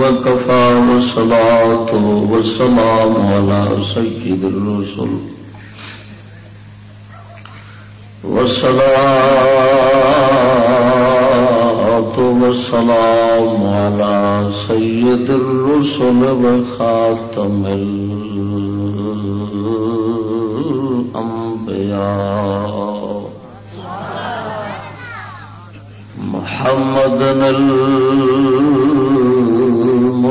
وكفى والصلاة والسلام على سيد الرسل والصلاة والسلام على سيد الرسل وخاتم الأنبياء محمد الرسل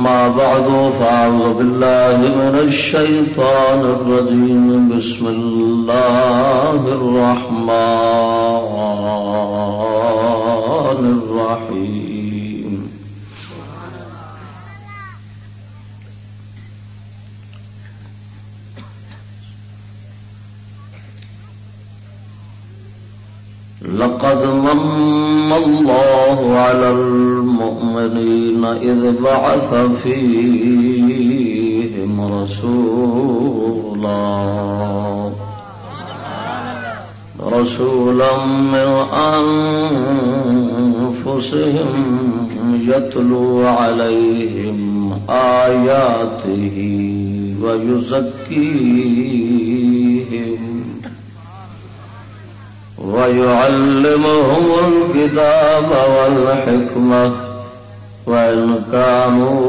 أما بعد، فأعوذ بالله من الشيطان الرجيم. بسم الله الرحمن الرحيم. لقد من الله على الرحيم المؤمنين إذ بعث فيهم رسولا. رسولا من أنفسهم يتلو عليهم آياته ويزكيهم ويعلمهم الكتاب والحكمة. وإن كانوا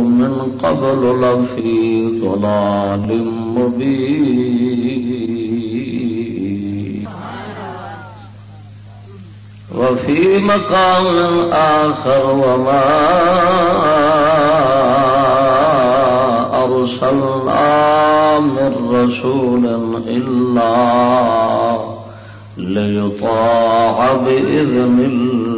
من قبل لفي ضلال مبين وفي مقام آخر وما أرسلنا من رسول إلا ليطاع بإذن الله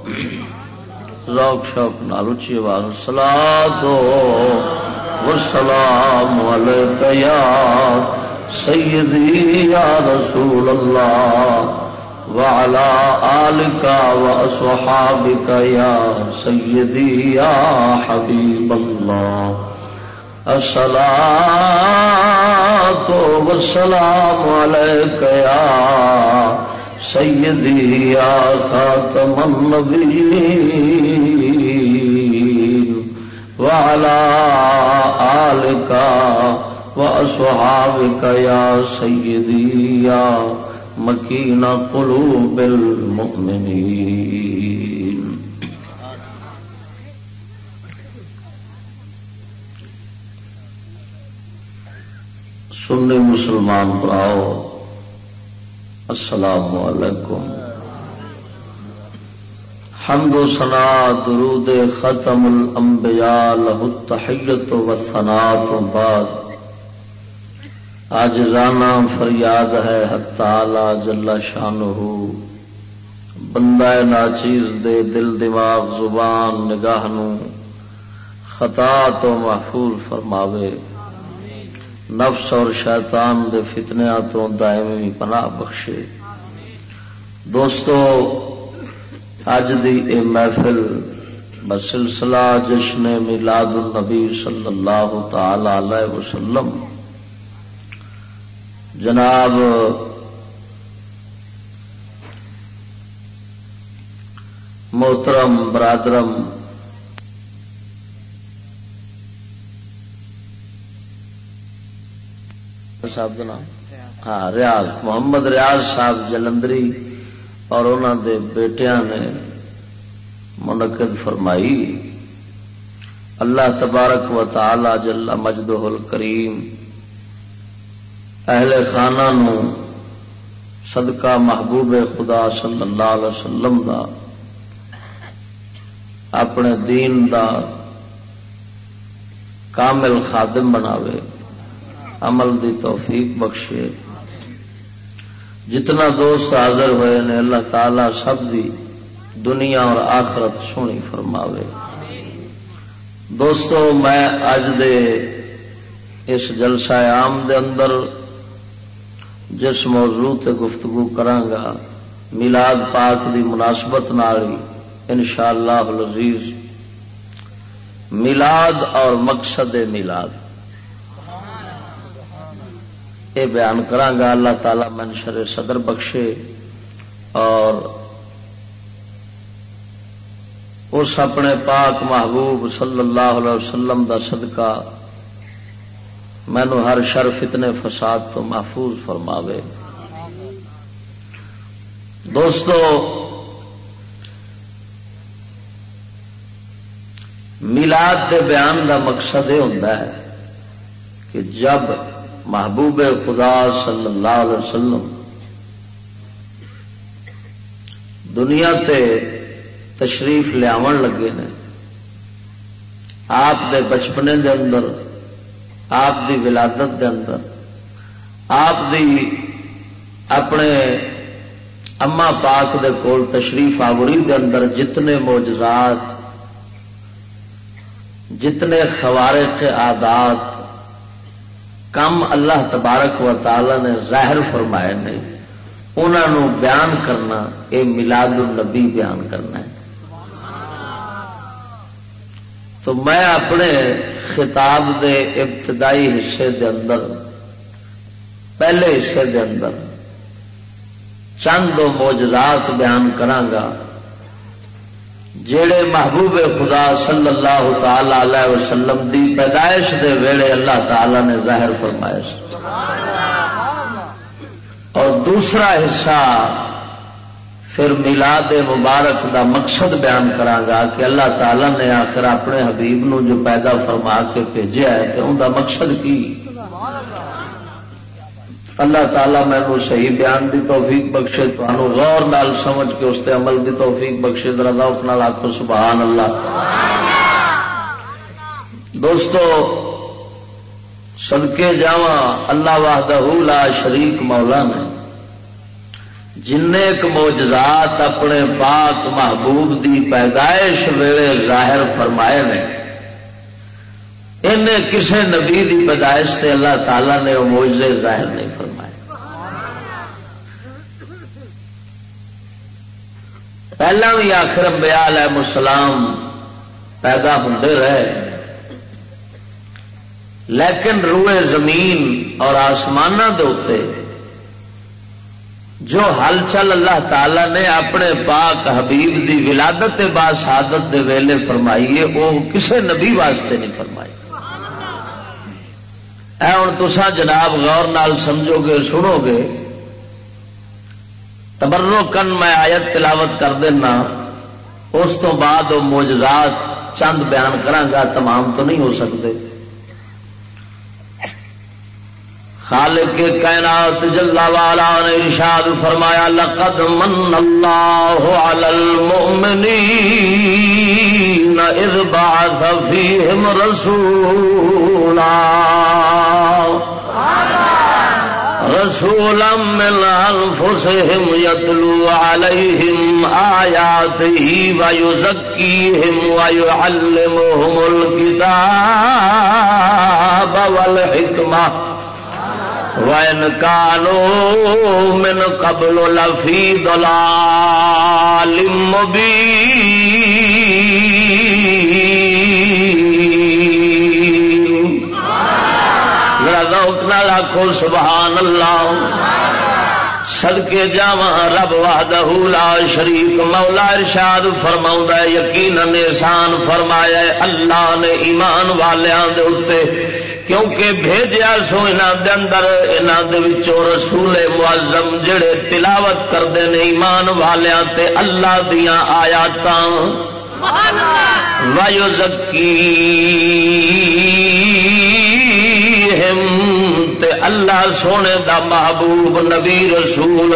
ذوق، شوق نالوچی آواز سلا دو سلام والسلام عليك يا سيدي يا رسول الله وعلى آلك وأصحابك يا سيدي يا حبيب الله الصلاة والسلام عليك يا سيدي يا خاتم النبيين وعلى آلك وأصحابك يا سيدي يا مكين قلوب المؤمنين سنی مسلمان براؤ السلام علیکم۔ حمد و سنا درود ختم الانبیاء لہ التحیت و سنا تو بعد۔ آج رانا فریاد ہے حق تعالی جلا شان ہو بندہ ناچیز دے دل دماغ زبان نگاہ نو خطا تو محفوظ فرماوے۔ نفس اور شیطان دے فتنیا تو دائمی پناہ بخشے۔ دوستو اج دی اے محفل بسلسلہ جشن میلاد النبی صلی اللہ تعالی علیہ وسلم۔ جناب، محترم، برادرم صاحب نام؟ ہاں ریاض، محمد ریاض صاحب جلندری اور انہوں دے بیٹیاں نے منعقد فرمائی، اللہ تبارک و تعالی جل مجدہ الکریم اہل خانہ نو صدقہ محبوب خدا صلی اللہ علیہ وسلم دا اپنے دین دا کامل خادم بناوے۔ عمل دی توفیق بخشے۔ جتنا دوست حاضر ہوئے نے، اللہ تعالی سب دی دنیا اور آخرت سونی فرماوے۔ دوستو، میں اج دے اس جلسہ عام دے اندر جس موضوع تے گفتگو کرانگا میلاد پاک دی مناسبت نالی ان شاء اللہ لذیذ میلاد اور مقصد میلاد۔ یہ بیان کرانگا اللہ تعالی منشر صدر بخشے اور اس اپنے پاک محبوب صلی اللہ علیہ وسلم دا صدقہ مینو ہر شر فتنے فساد تو محفوظ فرماوے۔ دوستو، میلاد دے بیان دا مقصد یہ ہوتا ہے کہ جب محبوب خدا صلی اللہ علیہ وسلم، دنیا تے تشریف لیا لگے نے۔ آپ دے بچپنے دے اندر، آپ دی ولادت دے اندر، آپ دی اپنے اما پاک دے کول تشریف آوری دے اندر جتنے موجزات جتنے خوارق عادات کم اللہ تبارک و تعالی نے ظاہر فرمائے نے انہوں بیان کرنا یہ ملاد النبی بیان کرنا ہے۔ تو میں اپنے خطاب دے ابتدائی حصے دے اندر، پہلے حصے دے اندر چند دو موجزات بیان کرانگا جڑے محبوب خدا صلی اللہ تعالی علیہ وسلم دی پیدائش دے ویڑے اللہ تعالی نے ظاہر فرمایا اور دوسرا حصہ پھر میلاد مبارک دا مقصد بیان کرانگا کہ اللہ تعالی نے آخر اپنے حبیب نو جو پیدا فرما کے بھیجا ہے تو ان دا مقصد کی؟ اللہ تعالیٰ میں صحیح بیان دی توفیق بخشے، تو غور نال سمجھ کے اس تے عمل دی توفیق بخشے۔ ذرا ذوق نال آخو سبحان اللہ۔ دوستو، صدقے جاوا اللہ واہدہ لا شریک مولا نے جن ایک موجزات اپنے پاک محبوب دی پیدائش ویلے ظاہر فرمائے نے انہیں کسے نبی دی پیدائش سے اللہ تعالی نے وہ موجے ظاہر نہیں فرمائے۔ پہلا بھی آخر امبیا علیہ السلام پیدا ہوں رہے۔ لیکن روئے زمین اور آسمان دے جو ہل چل اللہ تعالی نے اپنے پاک حبیب دی ولادت باسادت دے ویلے فرمائی ہے وہ کسے نبی واسطے نہیں فرمائی اے ہوں تسا جناب غور نال سمجھو گے سنو گے تبرو کن میں آیت تلاوت کر دینا، اس تو بعد وہ موجزات چند بیان کرا تمام تو نہیں ہو سکتے۔ خالق کے کائنات جلا والا نے ارشاد فرمایا، لقد من اللہ علی المؤمنین اذ بعث فیہم رسولا. رسولا من انفسهم يتلو عليهم آياته ويزكيهم ويعلمهم الكتاب والحكمة وَإِن كَانُوا مِن قَبْلُ لَفِي ضَلَالٍ مُبِينٍ۔ ذرا ذوق نال آکھو، سبحان اللہ۔ سدکے جا رب وحدہ لا شریک۔ مولا ارشاد فرما یقین احسان فرمایا اللہ نے ایمان والوں دے اتنے کیونکہ بھیجیا سو اندر انہوں رسول معظم جڑے تلاوت کرتے ہیں ایمان والوں تے اللہ دیا آیات وایو زکی اللہ سونے دا محبوب نبی رسول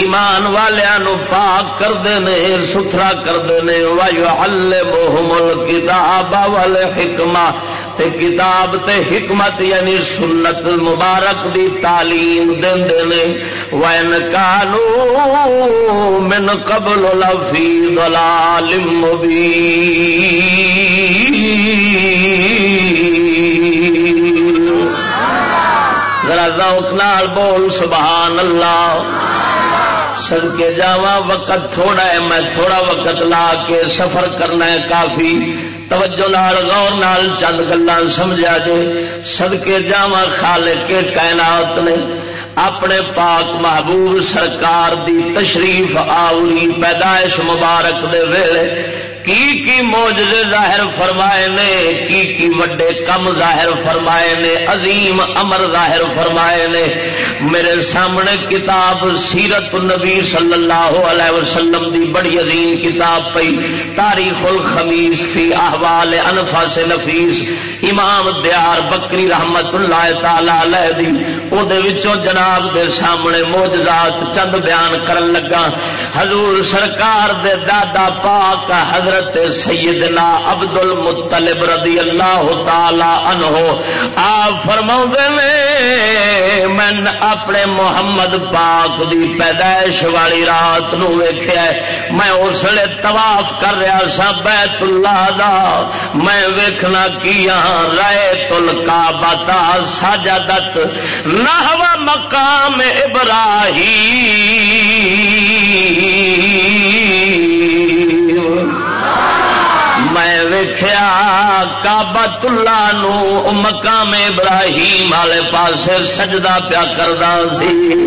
ایمان والوں پاک کرتے ہیں ستھرا کرتے ہیں وایو اللہ کتاب والے حکمہ تے کتاب تے حکمت یعنی سنت مبارک دی تعلیم دے نے وین کانو من قبل لفی ضلال مبین۔ ذرا ذوق نال بول، سبحان اللہ۔ سد کے جاوا وقت تھوڑا ہے، میں تھوڑا وقت لا کے سفر کرنا ہے کافی۔ توجہ نال، غور نال چند گلا سمجھا جے۔ سد کے جا خالق کے کائنات نے اپنے پاک محبوب سرکار دی تشریف آوری پیدائش مبارک دے ویلے کی کی موجزے ظاہر فرمائے نے، کی کی وڈے کم ظاہر فرمائے نے، عظیم امر ظاہر فرمائے نے۔ میرے سامنے کتاب سیرت النبی صلی اللہ علیہ وسلم دی بڑی عظیم کتاب پئی۔ تاریخ الخمیس فی احوال انفاس نفیس۔ امام دیار بکری رحمت اللہ تعالی علیہ دی۔ او دے وچوں جناب دے سامنے موجزات چند بیان کرن لگا۔ حضور سرکار دے دادا پاک حضرت حضرت سیدنا عبد المطلب رضی اللہ تعالی عنہ، آپ فرما نے، میں اپنے محمد پاک دی پیدائش والی رات نو ویخیا میں اس لیے طواف کر رہا سا بیت اللہ دا۔ میں ویکھنا کیا رائے تل کا بتا ساجا دت نہ مقام ابراہیم۔ میں ویخیا کابت اللہ نو مقام ابراہیم والے پاس سجدہ پیا کردا سی۔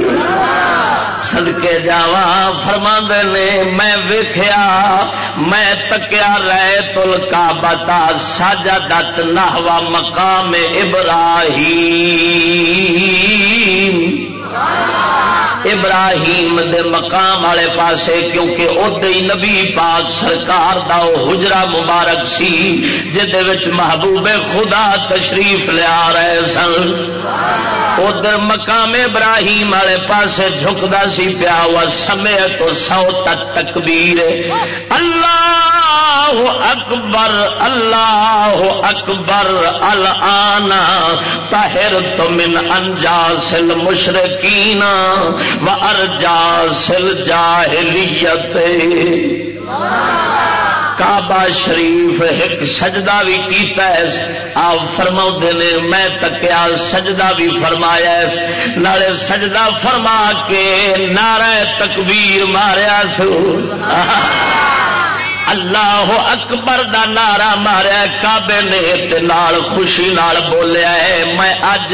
سدکے جاوا فرما نے، میں ویخیا میں تکیا رہے تل کا بتا ساجا دت نہوا مقام ابراہیم۔ ابراہیم دے مقام والے پاسے، کیونکہ ادے نبی پاک سرکار دا حجرا مبارک سی جہد محبوب خدا تشریف لیا رہے سن۔ ادھر مقام ابراہیم والے پاسے جھکتا سی پیا ہوا، سمے تو سو تک تکبیر۔ اللہ اکبر اللہ اکبر النا تاہر تو من انجا سل مشرقینا و ارجا سل جاہلیت۔ کعبہ شریف ایک سجدہ بھی کیتا ہے۔ آپ فرما نے، میں تکیا سجدہ بھی فرمایا نالے سجدہ فرما کے نعرہ تکبیر ماریا سو۔ اللہ اکبر دا نعرہ ماریا کابے نے نال، خوشی نال بولیا ہے۔ میں اج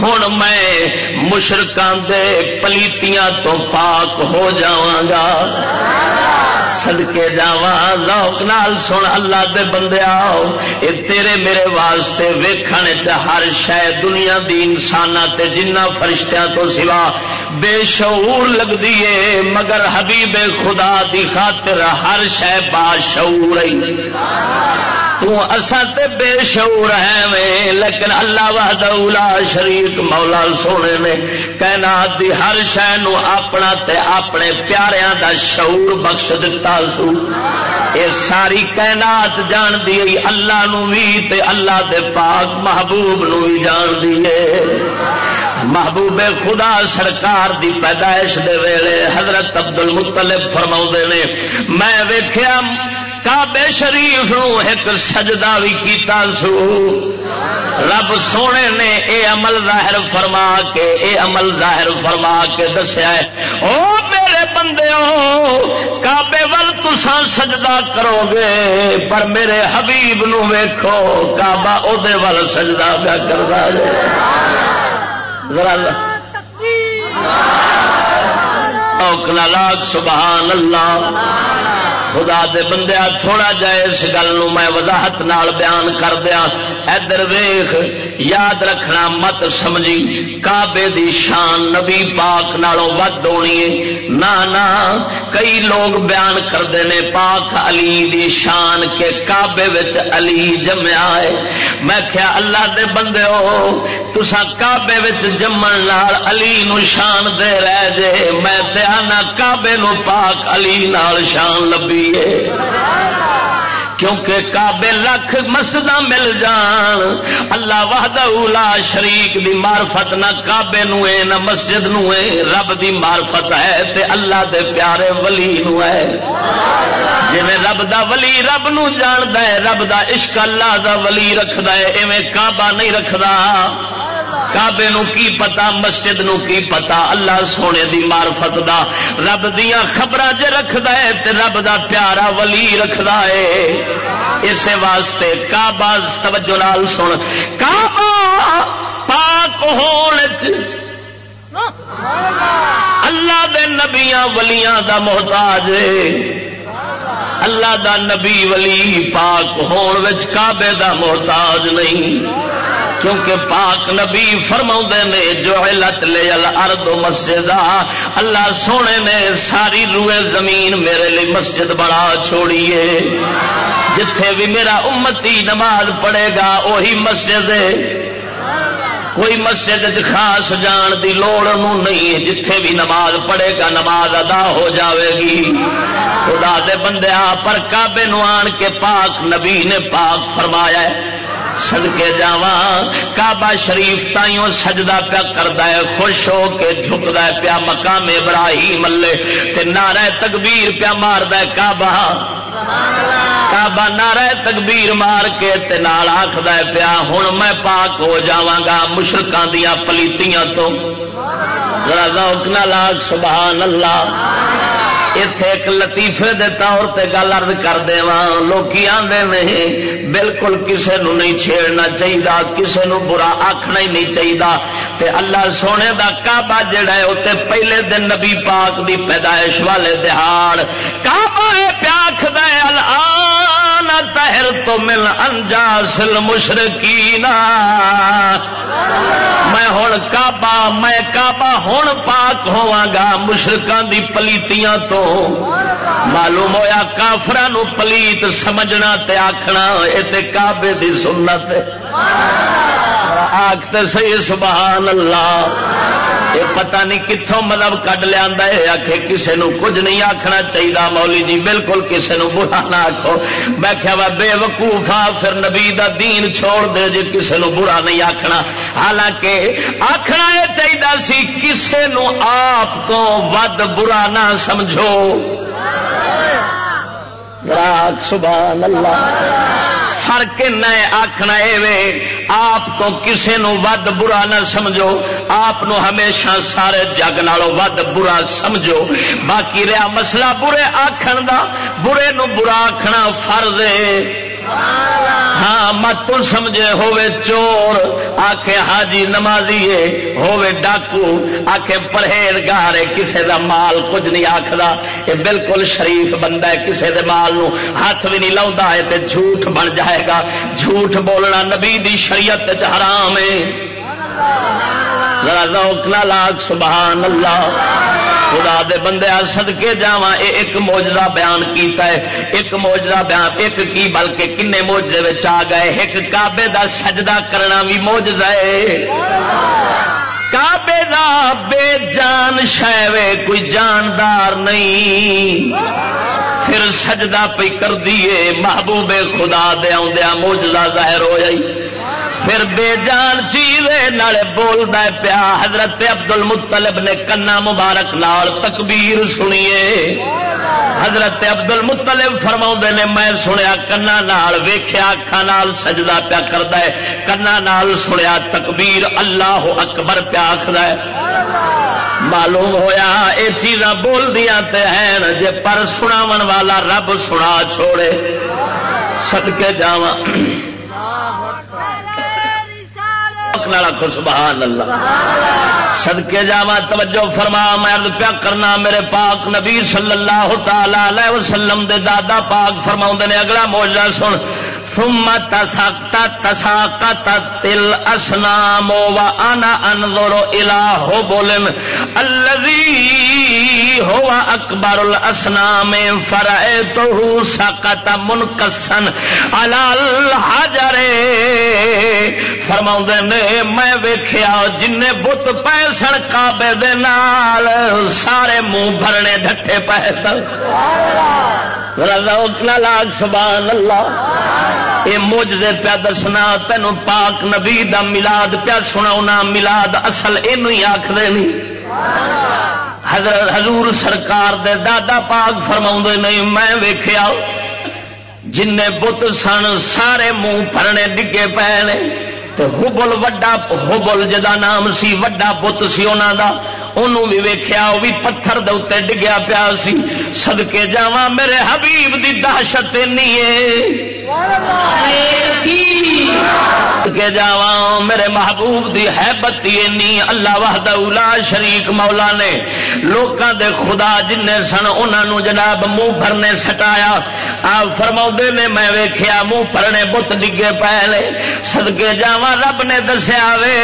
ہوں میں مشرکان دے پلیتیاں تو پاک ہو جاواں گا۔ سدکے جا لوک نال سن اللہ دے بندے آؤ۔ اے تیرے میرے واسطے ویکھن چ ہر شہ دنیا دی انسان تے جنہ فرشتیاں تو سوا بے شعور لگتی ہے مگر حبیب خدا دی خاطر ہر شہ با شعور ہی تے بے شعور ہے لیکن اللہ وحد اولا شریک مولا سونے نے کہنا دی ہر شہ اپنا تے اپنے پیاریاں دا شعور بخش دتا سو۔ اے ساری کائنات جان دی اللہ نو بھی تے اللہ دے پاک محبوب نو بھی جان دیے محبوب خدا سرکار دی پیدائش دے ویلے حضرت عبد المطلب فرما نے، میں ویخیا کابے شریف نو ایک سجدہ بھی کیتا سو۔ رب سونے نے اے عمل ظاہر فرما کے، اے عمل ظاہر فرما کے دسیا ہے۔ او میرے بندے کابے ول تسا سجدہ کرو گے، پر میرے حبیب نو ویکھو، کعبہ او دے ول سجدہ پیا کرتا ہے لاکھ، سبحان اللہ۔ خدا دے بندیا تھوڑا جائے اس گل میں وضاحت نال بیان کر دیا ادھر ویخ یاد رکھنا مت سمجھی کابے دی شان نبی پاک نالوں ود ہونی ہے۔ نہ کئی لوگ بیان کرتے ہیں پاک علی دی شان کے کابے علی جمیا ہے۔ میں کیا اللہ دے بندے ہو تسا کابے جمن نال علی نو شان دے رہ جے۔ میں دیا کابے نو پاک علی نال شان لبی ہے کیونکہ کابے لکھ مسجد مل جان۔ اللہ وحدہ اولا شریک دی معرفت نہ کابے نو ہے، نہ مسجد نو ہے۔ رب دی معرفت ہے تے اللہ دے پیارے ولی نو ہے۔ جی رب دا ولی رب نو جان ہے، رب دا عشق اللہ دا ولی رکھد ہے، ایویں کعبہ نہیں رکھدا۔ کابے نو کی پتا، مسجد نو کی پتا؟ اللہ سونے دی مارفت دا۔ رب دیا خبر جے رکھد ہے تے رب دا پیارا ولی رکھد ہے۔ اسے واسطے کعبہ، توجہ نال سن۔ کعبہ پاک ہونے اللہ دے نبیاں ولیاں دا محتاج اللہ دا نبی ولی پاک ہون وچ کعبے دا محتاج نہیں۔ کیونکہ پاک نبی فرما نے جو علت لے ارد مسجد اللہ سونے نے ساری روئے زمین میرے لیے مسجد بڑا چھوڑیے جتھے بھی میرا امتی نماز پڑھے گا وہی مسجد ہے۔ کوئی مسجد خاص جان دی لوڑ نہیں، جتھے بھی نماز پڑھے گا، نماز ادا ہو جاوے گی۔ خدا دے بندے پر کابے نو آن کے پاک نبی نے پاک فرمایا ہے۔ سدکے جا کعبہ شریف تائیوں سجدہ پیا کرتا ہے، خوش ہو کے جھکتا ہے پیا مقام ابراہیم ملے تے نعرہ تکبیر پیا مارد کعبہ۔ کعبہ نعرہ تکبیر مار کے تے نال آخد پیا ہوں میں پاک ہو جاگا مشرقوں دیا پلیتیاں تو۔ ذرا لاگ سبحان اللہ۔ اتے ایک لطیفے دے طور پہ گل ارد کر دے آدھے نہیں بالکل کسے نو نہیں چھیڑنا چاہیے کسے نو برا آخنا ہی نہیں چاہیے تے اللہ سونے دا کعبہ جڑا ہے اتنے پہلے دن نبی پاک دی پیدائش والے دہاڑ۔ کعبہ پیاکھ دے الان تہر تو مل انجاسل مشرقین میں ہوں کعبہ، میں کعبہ ہوں پاک ہوا گا مشرقان دی پلیتیاں تو معلوم ہوا کافران پلیت سمجھنا تے آخنا یہ کابے کی سنت آختے سی سبحان اللہ۔ یہ پتہ نہیں کتوں مطلب کڈ لیا آخ کسی نو کچھ نہیں آخنا چاہیے مولی جی بالکل کسی نو برا نہ آخو میں کیا بے وقوفا پھر نبی دا دین چھوڑ دے جی کسی نو برا نہیں آخنا حالانکہ آخنا یہ چاہیے سی کسی نو آپ تو ود برا نہ سمجھو۔ سبحان اللہ۔ فرق نئے آخنا آپ تو کسے نو ود برا نہ سمجھو، آپ ہمیشہ سارے جگ نالوں ود برا سمجھو۔ باقی رہا مسئلہ برے آخر دا، برے نو برا آخنا فرض ہے۔ ہاں مت سمجھے ہوے چور آخے حاجی نمازی ہوے ڈاکو آخے پرہیزگار کسے دا مال کچھ نہیں آخر یہ بالکل شریف بندہ ہے، کسے دے مال نو ہاتھ بھی نہیں لاؤں ہے، تے جھوٹ بن جائے گا۔ جھوٹ بولنا نبی دی شریعت حرام ہے۔ ذرا روک نہ لاگ سبحان اللہ۔ خدا دے بندے سد کے جا ایک موجزہ بیان کیتا ہے۔ ایک موجزہ بیان، ایک کی بلکہ کنے موجے آ گئے۔ ایک کابے دا سجدہ کرنا بھی موجزہ ہے۔ کابے دا بے جان شہوے کوئی جاندار نہیں۔ پھر سجدہ پہ کر دیے محبوب خدا دے آدھا موجزہ ظاہر ہو جائی پھر بے جان چیز نالے بولتا پیا۔ حضرت ابد ال مطلب نے کنا مبارک نال تکبیر سنیے۔ حضرت ابد ال مطلب فرما نے، میں سنیا کنا نال ویخیا اکھان سجدہ پیا کرتا ہے۔ کنا نال سنیا تکبیر اللہ اکبر پیا آخر معلوم ہویا یہ چیزاں بول دیا ہیں جے پر سناو والا رب سنا چھوڑے۔ سد کے جا نالا سبحان اللہ۔ سدکے جا توجہ فرما، میں پیا کرنا، میرے پاک نبی صلی اللہ تعالی وسلم دے دادا پاک فرما نے، اگلا موجہ سن۔ ثم تساقط تساقط تل اسنام و انا انظر الى بولن الذي هو اکبر الاسنام فرائته سقط منكسن على الحجر. فرماؤں نے میں ویکھیا جن بت پے سن کعبے دے نال سارے منہ بھرنے ڈھٹے پے تل لاگ سبحان اللہ۔ یہ موجے پیا دسنا تین پاک نبی دا ملاد پیا سنا ملاد اصل یہ آخر حضرت حضور سرکار دے دادا پاک فرما نہیں میں ویخیا جن بت سن سارے منہ پرنے ڈگے پے نے ہوبل وڈا ہوبل جا نام سی، وڈا بت سی انہوں دا۔ انہوں بھی ویخیا وہ بھی پتھر دے ڈگیا پیا سی۔ سدکے جا میرے حبیب دی دہشت کے جا میرے محبوب دی ہے بتی اللہ وحد اولا شریک مولا نے۔ لوکاں دے خدا جن سن انہوں جناب منہ بھرنے سٹایا۔ آپ فرما نے، میں ویخیا منہ بھرنے بت ڈگے پے سدکے جا رب نے دسیا وے،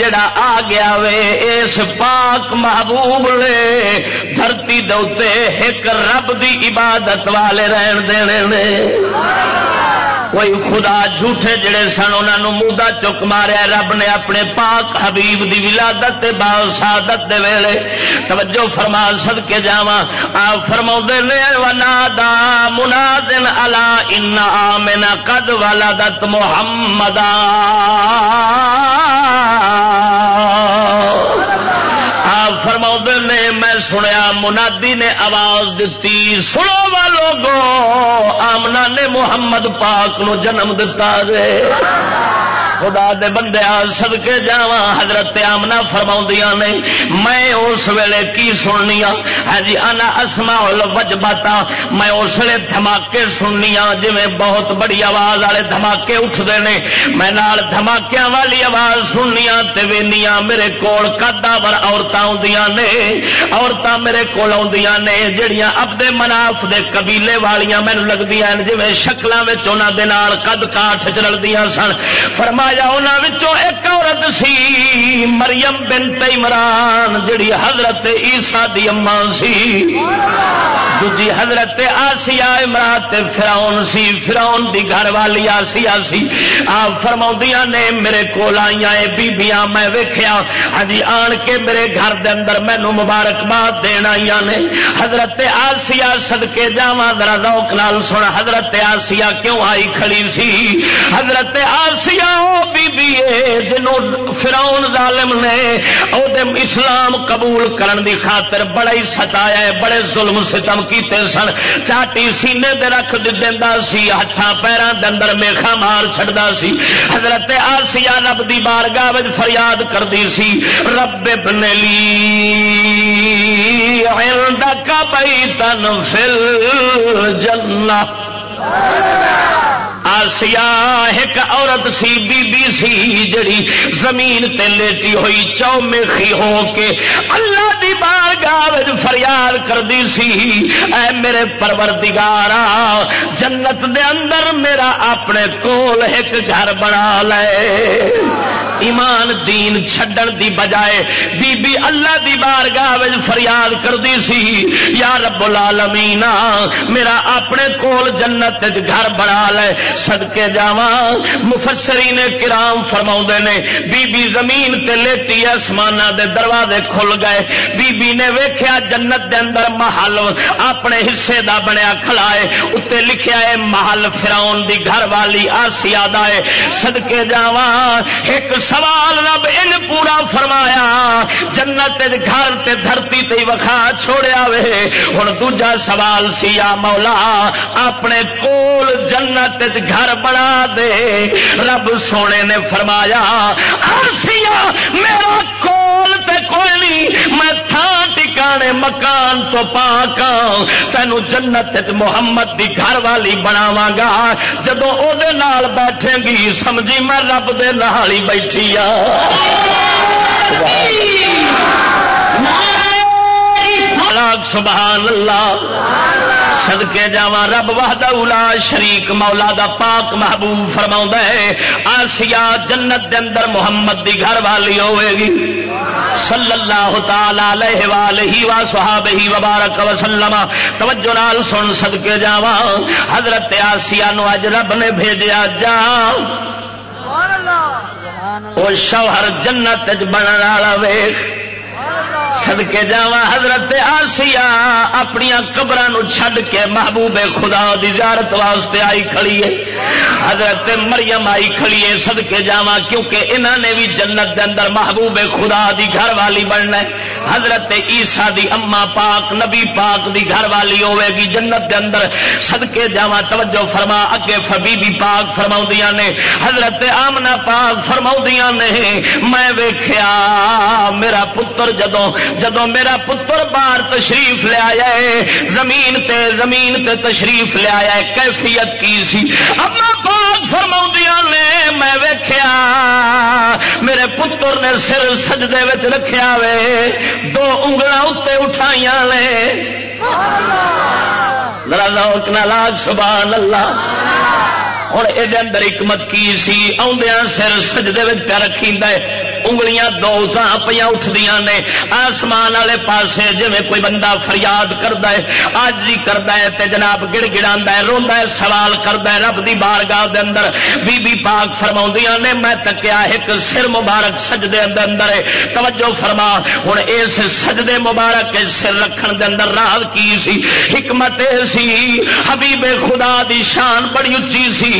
جڑا آ گیا وے، اس پاک محبوب لے دھرتی دے ایک رب دی عبادت والے رہن دینے کوئی خدا جھوٹے جڑے سن انہوں مودا چک ماریا، رب نے اپنے پاک حبیب دی ولادت بال سادت دے ویلے توجہ فرما سد کے جا آپ فرما نے ونا دا منا دن الا ان آمنا قد ولادت محمد آپ فرما نے، میں سنیا، منادی نے آواز دیتی سنو وا لوگو، آمنا نے محمد پاک نو جنم دتا دے خدا دے بندے سد کے جا حضرت آمنا فرما نے، میں اس ویلے کی سننی ہاں جی آنا اسما وجباتا میں اس ویلے دھماکے سننی ہاں جی بہت بڑی آواز والے دھماکے اٹھتے ہیں میں نال والی آواز سننی تے وینیا میرے کول کدا بر عورتیں آدیاں نے عورتیں میرے کول آدیاں نے، جڑیاں ابدے مناف دے قبیلے والیاں مینو لگتی ہیں جی شکلوں میں قد کاٹ چلدیاں سن۔ فرمایا انہوں ایک عورت سی، مریم بنت عمران، جڑی حضرت عیسا دی اما سی۔ دوجی حضرت آسیا امرات فراؤن سی فراؤن دی گھر والی آسیا سی۔ آپ فرما نے، میرے کول آئی بیبیاں میں ویخیا ہاں جی، آن کے میرے گھر دے اندر مینو مبارکباد دین آئی نے۔ حضرت آسیا سدکے جا ذرا روک لال سن۔ حضرت آسیا کیوں آئی کھڑی سی؟ حضرت آسیا بی بی جنوں فراؤن ظالم نے او دے اسلام قبول کرن دی خاطر بڑا ہی ستایا ہے، بڑے ظلم ستم کیتے سن۔ چاٹی سینے دے رکھ دیندا سی، ہتھاں پیراں دے اندر میخا مار چھڑدا سی۔ حضرت آسیہ رب دی بارگاہ وچ فریاد کردی سی، رب ابن لی عندك بيتا في الجنہ آسیا ایک عورت سی بی بی سی، جڑی زمین تے لیٹی ہوئی چو میخی ہو کے اللہ دی بارگاہ فریاد کردی سی۔ اے میرے پروردگارا، جنت دے اندر میرا اپنے کول ایک گھر بنا لے۔ ایمان دین چھڈن دی بجائے بی بی اللہ دی بارگاہ وچ فریاد کردی سی۔ یا رب العالمین، میرا اپنے کول جنت وچ گھر بنا لے۔ سدکے جا مفسری نے کرام فرما نے بی بی زمین تے لیٹی آسمان دے دروازے کھل گئے۔ بی بی نے ویخیا جنت دے اندر محل اپنے حصے دا بنیا کھلا ہے۔ اتنے لکھیا ہے، محل فراؤن دی گھر والی آسیا ہے۔ سدکے جا ایک سوال رب ان پورا فرمایا، جنت گھر تے دھرتی تے وکھا چھوڑیا وے۔ ہوں دوجا سوال سی مولا، اپنے کول جنت گھر بنا دے۔ رب سونے نے فرمایا آسیا میرا کول تے کوئی نہیں، میں تھان ٹکانے مکان تو پاک تینو جنت محمد دی گھر والی بناواں گا۔ جدو او دے نال بیٹھے گی، سمجھی میں رب دے نال ہی بیٹھی آ۔ سبحان اللہ۔ سدکے جا رب واہدہ اولا شریک مولا دا پاک محبوب فرما ہے۔ آسیا جنت دے اندر محمد دی گھر والی ہوئے گی۔ صلی اللہ تعالی والہ و صحابہ وبارک وسلم توجہ نال سن سدکے جاوا حضرت آسیا نو اج رب نے بھیجیا جا۔ وہ شوہر جنت بننے والا ویخ سدکے جا حضرت آسیا اپنی قبر چھڈ کے محبوب خدا دی زیارت واسطے آئی کھڑی ہے۔ حضرت مریم آئی کھڑی ہے سدکے جا کیونکہ انہوں نے بھی جنت دے اندر محبوب خدا دی گھر والی بننا ہے۔ حضرت عیسا دی اما پاک، نبی پاک دی گھر والی ہوے گی۔ جنت دے اندر سدکے جا توجہ فرما، اگے فبی بھی پاک فرما نے، حضرت آمنا پاک فرما نے، میں ویخیا میرا پتر جدوں جدو میرا پتر بار تشریف لیا ہے زمین تے زمین تے تشریف لیا ہے کیفیت کی سی؟ اما پاک فرما نے میں ویخیا میرے پتر نے سر سجدے رکھیا وے دو انگل اتنے اٹھائی لے لاگ سبحان اللہ۔ ہوں یہ اندر حکمت کی سی آدھا سر سجدے پہ رکھی انگلیاں دو پہ اٹھدیا نے۔ آسمان والے پاسے جی کوئی بندہ فریاد کرتا ہے آج ہی کرتا ہے تے جناب گڑ گڑا روا ہے، سوال کرتا ہے، رب دی بارگاہ دے اندر بی بی پاک فرما نے، میں تکیا ایک سر مبارک سجدے اندر اندر ہے۔ توجہ فرما ہوں اس سجدے مبارک سر رکھن دے اندر راہ کی سی؟ حکمت سی، حبیب خدا دی شان بڑی اچھی سی۔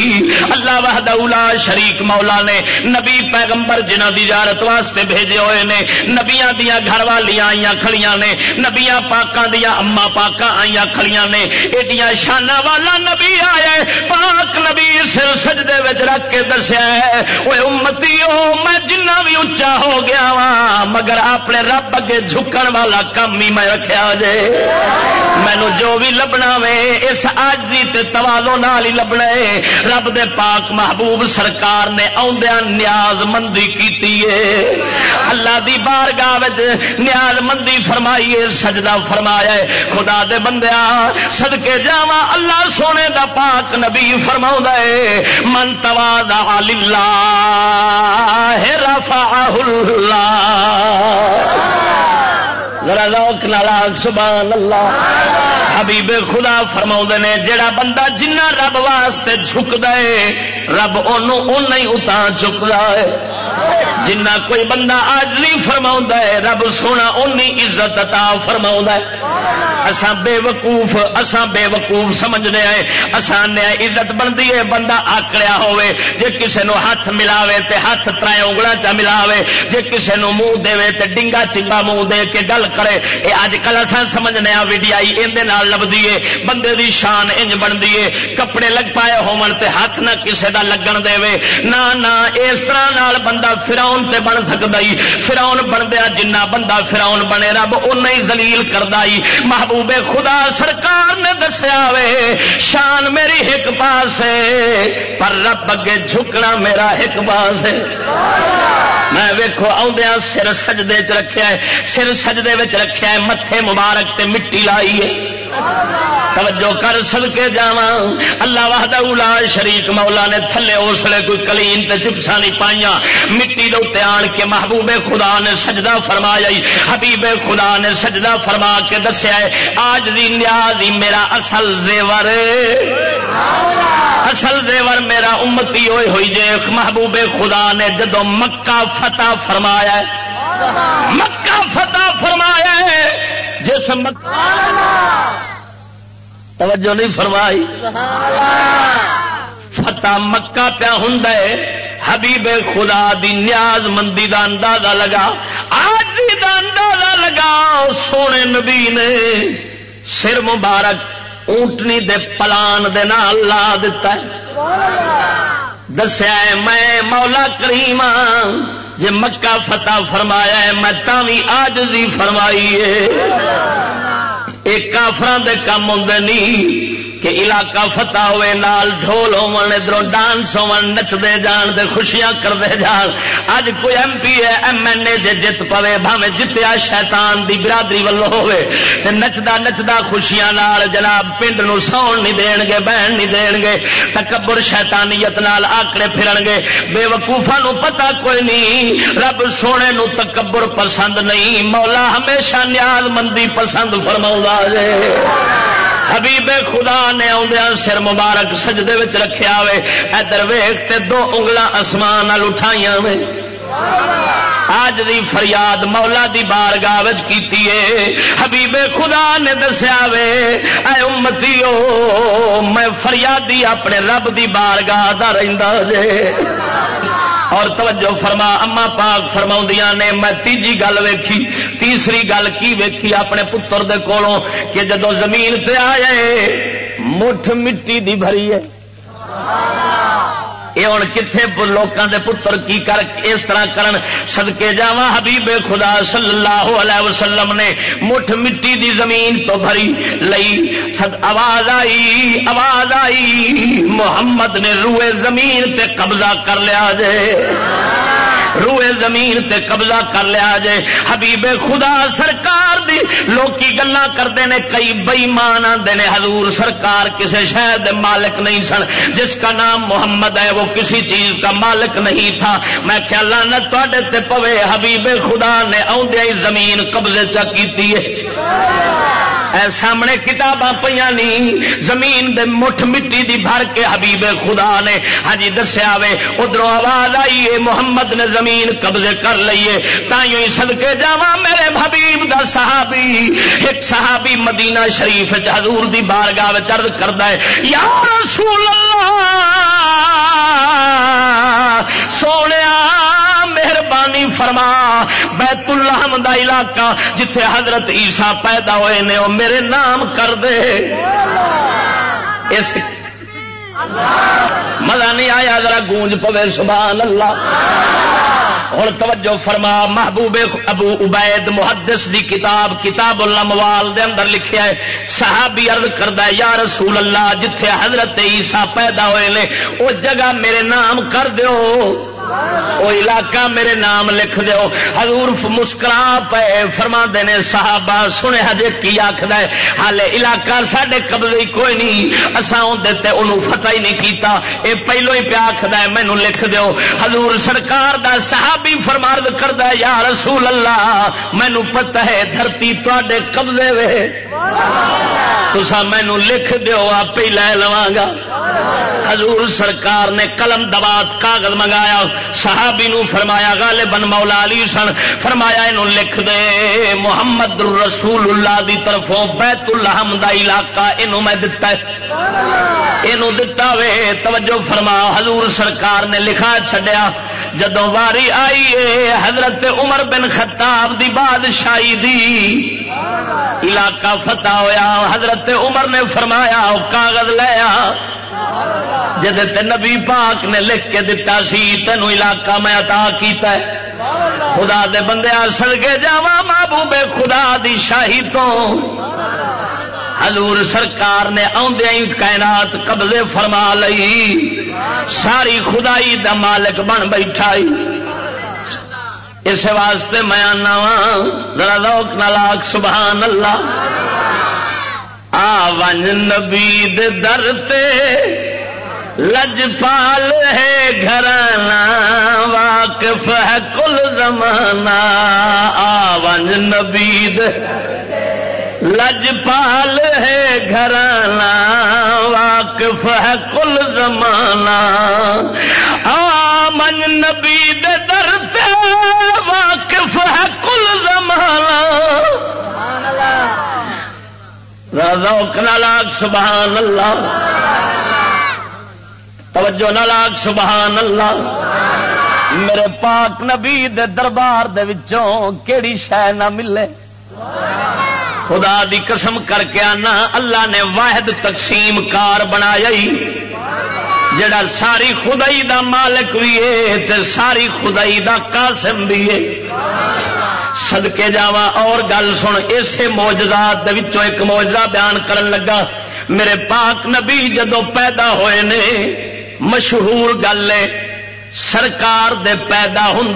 اللہ وحدہ شریک مولا نے نبی پیغمبر جنہ دی جارت زیارت واسطے بھیجے ہوئے نے نبیا دیا گھر والیاں آئی کھڑیاں نے نبیا پاکاں دیا اما پاکاں آئی کھڑیاں نے، ایڈیاں شانہ والا نبی آئے پاک نبی سر سجدے وچ رکھ کے دسیا ہے وہ امتی ہو میں جنہ بھی اچا ہو گیا وا مگر اپنے رب اگے جھکن والا کم ہی میں رکھا جے۔ مینو جو بھی لبنا وے، اس آجی تے توالو نال ہی لبنا ہے۔ رب دے پاک محبوب سرکار نے آدھا نیاز مندی کی اللہ دی بار گاہ نیاز مندی فرمائیے، سجدہ فرمایا خدا دے بندیا سدکے جا اللہ سونے دا پاک نبی فرما ہے۔ من توا دلہ رفا اللہ۔ ذرا روک نالاگ سبحان اللہ حبیب خدا فرما نے جڑا بندہ جنہ رب واسطے جھک دے رب ان اتنا چکتا ہے۔ جنہ کوئی بندہ آج نہیں فرما ہے، رب سونا اونی عزت عطا فرما ہے۔ اساں بے وقوف، اساں بے وقوف سمجھنے آئے۔ اسان نے عزت بنتی ہے، بندہ آکڑیا ہوئے جے کسے نو ہاتھ ملاوے تے ہاتھ ترائے انگلا چا ملاوے، جے کسے نو منہ دے تے ڈنگا چنگا منہ دے کے گل کرے اے اج کل اساں سمجھنے آ ویڈیائی اندے نال لبدی ہے، بندے دی شان انج بندی ہے۔ کپڑے لگ پائے ہون تے ہاتھ نہ کسے دا لگن دے وے نہ نہ، اس طرح نال بندہ فراؤن تے بن سکتا ہی۔ فراؤن بن دیا جنہ بندہ فراؤن بنے، رب ان زلیل کرتا ہی۔ محبوب خدا سرکار نے دسیا وے، شان میری ایک پاس ہے، پر رب اگے جھکنا میرا ایک پاس ہے۔ میں ویکو آدھا سر سجدے چ رکھا ہے۔ سر سجدے رکھا ہے مبارک تے مٹی لائی ہے۔ توجہ کر سد کے جا اللہ واہدہ اولا شریک، مولا نے تھلے اس لیے کوئی کلیم تے چپسا نہیں پائیا مٹی دے آن کے محبوب خدا نے سجدہ فرمایا حبیب خدا نے سجدہ فرما کے دسیا آج دی نیاز میرا اصل زیور۔ اصل زیور میرا امتی ہوئی ہوئی جے محبوب خدا نے جدو مکہ فتح فرمایا مکہ فتح فرمایا جس مکہ توجہ نہیں فرمائی۔ فتح مکہ پیا ہوں حبیب خدا دی نیاز مندی دا اندازہ لگا۔ آج دا اندازہ لگا، سونے نبی نے سر مبارک اونٹنی دے پلان دے نال لا دیتا ہے۔ دسیا میں مولا کریم ہاں۔ جے مکہ فتح فرمایا ہے میں تھی آج بھی فرمائی ایک کافران دے کام ہوں نہیں کہ علاقہ فتح ہوئے، نال ڈھول ادھر ڈانس ہو نچتے جان دے، خوشیاں کرتے جان۔ اج کوئی ایم پی ہے، ایم این اے جے جت پوے بھاوے جتیا شیطان دی برادری ولو ہوے تے نچدا نچدا خوشیاں نال جناب پنڈ نو ساؤن نہیں دین گے بہن نہیں دین گے تکبر شیطانیت نال آکڑے پھرن گے بے وقوفا نو پتا کوئی نہیں رب سونے نو تکبر پسند نہیں۔ مولا ہمیشہ نیاز مندی پسند فرما جے حبیب خدا نے آدھا سر مبارک سجدے رکھیا وے۔ ادھر ویخ تے دو انگل آسمان اٹھائی وے۔ آج دی فریاد مولا دی بارگاہ کی حبیب خدا نے دسیا وے، اے امتی میں فریادی اپنے رب دی بارگاہ دا رہندا جے۔ اور توجہ فرما، اما پاک فرما نے، میں تیجی گل ویکھی، تیسری گل کی ویکھی اپنے پتر دے کولوں، کہ جدو زمین تے آئے، مٹھ مٹی دی بھری ہے۔ یہ ہوں کتنے لوگوں دے پتر کی کر اس طرح کرن سدکے جا حبیب خدا صلی اللہ علیہ وسلم نے مٹھ مٹی دی زمین تو بھری لئی۔ سد آواز آئی آواز آئی۔ محمد نے روئے زمین تے قبضہ کر لیا جے۔ روئے زمین تے قبضہ کر لیا جے۔ حبیب خدا سرکار دی لوکی گلا کرتے ہیں کئی بئیمان آتے ہیں حضور سرکار کسی شہر مالک نہیں سن۔ جس کا نام محمد ہے، وہ کسی چیز کا مالک نہیں تھا۔ میں کیا لانا تے پوے۔ حبیب خدا نے آدھے زمین قبضے چا کی سامنے کتاباں پہ نہیں زمین دے مٹھ مٹی دی بھر کے حبیب خدا نے۔ ہاں جی، دسیا وے ادھر آواز آئی محمد نے زمین قبضے کر لیے تھی سدکے جا میرے حبیب دا صحابی۔ ایک صحابی مدینہ شریف حضور دی بارگاہ چرد کرتا ہے، یا رسول اللہ، سونے مہربانی فرما بیت الحم دا علاقہ جتھے حضرت عیسیٰ پیدا ہوئے نے، وہ میرے نام کر دے۔ اس مزہ نہیں آیا، ذرا گونج پوے سبحان اللہ ہوں توجہ فرما، محبوب ابو عبید محدث دی کتاب کتاب الاموال دے اندر لکھیا ہے، صحابی عرض کردا ہے، یا رسول اللہ، جتھے حضرت عیسیٰ پیدا ہوئے نے او جگہ میرے نام کر دیو۔ وہ علاقہ میرے نام لکھ دو حضور مسکرا پے فرما دینے صحابہ، سنے ہجے کی آخر ہے؟ ہالے علاقہ سڈے قبضے کوئی نہیں۔ اصا دیتے انہوں فتح ہی نہیں کیتا۔ اے پہلو ہی پیا آخر ہے مینو لکھ دو حضور سرکار دا صحابی فرمارد کرتا ہے، یا رسول اللہ مینو پتہ ہے دھرتی تے قبضے وے تسا مینو لکھ دیو آپ ہی لے لوا گا۔ حضور سرکار نے قلم دبات کاغذ منگایا، صحابی نو فرمایا، غالباً مولا علی سن، فرمایا انہوں لکھ دے۔ محمد رسول اللہ دی طرفوں بیت الحم دا علاقہ انہوں میں دتا ہے۔ انہوں دتا وے۔ توجہ فرما، حضور سرکار نے لکھا چھڈیا۔ جدوں واری آئی ہے حضرت عمر بن خطاب دی بادشاہی دی علاقہ فتح ہویا، حضرت عمر نے فرمایا کاغذ لیا جد نبی پاک نے لکھ کے دتا سی، تینوں علاقہ میں عطا کیتا ہے۔ خدا دے بندے سڑ کے جا محبوب خدا دی شاہی تو۔ حضور سرکار نے آدھے کائنات قبضے فرما لئی۔ ساری خدائی دا مالک بن بیٹھا اس واسطے میں آنا وا ذرا لوک نلاک سبحان اللہ۔ آ نبی در لج پال ہے گھرانا، واقف ہے کل زمانہ۔ آون نبید لج پال ہے گھرانا، واقف ہے کل زمانہ۔ آمن نبید درتے واقف ہے کل زمانہ۔ روک نالاک سبحان اللہ۔ توجہ نلاک سبحان اللہ۔ میرے پاک نبی دے دربار دے وچوں کیڑی شہ نہ ملے؟ خدا دی قسم کر کے آنا، اللہ نے واحد تقسیم کار بنایا جڑا ساری خدائی دا مالک بھی ہے ساری خدائی دا قاسم بھی ہے۔ سدکے جا اور گل سن اسے موجزات ایک موجزہ بیان کرن لگا۔ میرے پاک نبی جدو پیدا ہوئے نے مشہور گل ہے سرکار دے پیدا ہوں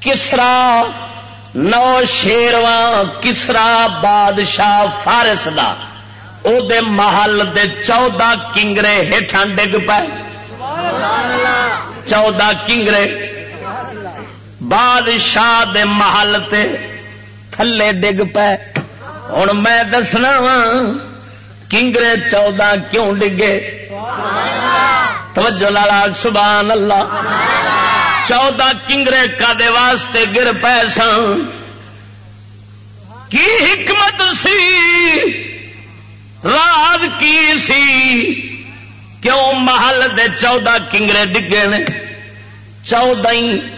کسرا نو شیرواں کسرا بادشاہ فارس دا۔ او دے محل دے چودہ کنگرے ہیٹھا ڈگ پے۔ چودہ کنگرے۔ بادشاہ دے محل تے تھلے ڈگ پے۔ ہوں میں دسنا وا، کنگرے چودہ کیوں ڈگے؟ توجہ لالا سبحان اللہ۔ چودہ کنگرے کا دے واسطے گر پے سن؟ کی حکمت سی؟ راز کی سی؟ کیوں محل دے چودہ کنگرے ڈگے نے؟ چودہ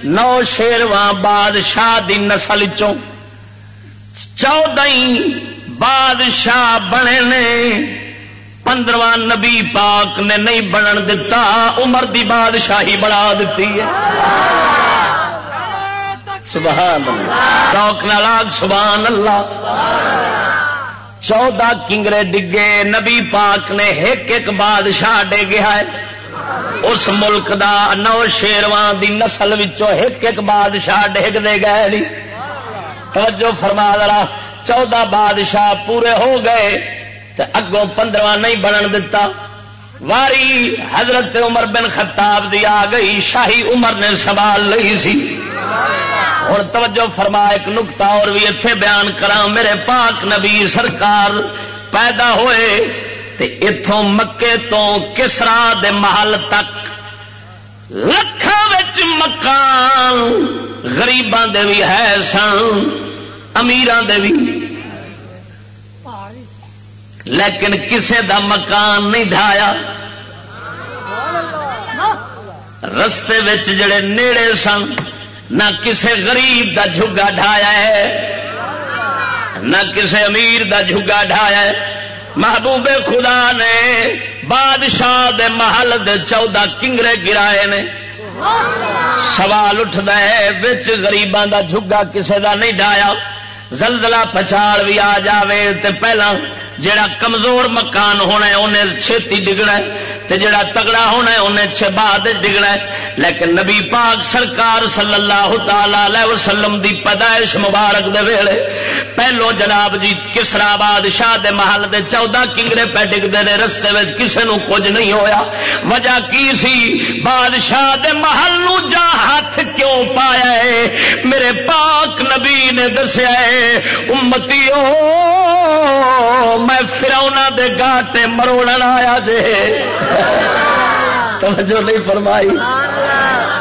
نو شیرواں بادشاہ دی نسل چودہ بادشاہ بنے نے، پندرواں نبی پاک نے نہیں بنن دتا، عمر دی بادشاہی بنا دیتی ہے۔ سبحان اللہ۔ نالاگ سبحان اللہ۔ چودہ کنگرے ڈگے، نبی پاک نے ایک ایک بادشاہ ڈگیا ہے اس ملک دا نو شیروان دی نسل ایک ایک بادشاہ ڈگ دے گئے توجہ فرما ذرا، چودہ بادشاہ پورے ہو گئے اگوں پندرواں نہیں بنن دتا۔ واری حضرت عمر بن خطاب دی آ گئی، شاہی عمر نے سوال لئی سی۔ ہوں توجہ فرما، ایک نکتا اور بھی اتنے بیان کرا میرے پاک نبی سرکار پیدا ہوئے اتوں مکے تو کسرا دے محل تک لکھان مکان گریبان دے بھی ہے سن امیران دے بھی لیکن کسے دا مکان نہیں ڈھایا۔ رستے جڑے نیڑے سن، نہ کسے غریب دا جھگا ڈھایا ہے، نہ کسے امیر دا جھگا ڈھایا ہے۔ محبوب خدا نے بادشاہ دے محل دے چودہ کنگرے گرائے نے۔ سوال اٹھتا ہے بچ گریبان دا جھگا کسے دا نہیں ڈایا؟ زلزلہ پچھاڑ بھی آ جاوے تے پہلا جڑا کمزور مکان ہونا ہے، انہیں چھتی ڈگنا ہے جڑا تگڑا ہونا ہے، انہیں چھ بعد ڈگنا ہے۔ لیکن نبی پاک سرکار صلی اللہ تعالی وسلم دی پیدائش مبارک دے ویلے پہلو جناب جی کسرا بادشاہ دے محل دے چودہ کنگرے پہ ڈگتے رہے رستے میں کسی نو کچھ نہیں ہویا۔ وجہ کی سی؟ بادشاہ دے محل نو جا ہاتھ کیوں پایا ہے؟ میرے پاک نبی نے دسیا ہے امتی میں فرونا دے گاٹے مروڑ آیا جے۔ توجہ نہیں فرمائی۔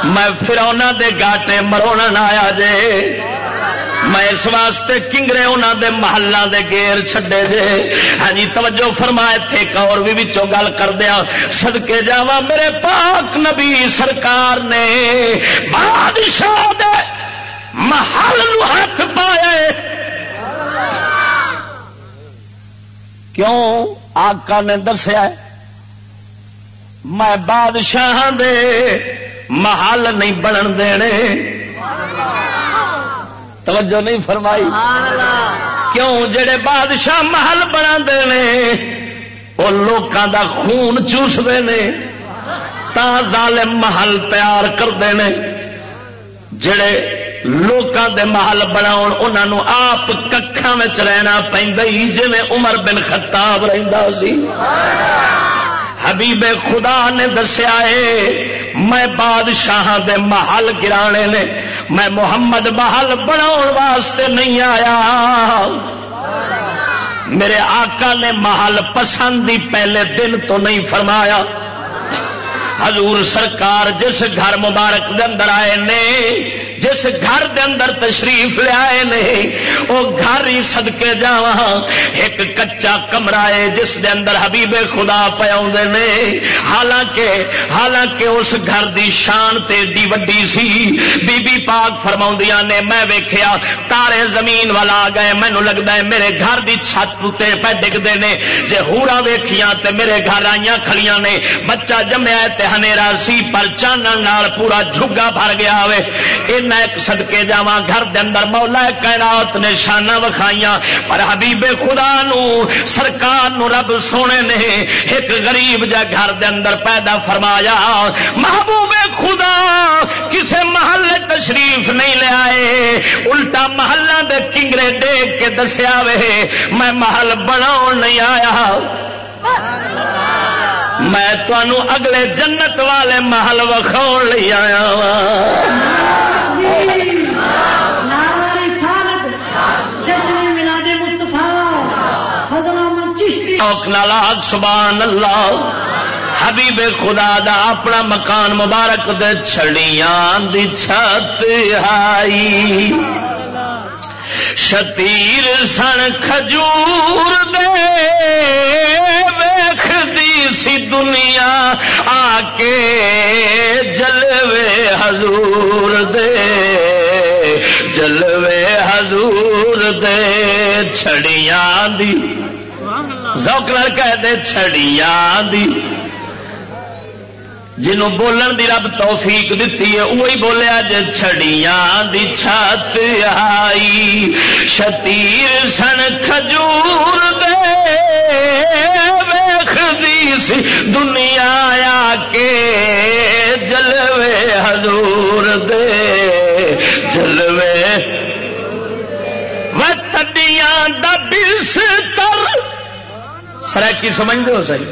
میں فرونا دے گاٹے مروڑ آیا جے۔ میں اس واسطے کنگرے انہوں دے محلہ دے گیر چھڈے جے۔ ہاں جی توجہ فرمائے، تھے اور بھی بچوں گل کر دیا سدکے جاوا میرے پاک نبی سرکار نے، بادشاہ دے محل ہاتھ پائے کیوں؟ آقا نے دسیا میں بادشاہ دے محل نہیں بنن دینے۔ توجہ نہیں فرمائی۔ کیوں؟ جڑے بادشاہ محل بنا دینے، وہ لوگوں دا خون چوستے ہیں تا ظالم محل تیار کرتے ہیں جڑے لوکاں دے محل بنا آپ ککھان رہنا پہ جی عمر بن خطاب رہندا سی۔ حبیب خدا نے دسیا ہے، میں بادشاہ دے محل گرانے نے، میں محمد محل بنا واسطے نہیں آیا۔ میرے آقا نے محل پسند ہی پہلے دن تو نہیں فرمایا۔ حضور سرکار جس گھر مبارک دے اندر آئے نے، جس گھر دے اندر تشریف لیا نہیں وہ گھر ہی سدکے جا ایک کچا کمرہ ہے جس دے اندر حبیب خدا پیا حالانکہ حالانکہ اس گھر دی شان تے دی وڈی سی۔ بی بی پاک فرما نے، میں ویخیا تارے زمین والا آ گئے مینو لگتا ہے میرے گھر دی چھت پہ ڈگتے ہیں جی ہورا ویخیا تے میرے گھر آئی کھڑیاں نے، بچہ جمیا تے ہنیرا سی پر چانن پورا جھگا بھر گیا ہوے اینا ایک سدکے جا گھر دے اندر مولا کائنات نے شانہ وکھائیاں پر حبیب خدا نو سرکار نو رب سونے نے ایک غریب جا گھر دے اندر پیدا فرمایا محبوب خدا کسے محل تشریف نہیں لے آئے الٹا محلہ دے کنگرے دیکھ کے دسیا وے میں محل بنا نہیں آیا میں تنوع اگلے جنت والے محل وکھاؤ لی آیا سبحان اللہ۔ حبیب خدا دا اپنا مکان مبارک دے چھڑیاں دی چھت آئی۔ شتیر سن کھجور دے سی دنیا آ کے جلوے حضور دے، جلوے حضور دے چھڑیاں دی۔ زوکر کہہ دے چھڑیاں دی۔ جنوں بولن دی رب توفیق دیتی ہے وہی بولیا جے چھڑیاں دی چھت آئی۔ شتیر سن کھجور دے دی سی دنیا آ کے جلوے حضور دے، جلوے۔ و تڈیاں دا بستر۔ سرکی سمجھ دو سہی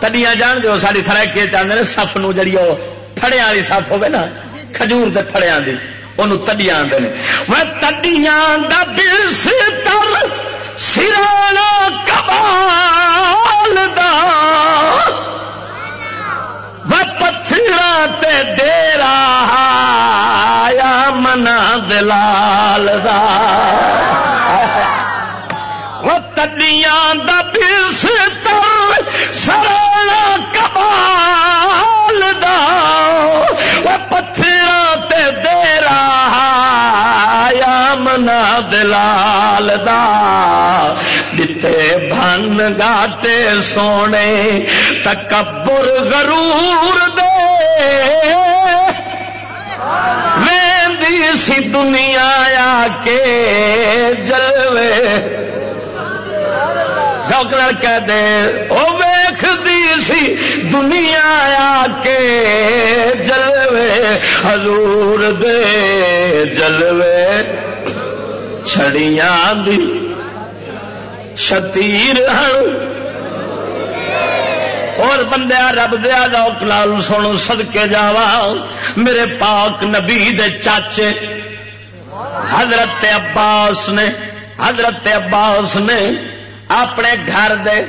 تڈیاں جان دو ساری فرائکی چاہتے سف نو جڑی وہ تھڑیا والی سف ہوے نا، کھجور کے تھڑیا کی وہ تڈیاں آتے ہیں وہ تڈیاں دبل سر سرانا کمال دا۔ وہ پتھر ڈیرا یا منا دلال دا۔ وہ تڈیاں دبل یا دلال دا، دتے بن گاٹے سونے، تکبر غرور دے۔ ویندی سی دنیا آ کے جلوے سوکر کہہ دے، او ویخ دی سی دنیا آ کے جلوے، حضور دے جلوے۔ چھڑیاں دی شتیر ہن اور بندیا رب دیا لوک لال سن سد کے جاوا میرے پاک نبی دے چاچے حضرت عباس نے حضرت عباس نے اپنے گھر دے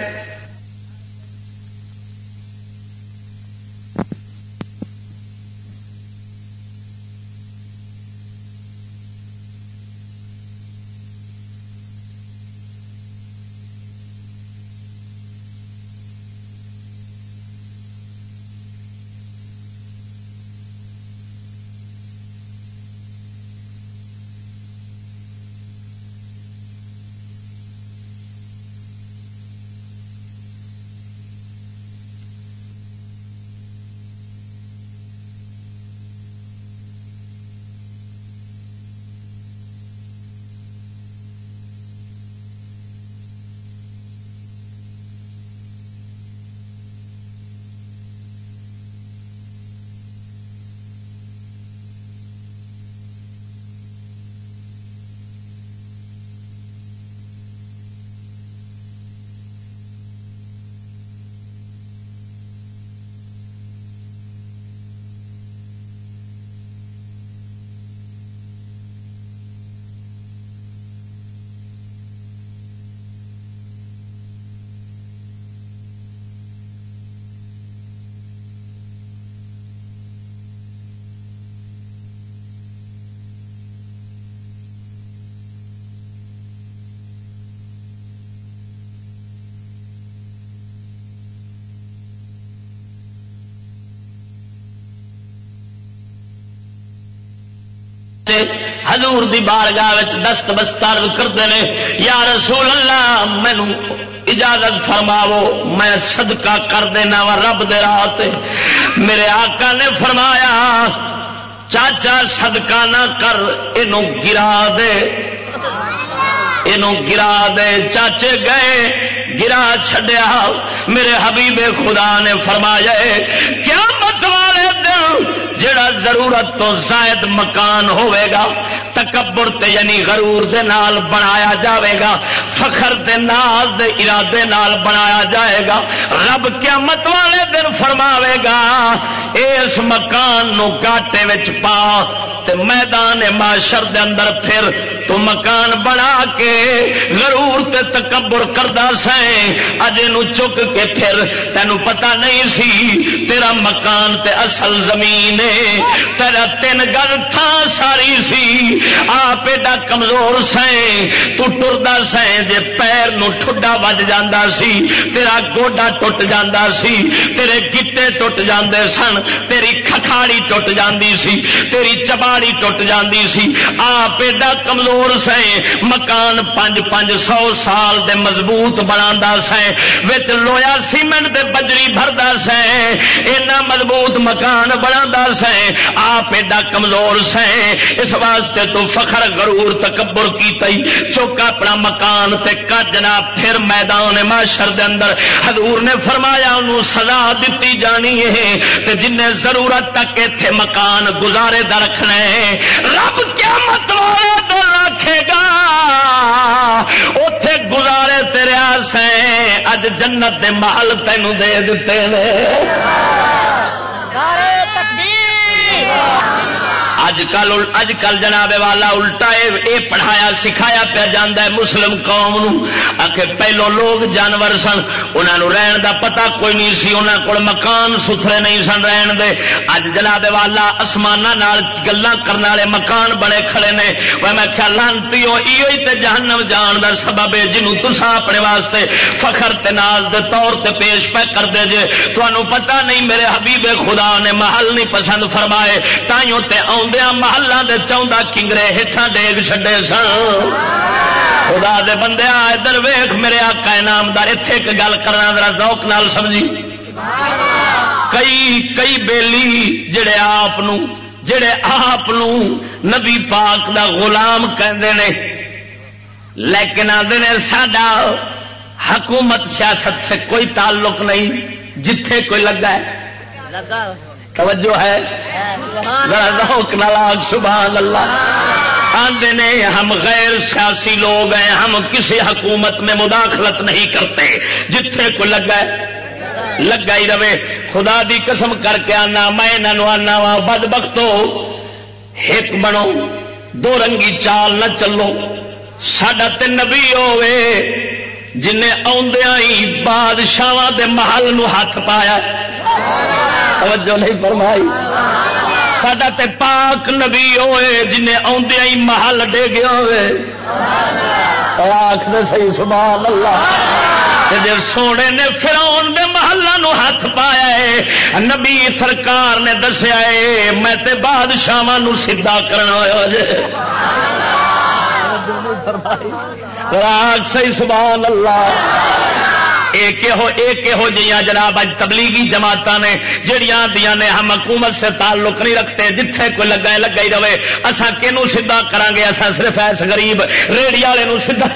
حضور دی بارگاہ دست بستار کرتے ہیں۔ یا رسول اللہ، مینو اجازت فرماو میں صدقہ کر دینا وا رب دے رات۔ میرے آقا نے فرمایا، چاچا، صدقہ نہ کر یہ گرا دے۔ گرا دے۔ چاچے گئے، گرا چڈیا میرے حبیب خدا نے فرمایا کیا مت والے دن جڑا ضرورت تو زائد مکان ہوئے گا تکبر تے یعنی غرور دے نال بنایا جاوے گا، فخر دے نال دے ارادے نال بنایا جائے گا۔ رب قیامت والے دن فرماوے گا، اس مکان نو گاٹے وچ پا تے میدان معاشر دے اندر پھر تو مکان بنا کے غرور تے تکبر کردا سائیں۔ اج نو چک کے پھر تینو پتہ نہیں سی، تیرا مکان تے اصل زمین ہے تیرا تین گل تھا ساری سی۔ آپ ایڈا کمزور سائیں، تو ٹردا سائیں جے پیر نو ٹھڈا وج جاندا سی، تیرا گوڈا ٹوٹ جاندا سی، تیرے گٹے ٹوٹ جاندے سن، تیری کھکھاڑی ٹوٹ جاندی سی، تیری چباڑی ٹوٹ جاندی سی۔ آپ ایڈا کمزور سائیں، مکان پانچ پانچ سو سال دے مضبوط بنا سائیں، وچ لویا سیمنٹ دے بجری بھردا سائیں، اینا مضبوط مکان بنا سائیں۔ آپ ایڈا کمزور سائیں، اس واسطے تو فخر غرور تکبر کی تئی چوکا اپنا مکان تے کجنا پھر میدان معاشر دے اندر۔ حضور نے فرمایا، انہوں سزا دیتی جانی ہے۔ تے جن ضرورت تک ایتھے مکان گزارے دا رکھنا ہے، رب کیا مت والے دل رکھے گا۔ اتے گزارے تیرے سے اج جنت دے محل تینوں دے دیتے ہیں اج کل اج کل جناب والا الٹا اے پڑھایا سکھایا پیا جاندہ ہے مسلم قوم نو۔ آخر پہلو لوگ جانور سن انہوں رہن دا پتہ کوئی نہیں سی انہوں کو مکان ستھرے نہیں سن رہن دے۔ اج جناب والا آسمان گلا کرنے والے مکان بڑے کھڑے نے۔ وہ میں خیال لانتی ہو یہ تے جہنم جان دا سبب ہے جنوں تسا اپنے واسطے فخر تے ناز دے طور تے پیش پہ کر دے جے۔ تمہیں پتہ نہیں میرے حبیب خدا نے محل نہیں پسند فرمائے، تائیوں تے آدھے محلہ دے چاہتا کنگرے ہٹا ڈیگ چڈے سن۔ خدا دے بندے ادھر ویخ میرے آقا انعامدار اتے ایک گل کرنا، ذرا ذوق نال سمجھی۔ کئی کئی بیلی جڑے آپ جڑے آپ نبی پاک دا غلام کہندے نے۔ لیکن آدھے نے سڈا حکومت سیاست سے کوئی تعلق نہیں، جتھے کوئی لگا ہے۔ لگا۔ توجہ ہے؟ سبحان اللہ۔ آندے نے، ہم غیر سیاسی لوگ ہیں، ہم کسی حکومت میں مداخلت نہیں کرتے۔ جتھے کو لگا ہے، لگا ہی رہے۔ خدا دی قسم کر کے آنا، میں آنا وا، بد بختو۔ ایک بنو، دو رنگی چال نہ چلو۔ سڈا تین نبی ہوے جنہیں آدھا ہی بادشاہ دے محل نو ہاتھ پایا۔ توجہ نہیں فرمائی۔ سڈا تے پاک نبی ہوئے، جنہیں آدھے ہی محل ڈے گیا ہوئے۔ آخر سی سبحان اللہ۔ جی سونے نے فراؤن دے محلہ ہاتھ پایا ہے، نبی سرکار نے دسیا ہے، میں تے بادشاہ سیدا کرنا ہوا جی راگ سی سبحان اللہ۔ جہاں جناب اج تبلیغی جماعت نے جہیا دیا نے ہم حکومت سے تعلق نہیں رکھتے، جتھے کوئی لگا لگا ہی رہے اصا کہ سیدا کریں گے اصا صرف ایس گریب ریڑی والے سیدا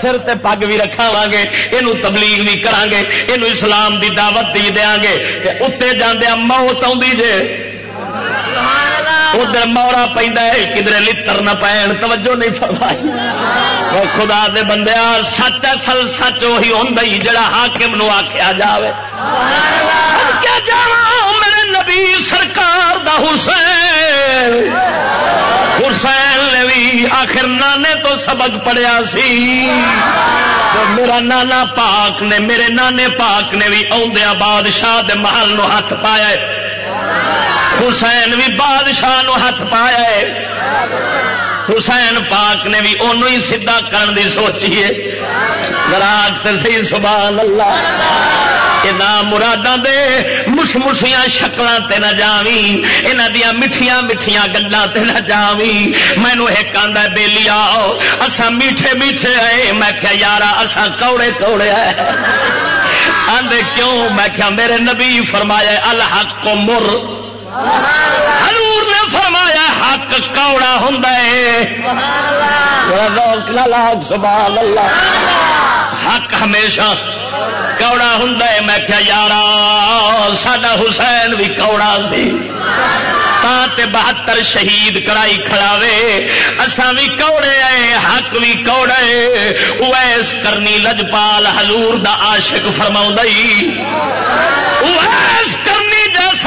سر تے پگ بھی رکھا گے یہ تبلیغ بھی کران گے یہ اسلام دی دعوت دی دیا گے اتنے جانے موت آ جے۔ ادھر مورا پہ کدھر لڑ نہ پین توجہ نہیں فرمائی. خدا دے بندے سچ اصل سچ وہی ہوں جڑا حاکم نو آخیا جائے کیا جا میرے نبی سرکار دا حسین. حسین نے بھی آخر نانے تو سبق پڑیا سی. میرا نانا پاک نے میرے نانے پاک نے بھی آدھا بادشاہ دے محل نو ہاتھ پایا حسین بھی بادشاہ نو ہاتھ پایا ہے۔ حسین پاک نے بھی انہوں ہی سیدا کرن دی سوچی ہے۔ گراج تو سی سبحان اللہ مراداں دے مش مشیاں شکل تے نہ جاوی۔ یہاں دیا میٹھیاں میٹھیاں گلوں تے نہ جاوی۔ مینو ایک آدھا بے لیا اسا میٹھے میٹھے آئے۔ میں کیا یار اسا کوڑے کوڑے آئے۔ آدھے کیوں؟ میں کیا میرے نبی فرمایا الحق کو مر۔ حضور نے فرمایا حق کوڑا ہوں سبحان اللہ۔ حق ہمیشہ کوڑا ہوں میں کیا یار سڈا حسین بھی کوڑا سی تے بہتر شہید کرائی کھڑاوے اساں بھی کوڑے آئے حق بھی کوڑے اویس کرنی لجپال حضور دا عاشق فرما اویس کرنی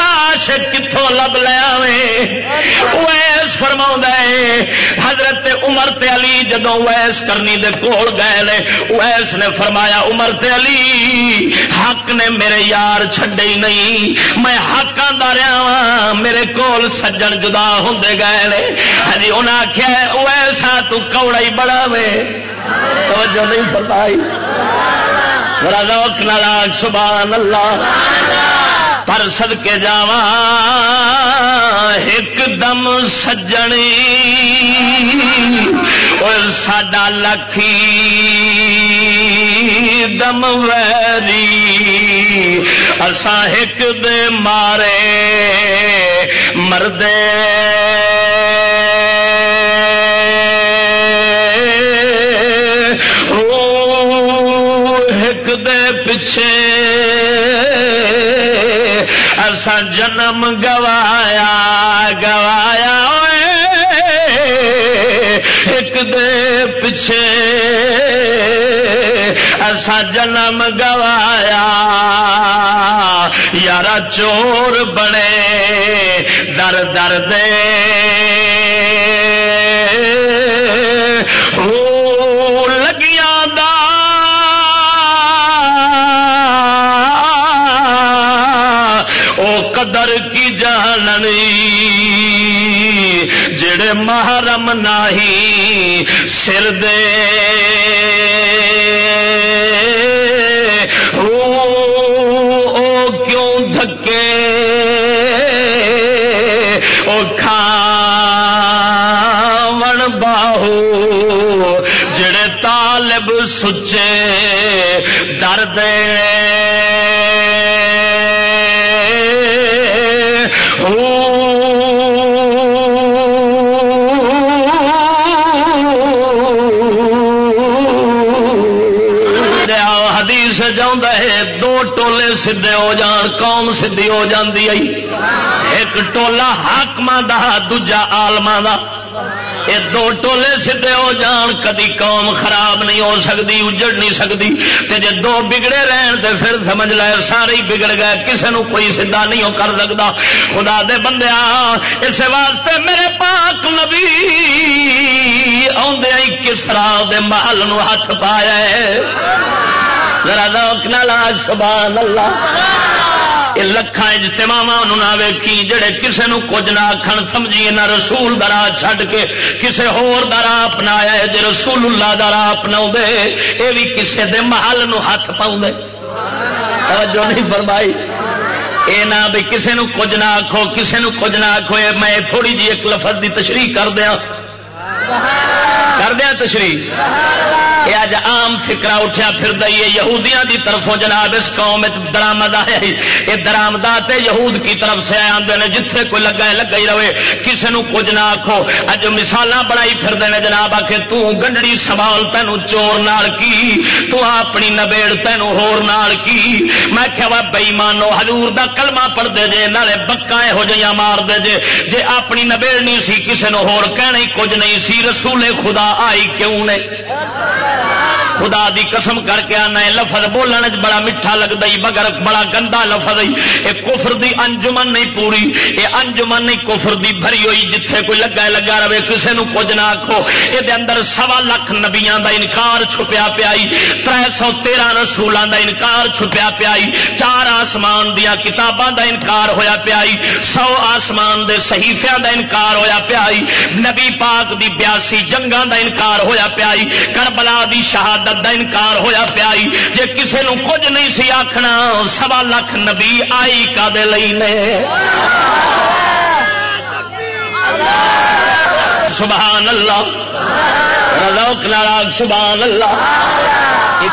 جیسا کتوں لب لیا ویس فرما حضرت عمر تے علی جدو ویس کرنی دے کول گئے ویس نے فرمایا، عمر تے علی، حق نے میرے یار چھڈے ہی نہیں۔ میں حق آدھا رہا وا میرے کول سجن جدا ہوں گئے ہجی ہاں انہیں آخیا ویسا ہاں توڑا ہی بڑا وے۔ توجہ نہیں فرمائی۔ بڑا روک نالاگ سبحان اللہ۔ پر سد کے جا ایک دم سجنی۔ اور ساڈا لکھی دم ویری۔ ایک دے مارے مردے۔ ایک دے پچھے ایسا جنم گوایا گوایا ایک دے پچھے ایسا جنم گوایا یار چور بنے، در در دے محرم نہیں سر دے۔ او کیوں دھکے؟ او کھاون باہو جڑے طالب سچے درد ٹولے سدھے ہو جان، قوم سدھی ہو جاتی ایک ٹولا حاقم دا دجا آلما دا۔ یہ دو ٹولے سیدے ہو جان، کدی قوم خراب نہیں ہو سکتی اجڑ نہیں سکتی تے جے دو بگڑے رہن تے پھر سمجھ لے، سارے ہی بگڑ گئے۔ کسے نو کوئی سیدھا نہیں ہو کر سکتا خدا دے بندے اس واسطے میرے پاک نبی آدھے کسرا دے محل نو ہاتھ پایا ہے۔ ذرا روک نہ لاگ سبحان اللہ یہ لکھا اجتماع نہ ویکھی جڑے کسے نو کچھ نہ آخر سمجھی نہ رسول درا چھڈ کے کسے ہور درا اپنایا ہے جی رسول اللہ درا اپنا یہ بھی کسے دے محل نو ہاتھ پاؤں جو نہیں فرمائی۔ اے نہ بھی کسے نو کچھ نہ آخو کسے نو کچھ نہ آخو میں تھوڑی جی ایک لفظ دی تشریح کر دیا کر دیا تشریح۔ یہ اج آم فکرا اٹھیا پھر دئیے یہودیاں دی طرفوں جناب اس قوم درامد آیا یہ درامدات یہود کی طرف سے آتے ہیں جتھے کوئی لگا ہے، لگا ہی رہے۔ کسی نو کچھ نہ آخو اج مثال بڑائی پھر دے جناب آ کے تنڈڑی سنبھال تینوں چور نال کی۔ تو اپنی نبیڑ تینوں ہور نال کی۔ میں کیا وا بئی مانو ہزور کا کلما پڑھتے جے، نالے بکا یہو جہاں مار دے جے۔ جے اپنی نبیڑ نہیں سی کسی نو ہور کہنا ہی کچھ نہیں سی۔ رسول خدا آئی کیوں نے؟ خدا دی قسم کر کے آنا ہے، لفظ بولنے بڑا میٹھا لگتا ہی مگر بڑا گندا لفظ یہ کفر دی انجمن نہیں پوری یہ انجمن نہیں کفر دی بھری ہوئی، جتھے کوئی لگا لگا رہے کسی نو کچھ نہ آخو یہ اندر سوا لاکھ نبیا دا انکار چھپیا پیا تر سو تیرہ رسولوں دا انکار چھپیا پیا چار آسمان دیا کتاباں دا انکار ہویا پیا سو آسمان دے صحیفیاں دا انکار ہویا پیا نبی پاک دی بیاسی جنگاں دا انکار ہویا پیا کربلا دی شہادت عبادت دا انکار ہویا پیائی جے کسے نو کچھ نہیں سی آکھنا، سوا لکھ نبی آئی کا دے لئی نے۔ اللہ! سبحان اللہ۔ روک ناراگ سبحان اللہ۔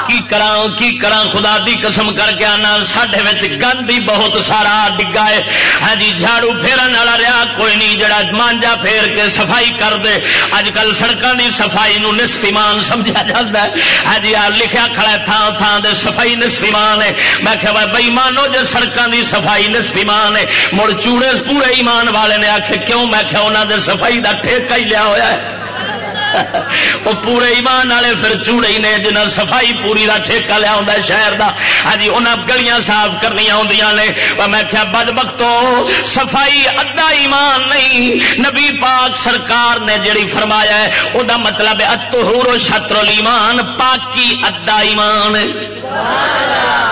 کی کرا کی کرا خدا دی قسم کر کے آنا سڈے گند ہی بہت سارا ڈگا ہے ہاں جی جھاڑو پھیرن والا رہا، کوئی نہیں، جڑا مانجا پھیر کے صفائی کر دے۔ اج کل سڑکوں کی صفائی نو نصف ایمان سمجھا جاتا ہے۔ ہاں جی آ لکھا کھڑا تھان تھان دے صفائی نصف ایمان ہے۔ میں کہ بھائی مانو جو سڑکوں کی صفائی نصف ایمان ہے۔ مڑ چوڑے پورے ایمان والے نے آخے کیوں؟ میں کہ انہوں نے صفائی کا ٹھیکہ ہی لیا ہوا ہے۔ وہ پورے ایمان والے پھر چوڑے نے جنہیں صفائی پوری کا ٹھیکہ لیا ہوں شہر کا ہاں جی انہیں گلیاں صاف کرنی آدی نے۔ میں کیا بد بختو، صفائی ادا ایمان نہیں۔ نبی پاک سرکار نے جڑی فرمایا ہے وہ مطلب اتہور شطر ایمان پاکی ادا ایمان۔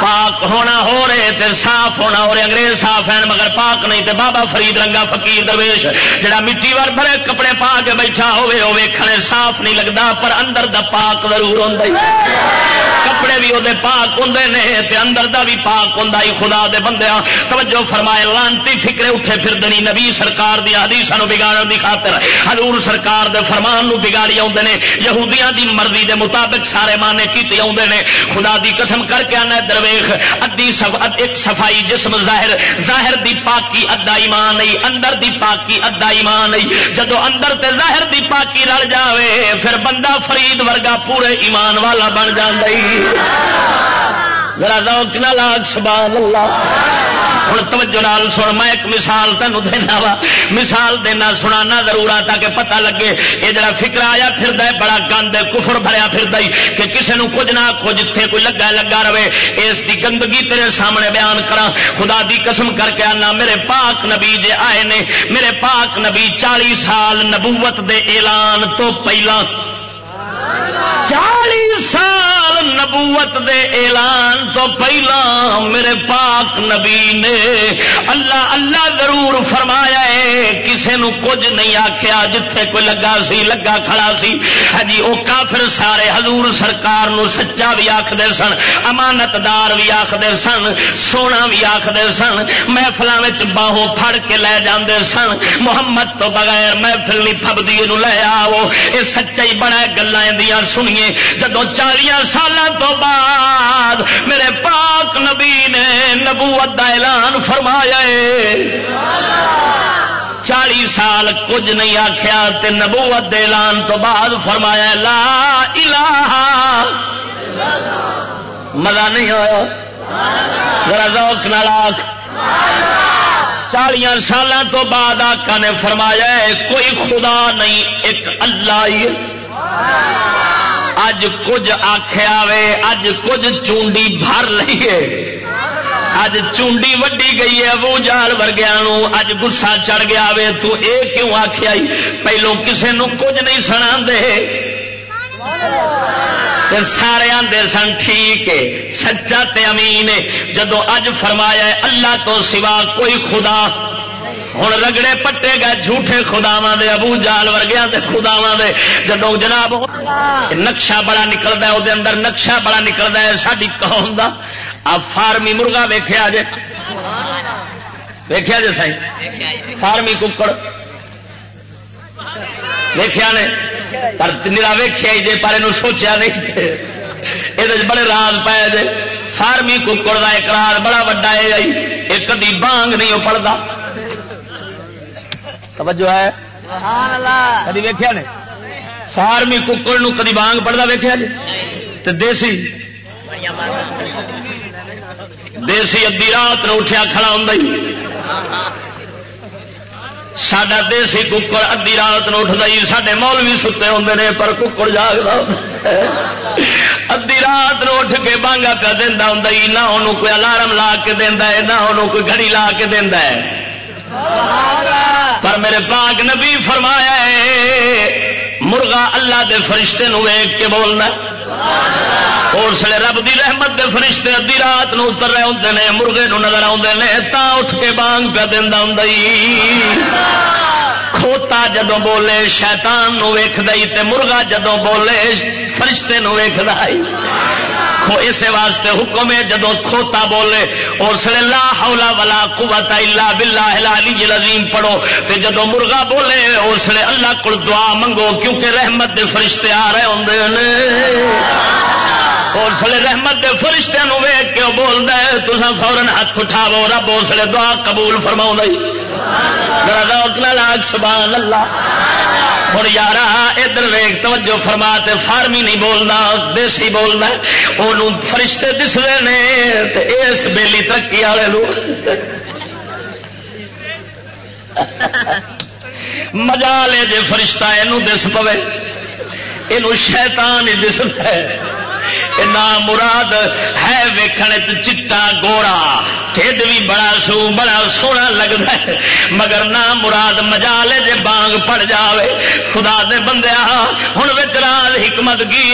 پاک ہونا ہو رہے تے صاف ہونا ہو رہے، انگریز صاف ہیں مگر پاک نہیں تے بابا فرید رنگا فقیر درویش، جڑا مٹی وار بڑے کپڑے پا کے بیٹھا ہوئے ہوئے کھڑے صاف نہیں لگتا پر اندر دا پاک ضرور ہوں کپڑے بھی وہ پاک ہوں نے تے اندر دا بھی پاک ہوں خدا دے بندے توجہ فرمائے، لانتی فکرے اٹھے پھر دنی نبی سرکار دی حدیث بگاڑ دی خاطر حضور سرکار دے فرمان نو بگاڑی آتے ہیں یہودیاں دی مرضی دے مطابق سارے مانے کیتے آتے ہیں خدا دی قسم کر کے آنا درویخ ادی ایک صفائی جسم ظاہر۔ ظاہر دی پاکی ادا ایمان نہیں اندر دی پاکی ادا ایمان نہیں جدو اندر تے ظاہر دی پاکی رل جاوے پھر بندہ فرید ورگا پورے ایمان والا بن ذرا روک نہ لاگ، سبحان اللہ۔ ہوں توجہ نال سن، میں ایک مثال تینوں دینا وا۔ مثال دینا سنانا ضرور آ تاکہ پتہ لگے۔ یہ جڑا فکر آیا پھر ہے، بڑا گند ہے، کفر بھریا پھر کہ کسی نے کچھ نہ کچھ جتھے کوئی لگا لگا رہے۔ اس کی گندگی تیرے سامنے بیان کرا خدا دی قسم کر کے آنا، میرے پاک نبی جے آئے نے، میرے پاک نبی چالی سال نبوت دے اعلان تو پہلا۔ چالی سال نبوت دے اعلان تو پہلا میرے پاک نبی نے اللہ اللہ ضرور فرمایا ہے، کسے نو کچھ نہیں آخیا جتھے کوئی لگا سی، لگا کھڑا سی۔ ہاں جی، وہ کافر سارے حضور سرکار نو سچا بھی آخر سن امانت دار بھی آخر سن، سونا بھی آخر سن محفل باہوں پھڑ کے لے جاندے سن۔ محمد تو بغیر محفل نہیں پبدی لے آو یہ سچا ہی بڑا گلیں دیا سنیے۔ جدو چالیا سال تو بعد میرے پاک نبی نے نبوت کا اعلان فرمایا چالی سال کچھ نہیں آخیا نبوت اعلان تو بعد فرمایا لا الہ مزہ نہیں ہوا ذرا روک نالاک چالیا سال تو بعد آقا نے فرمایا کوئی خدا نہیں، ایک اللہ ہی اج کچھ آخیا وے اج کچھ چونڈی بھر لیے اج چونڈی وڈی گئی ہے وہ جال ورگیا اج گسا چڑھ گیا وے تو اے کیوں آخیا پہلو کسے نو کچھ نہیں سنا دے سارے آدھے سن، ٹھیک ہے، سچا تے امین جدو اج فرمایا اللہ تو سوا کوئی خدا ہوں رگڑے پٹے گئے جھوٹے خداوا دے ابو جال ورگیا خداوا دے۔ جدو جناب نقشہ بڑا نکلتا ہے وہ اندر نقشہ بڑا نکلتا ہے ساری قوم کا آپ فارمی مرغا ویخیا جی ویخیا جی سائی؟ فارمی ککڑ۔ ویخیا نے؟ پر نیلا ویخیا جی پر یہ سوچا نہیں۔ یہ بڑے راز پائے جی فارمی ککڑ کا ایک راز بڑا وا ہے کدی بانگ نہیں پڑتا توجہ ہے؟ کدی ویکیا نے؟ فارمی ککڑ کدی بانگ پڑتا ویکیا جی؟ تو دیسی دیسی ادی رات نو اٹھیا کھڑا ہوں سڈا دیسی ککڑ ادی رات نو اٹھتا ہی۔ سڈے مول بھی ستے ہوں نے پر ککڑ جاگتا ادی رات نو اٹھ کے بانگا پہ دینا ہوں نہ انہوں کوئی الارم لا کے دینا ہے نہ انہوں کوئی گھڑی لا کے دینا ہے۔ پر میرے پاک نبی فرمایا ہے، مرغا اللہ دے فرشتے نو ویگ کے بولنا۔ اس لیے رب دی رحمت دے فرشتے ادی رات نو اتر رہے ہوتے ہیں مرغے نو نظر آتے ہیں تا اٹھ کے بانگ پہ دینا ہوں کھوتا جدو بولے، شیطان نو ویخ تے مرغا جدو بولے، فرشتے نو ویخ اس واسطے حکم ہے، جدو کھوتا بولے اس لیے لا حولا ولا قوت الا باللہ العلی العظیم پڑھو، تے جدو مرغا بولے اس لیے اللہ کو دعا منگو، کیونکہ رحمت دے فرشتے آ رہے ہوں اس لیے رحمت دے فرشتہ ویگ کے بول دے تو فورن ہاتھ اٹھاو رب اس لیے دعا قبول فرما لاگ سبحان اللہ۔ ہوں یار ادھر ویگ توجہ فرما تے فارمی نہیں بولنا، دیسی بولنا۔ وہ فرشتے دستے ہیں اس بیلی ترقی والے مزہ لے جے فرشتہ یہ دس پوے۔ یہ شیتان ہی دس ہے نام مراد ہے ویکھن چٹا گوڑا ٹھڈ بھی بڑا سو بڑا سونا لگتا ہے مگر نام مراد مجالے جے بانگ پڑ جاوے خدا دے بندے ہوں راز حکمت کی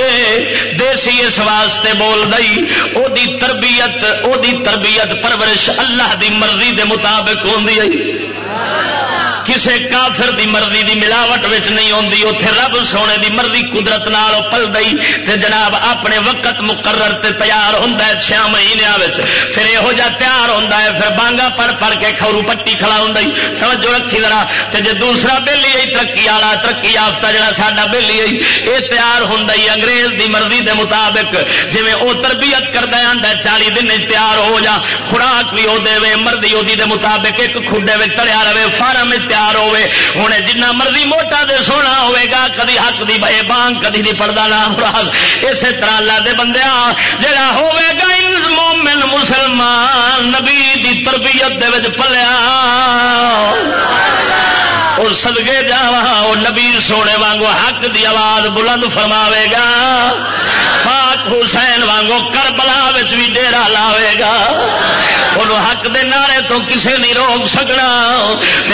دیسی اس واسطے بول دئی او دی تربیت او دی تربیت پرورش اللہ دی مرضی دے مطابق ہوندی ہے کسے کافر دی مرضی دی ملاوٹ وچ نہیں ہوندی، اوتھے رب سونے دی مرضی قدرت نال پل دئی تے جناب اپنے وقت مقرر تے تیار ہوندا ہے 6 مہینیاں وچ۔ پھر یہو جا تیار ہوندا ہے، پھر بانگا پڑ پڑ کے کھورو پٹی کھڑا ہوندا ہے۔ توجہ رکھی ذرا، تے جے دوسرا بیلی ہے، ترقی والا ترقی یافتہ جڑا ساڈا بیلی ہے، اے تیار ہوندا ہے انگریز دی مرضی دے مطابق۔ جویں او تربیت کردا آندا 40 دن تیار ہو جا۔ خوراک بھی او دے وے، مرضی او دی دے مطابق ایک کھڈے وچ تڑیا رہے، فارم تیار تیار ہوے ہوں جنہ مرضی موٹا دے سونا ہوے گا، کدی حق دی بے بانگ، کدی نہیں پڑتا نہ مراد اسی طرح اللہ دے بندیا جڑا ہوے گا مومن مسلمان، نبی دی تربیت دے وچ پلیا۔ اور سدگے جا وہ نبی سونے وانگو حق دی آواز بلند فرماوے گا۔ پاک حسین وانگو کربلا بھی ڈیرا لاوے گا۔ حق دے نعرے تو کسے نہیں روک سکنا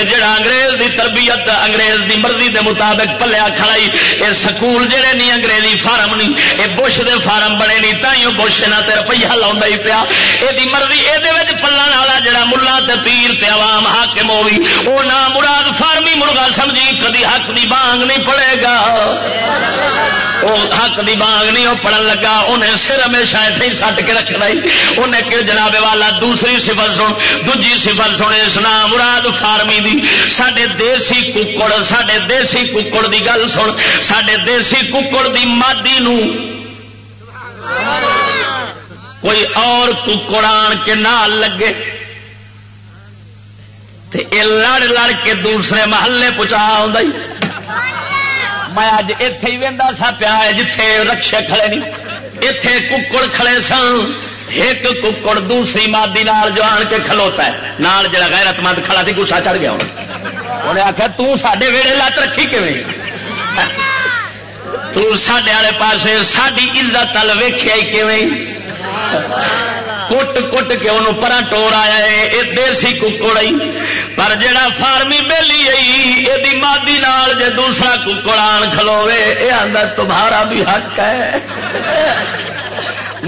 جڑا انگریز دی تربیت، انگریز دی مرضی دے مطابق پلیا کھڑائی یہ سکول جڑے نہیں انگریزی فارم نہیں یہ بش دے فارم بنے نہیں تائیوں بش نہ تے روپیہ لاؤں ہی پیا۔ یہ مرضی یہ پلن والا جڑا ملا تے پیر تے عوام حاکم ہوئی وہ نہ مراد فارمی مرغا سمجھی، کدی حق دی بانگ نہیں پڑے گا۔ وہ حق دی بانگ نہیں وہ پڑھن لگا، انہیں سر ہمیشہ اتنے سٹ کے رکھنا ہی۔ انہیں کہ جناب والا، دوسری سفر سن، دوجی سفر سنے سنا مراد فارمی دی۔ سڈے دیسی ککڑ سڈے دیسی ککڑ دی گل سن۔ سڈے دیسی ککڑ دی مادی نو۔ کوئی اور ککڑ آن کے نال لگے۔ تے اے لڑ لڑ کے دوسرے محلے پہنچا آئی میں اج اتے ہی وہدا سا پیا جتھے رکشے کھڑے نہیں اتے ککڑ کھڑے سن ایک ککڑ دوسری مادی نال جو آن کے کھلوتا ہے۔ نال جڑا غیرت مند کھڑا تھی گسا چڑھ گیا انہیں آخیا تے ویڑے لت رکھی کیون تے والے پاسے ساری عزت ال ویخیا کیون کٹ کٹ کے انہوں پرا ٹور آیا ہے یہ دیسی ککڑ آئی پر جڑا فارمی بہلی آئی یہ مادی نال جے دوسرا ککڑ آن کھلوے یہ آدھا تمہارا بھی حق ہے۔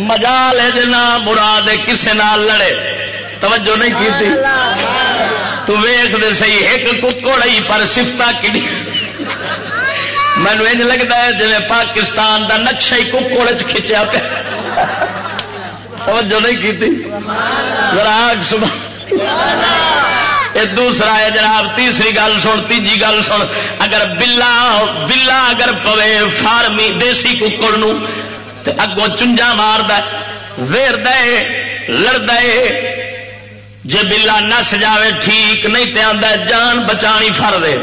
مزا لے جنا مراد کسے نال لڑے۔ توجہ نہیں کی تھی تو ویخ دے سی ایک ککڑ آئی پر سفتا کی مینو انج لگتا ہے جی پاکستان دا نقشہ ہی ککڑ کھچیا پیا۔ توجہ نہیں کی راگ یہ دوسرا ہے جناب، تیسری گل سن، تیجی گل سن۔ اگر بلا بلا اگر پوے فارمی دیسی ککڑ اگوں چنجا مار دیر دے لڑ دے جی بلا نس جاوے ٹھیک نہیں تے آدھا جان بچانی فر دے۔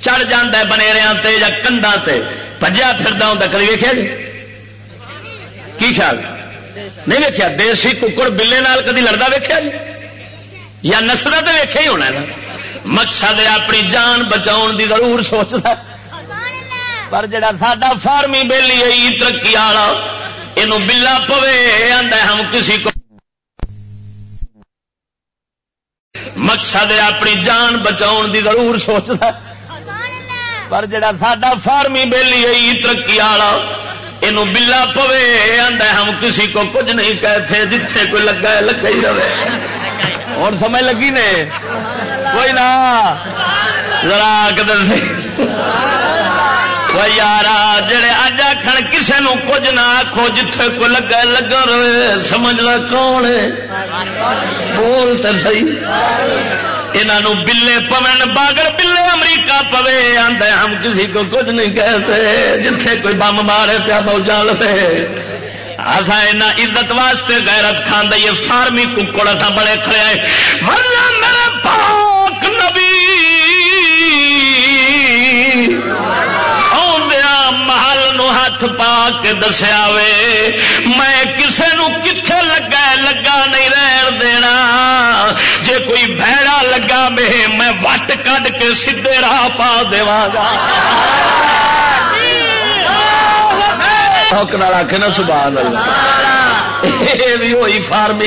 چڑھ جا بنیریا یا کنڈا تے۔ پجا پھر ہوں کدی ویکیا جی؟ کی خیال؟ نہیں ویکیا دیسی ککڑ بلے نال کدی لڑتا ویکیا جی؟ یا نسل تو ویکیا ہی ہونا مقصد اپنی جان بچاؤ دی ضرور سوچتا پر جڑا ساڈا فارمی بہلی آئی ترقی والا یہ بلا پوے آدھا ہم کسی کو۔ مقصد اپنی جان بچاؤ دی ضرور سوچتا پر جڑا ساڈا فارمی بہلی آئی ترقی والا یہ بلا پوے آدھا ہم کسی کو کچھ نہیں کہتے جتھے کوئی لگا ہے لگا ہی رہے اور سمجھ لگی نے کوئی نہ ذرا دسے یار جڑے اج آخر کسی نو کچھ نہ آخو جتھے کو لگا لگا رہے سمجھ ل کون بول تو سی انہوں بلے پون باگر بلے امریکہ پوے آدھے ہم کسی کو کچھ نہیں کہتے، جتھے کوئی بم مارے پیا موجا لے۔ آخا عزت واسطے غیرت کھانا یہ فارمی ککڑ اصا بڑے کھڑے آئے۔ ورنہ میرے پاک نبی محل نو ہاتھ پا کے دسیا وے، میں کسے نو کتھے لگا لگا نہیں رہن دینا۔ جے کوئی بھڑا لگا بے میں وٹ کڈ کے سیدے راہ پا داگا آخ نا، سبحان اللہ۔ یہ بھی ہوئی فارمی۔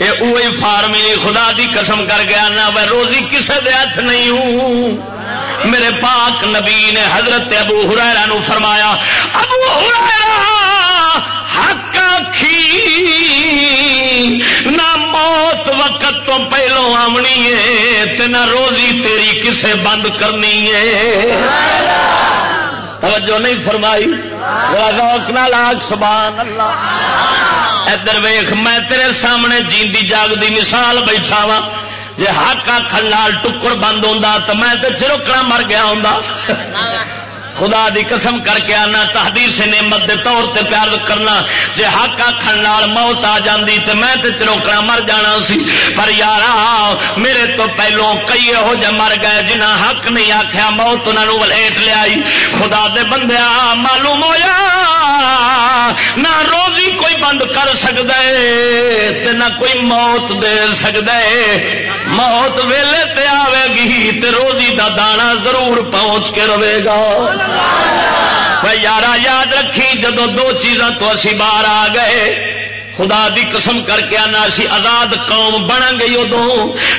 یہ وہی فارمی، خدا دی قسم کر گیا نہ میں روزی کسے دے ہاتھ نہیں ہوں۔ میرے پاک نبی نے حضرت ابو ہرا نو فرمایا، ابو ہرا حق نہ موت وقت تو پہلو آمنی ہے نہ روزی تیری کسے بند کرنی ہے۔ توجہ نہیں فرمائی؟ روک نہ لاگ سبحان اللہ ادھر ویخ میں تیرے سامنے جیندی جاگتی مثال بیٹھا وا جی حق آخر ٹکر بند ہوتا تو میں تو چروکڑا مر گیا ہوں خدا دی قسم کر کے آنا، تحدیر سے نعمت دے طور تے پیار کرنا۔ جے حق آخر موت آ جاندی تے میں تے چروکڑا مر جانا سی۔ پر یار میرے تو پہلو کئی یہو جہ مر گئے جنہ حق نہیں آخیا موت انہوں ولیٹ لیا خدا دے بندیا معلوم ہویا، نہ روزی کوئی بند کر سکتا ہے تے نہ کوئی موت دے سکتا ہے موت ویلے تے آئے گی تے روزی دا دانا ضرور پہنچ کے رہے گا۔ یار یاد رکھی، جدو دو چیزاں تو اسی باہر آ گئے، خدا دی قسم کر کے آنا سی آزاد قوم بن گئی ادو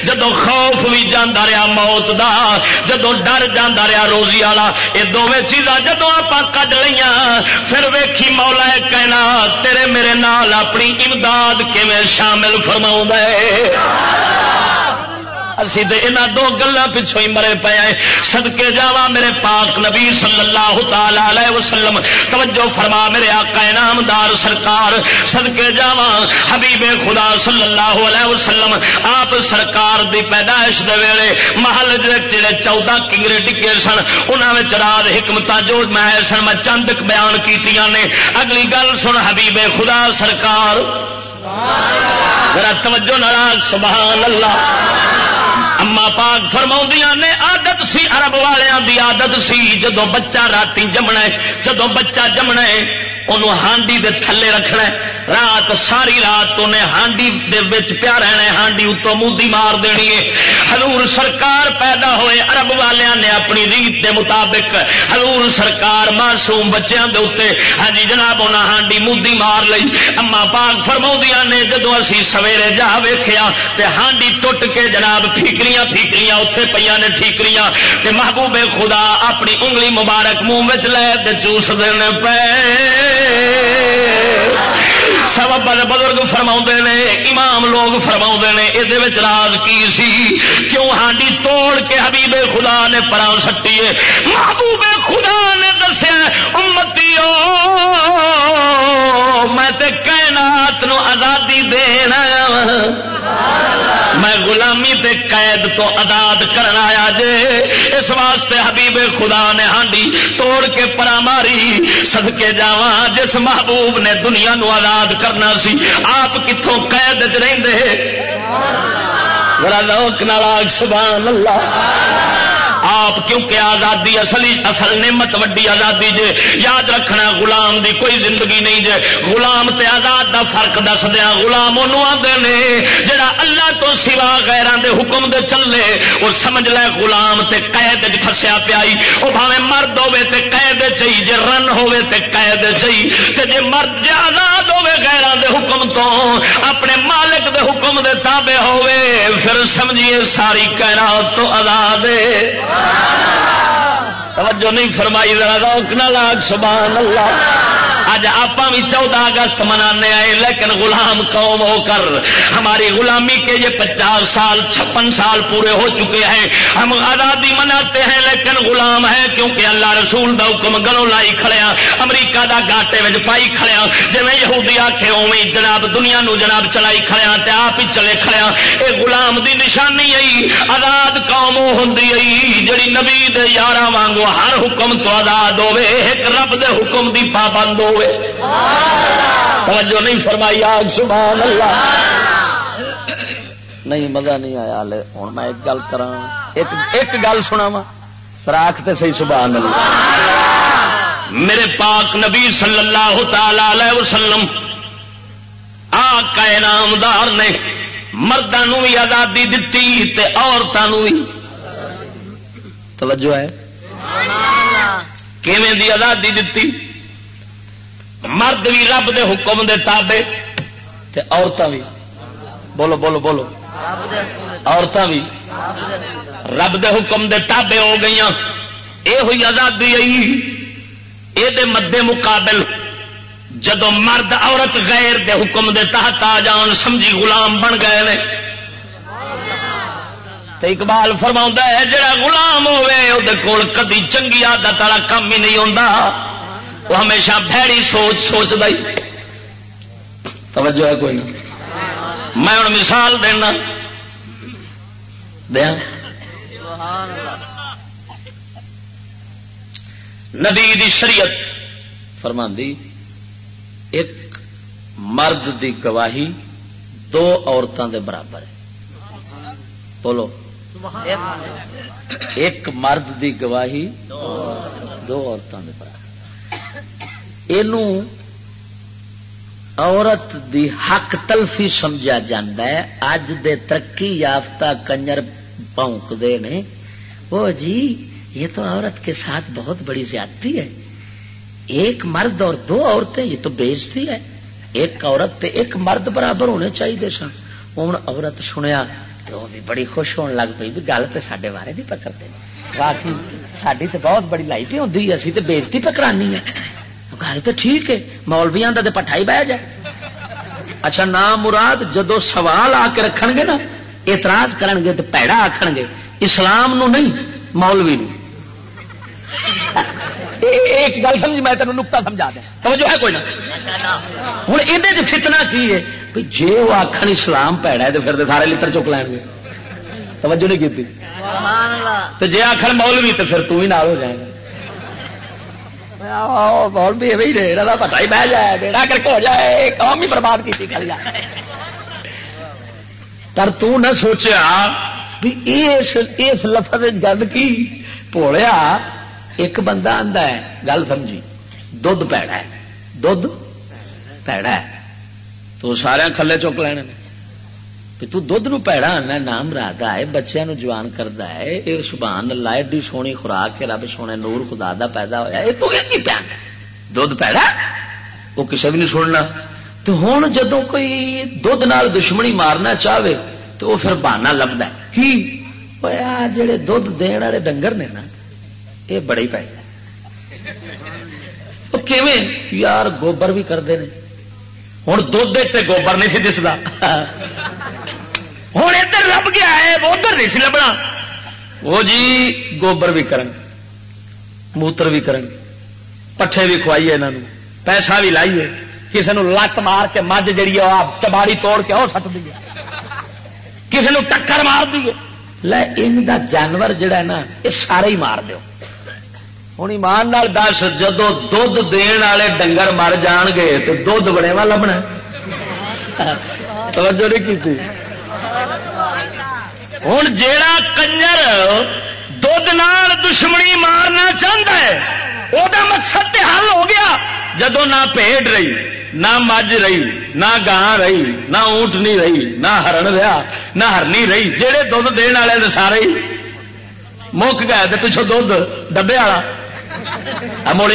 جدو خوف بھی جانا رہا موت دا، جدو ڈر جانا رہا روزی والا، یہ دونوں چیزاں جدو آپ کٹ لیا پھر ویکھی مولا کہنا تیرے میرے نال اپنی امداد کیون شامل فرما اسی تے انہ دو گلا پچھوں ہی مرے پے آئے۔ سدکے جاوا میرے پاک نبی صلی اللہ تعالی علیہ وسلم۔ توجہ فرما میرے آقا انعامدار سرکار۔ سدکے جاوا حبیب خدا صلی اللہ علیہ وسلم۔ آپ سرکار دی پیدائش دے ویلے محل جڑے چودہ کنگرے ڈگے سن انہوں راز حکمت جو میں سن، میں چند بیان کیتیاں نے۔ اگلی گل سن حبیب خدا سرکار۔ ذرا توجہ ناراض سبحان اللہ۔ اما پاک فرما نے آدت سی ارب والوں کی آدت سی، جدو بچہ رات جمنا ہے، جدو بچہ جمنا ہے انہوں ہانڈی دے تھلے رکھنا رات ساری رات انہیں ہانڈی دے بچ پیا رہنا ہانڈی اتو موتی مار دینی ہے۔ حضور سرکار پیدا ہوئے ارب والوں نے اپنی ریت دے مطابق حضور سرکار معصوم بچیاں دے اتنے ہاں جی جناب انہیں ہانڈی مودی مار لئی۔ اما پاک فرما نے جدو اسی سویرے جا ویخیا ہانڈی ٹوٹ کے جناب ٹھیکریاں ٹھیکریاں اتنے پہ نے ٹھیکریاں محبوب خدا اپنی انگلی مبارک منہ لے چوس دین پے۔ سب بزرگ فرما نے، امام لوگ فرما نے یہ راز کی سی؟ کیوں ہانڈی توڑ کے حبیب خدا نے پرا سٹی ہے؟ محبوب خدا نے دسیا، امتی میں تے کائنات نو آزادی دینا غلامی تے قید تو آزاد کرنا آیا جے۔ اس واسطے حبیب خدا نے ہانڈی توڑ کے پرا ماری۔ سدکے جا جس محبوب نے دنیا نو آزاد کرنا سی، آپ کتوں قید چ رہتے لوک نالاگ سبحان اللہ۔ آپ کیونکہ آزادی اصلی اصل نعمت وڈی آزادی جے، یاد رکھنا غلام دی کوئی زندگی نہیں جے۔ غلام تے آزاد دا فرق دس دیا، غلام انہوں آتے نے جڑا اللہ تو سوا غیران دے حکم دے چلے۔ وہ سمجھ لے غلام تے قید فسیا پیائی۔ وہ بھاوے مرد ہوے تے قید چاہیے جے رن ہوے تے قید چاہیے تے جے مرد جے آزاد ہوے غیران دے حکم تو، اپنے مالک دے حکم دے تابع ہوے پھر سمجھیے ساری کائنات تو آزاد ہے۔ توجہ نہیں فرمائی ذرا روک نہ لاگ سبحان اللہ۔ اج آپ بھی چودہ اگست منانے آئے، لیکن غلام قوم ہو کر ہماری غلامی کے یہ پچاس سال، چھپن سال پورے ہو چکے ہیں۔ ہم آزادی مناتے ہیں، لیکن غلام ہے کیونکہ اللہ رسول دا حکم گلوں لائی کھڑیا، امریکہ دا گاٹے میں پائی کھڑیا۔ جی یہودی آخے اوی جناب دنیا نو جناب چلائی کھڑیا تے آپ ہی چلے کھڑیا۔ اے غلام دی نشانی آئی، آزاد قوم ہوں جڑی نبی دے یار وانگو ہر حکم تو آزاد ہوے ایک رب دے حکم دی پابند ہو ہوے توجہ نہیں فرمائی آگ سبحان اللہ۔ نہیں مزہ نہیں آیا ہوں میں ایک گل کرا ایک گل سنا وا راک تے صحیح سبحان اللہ۔ میرے پاک نبی صلی اللہ تعالی وسلم آقا نامدار نے مردوں بھی آزادی دتی تے عورتوں بھی۔ توجہ ہے۔ کیویں دی آزادی دتی؟ مرد بھی رب دے حکم دے تابے تے عورتیں بھی بولو بولو بولو۔ عورتیں بھی رب دے حکم دے تابے ہو گئی یہ ہوئی آزادی آئی۔ یہ مدے مقابل۔ جدو مرد عورت غیر دے حکم دے تحت آ جان، سمجھی غلام بن گئے نے۔ تو اقبال فرما ہے، جڑا غلام ہوے وہ کدی چنگی آدت والا کام ہی نہیں ہوتا وہ ہمیشہ بھڑی سوچ سوچ دئی توجہ ہے کوئی نہیں۔ میں ہوں مثال دینا۔ دیا۔ نبی دی شریعت فرماندی، ایک مرد دی گواہی دو عورتوں دے برابر ہے۔ بولو۔ ایک مرد دی گواہی دو عورتوں دے برابر۔ عورت دی حق تلفی سمجھا جاندہ ہے اج دے ترقی یافتہ کنجر پونکتے نے وہ جی یہ تو عورت کے ساتھ بہت بڑی زیادتی ہے ایک مرد اور دو عورتیں یہ تو بیچتی ہے ایک عورت تے ایک مرد برابر ہونے چاہیے سن ہوں عورت سنیا تو وہ بھی بڑی خوش ہونے لگ پی بھی گل تو سارے بارے نہیں پکڑتے باقی ساری تو بہت بڑی لائٹ ہوتی ہے اسی تو بےزتی پکرانی ہے گل تو ٹھیک ہے مولویا کا تو پٹھا ہی بہ جائے۔ اچھا نام مراد جدو سوال آ کے رکھ گے نا اعتراض کرن گے تو پیڑا آخ گے۔ اسلام نو نہیں مولوی نو۔ ایک گل سمجھ میں تینوں نکتا سمجھا دیا۔ توجہ ہے کوئی نہ؟ ہوں یہ فتنا کی ہے؟ بھائی جی وہ آخر اسلام پیڑا ہے تو پھر سارے لڑ چک لین گے۔ توجہ نہیں کی تو جی آخر مولوی تو پھر تھی نال ہو جائے گا مولوی پتا ہی بہ جائے بیڑا کر کے ہو جائے قوم ہی برباد کی کر جائے پر تو نہ سوچیا بھی اس لفظ گند کی پوڑیا ایک بندہ آتا ہے گل سمجھی دھد پیڑا ہے دھد پیڑا ہے تو سارے کھلے چک لینے تو دھد نو پیڑا آنا نام رادا ہے بچیا نو جوان کرتا ہے یہ سبحان اللہ ایڈی سونی خوراک رب سونے نور خدا دا پیدا ہوا یہ تو کی پیا دھد پیڑا وہ کسی بھی نہیں سننا تو ہوں جدو کوئی دھد نال دشمنی مارنا چاہے تو وہ پھر بہانا لبدا ہے کی جڑے دھد دن والے ڈنگر نے نا یہ بڑے ہی پائے یار گوبر بھی کرتے ہیں ہوں دھد گوبر نہیں سی دستا ہوں ادھر لب گیا ہے ادھر نہیں سی لبنا۔ وہ جی گوبر بھی کرن، موتر بھی کرن، پٹھے بھی کھوائیے یہاں پیسہ بھی لائیے۔ کسی نے لت مار کے مجھ جی چباڑی توڑ کے اور سٹ دیے کسی نے ٹکر مار دیے لے، ان دا جانور جڑا ہے نا، یہ سارے ہی مار دیو۔ ہوں ایمان دس جدو دھد دن والے ڈنگر مر جان گے تو دھد بڑے وا لبنا توجہ نہیں کی ہوں جا کنجر دھد نال دشمنی مارنا چاہتا ہے وہ مقصد تے حل ہو گیا جدو نہ پیٹ رہی نہ مجھ رہی نہ گاں رہی نہ اونٹ نہیں رہی نہ ہرن رہا نہ ہرنی رہی جہے دھد دن والے سارے مک گئے پچھو دھد ڈبے والا مڑ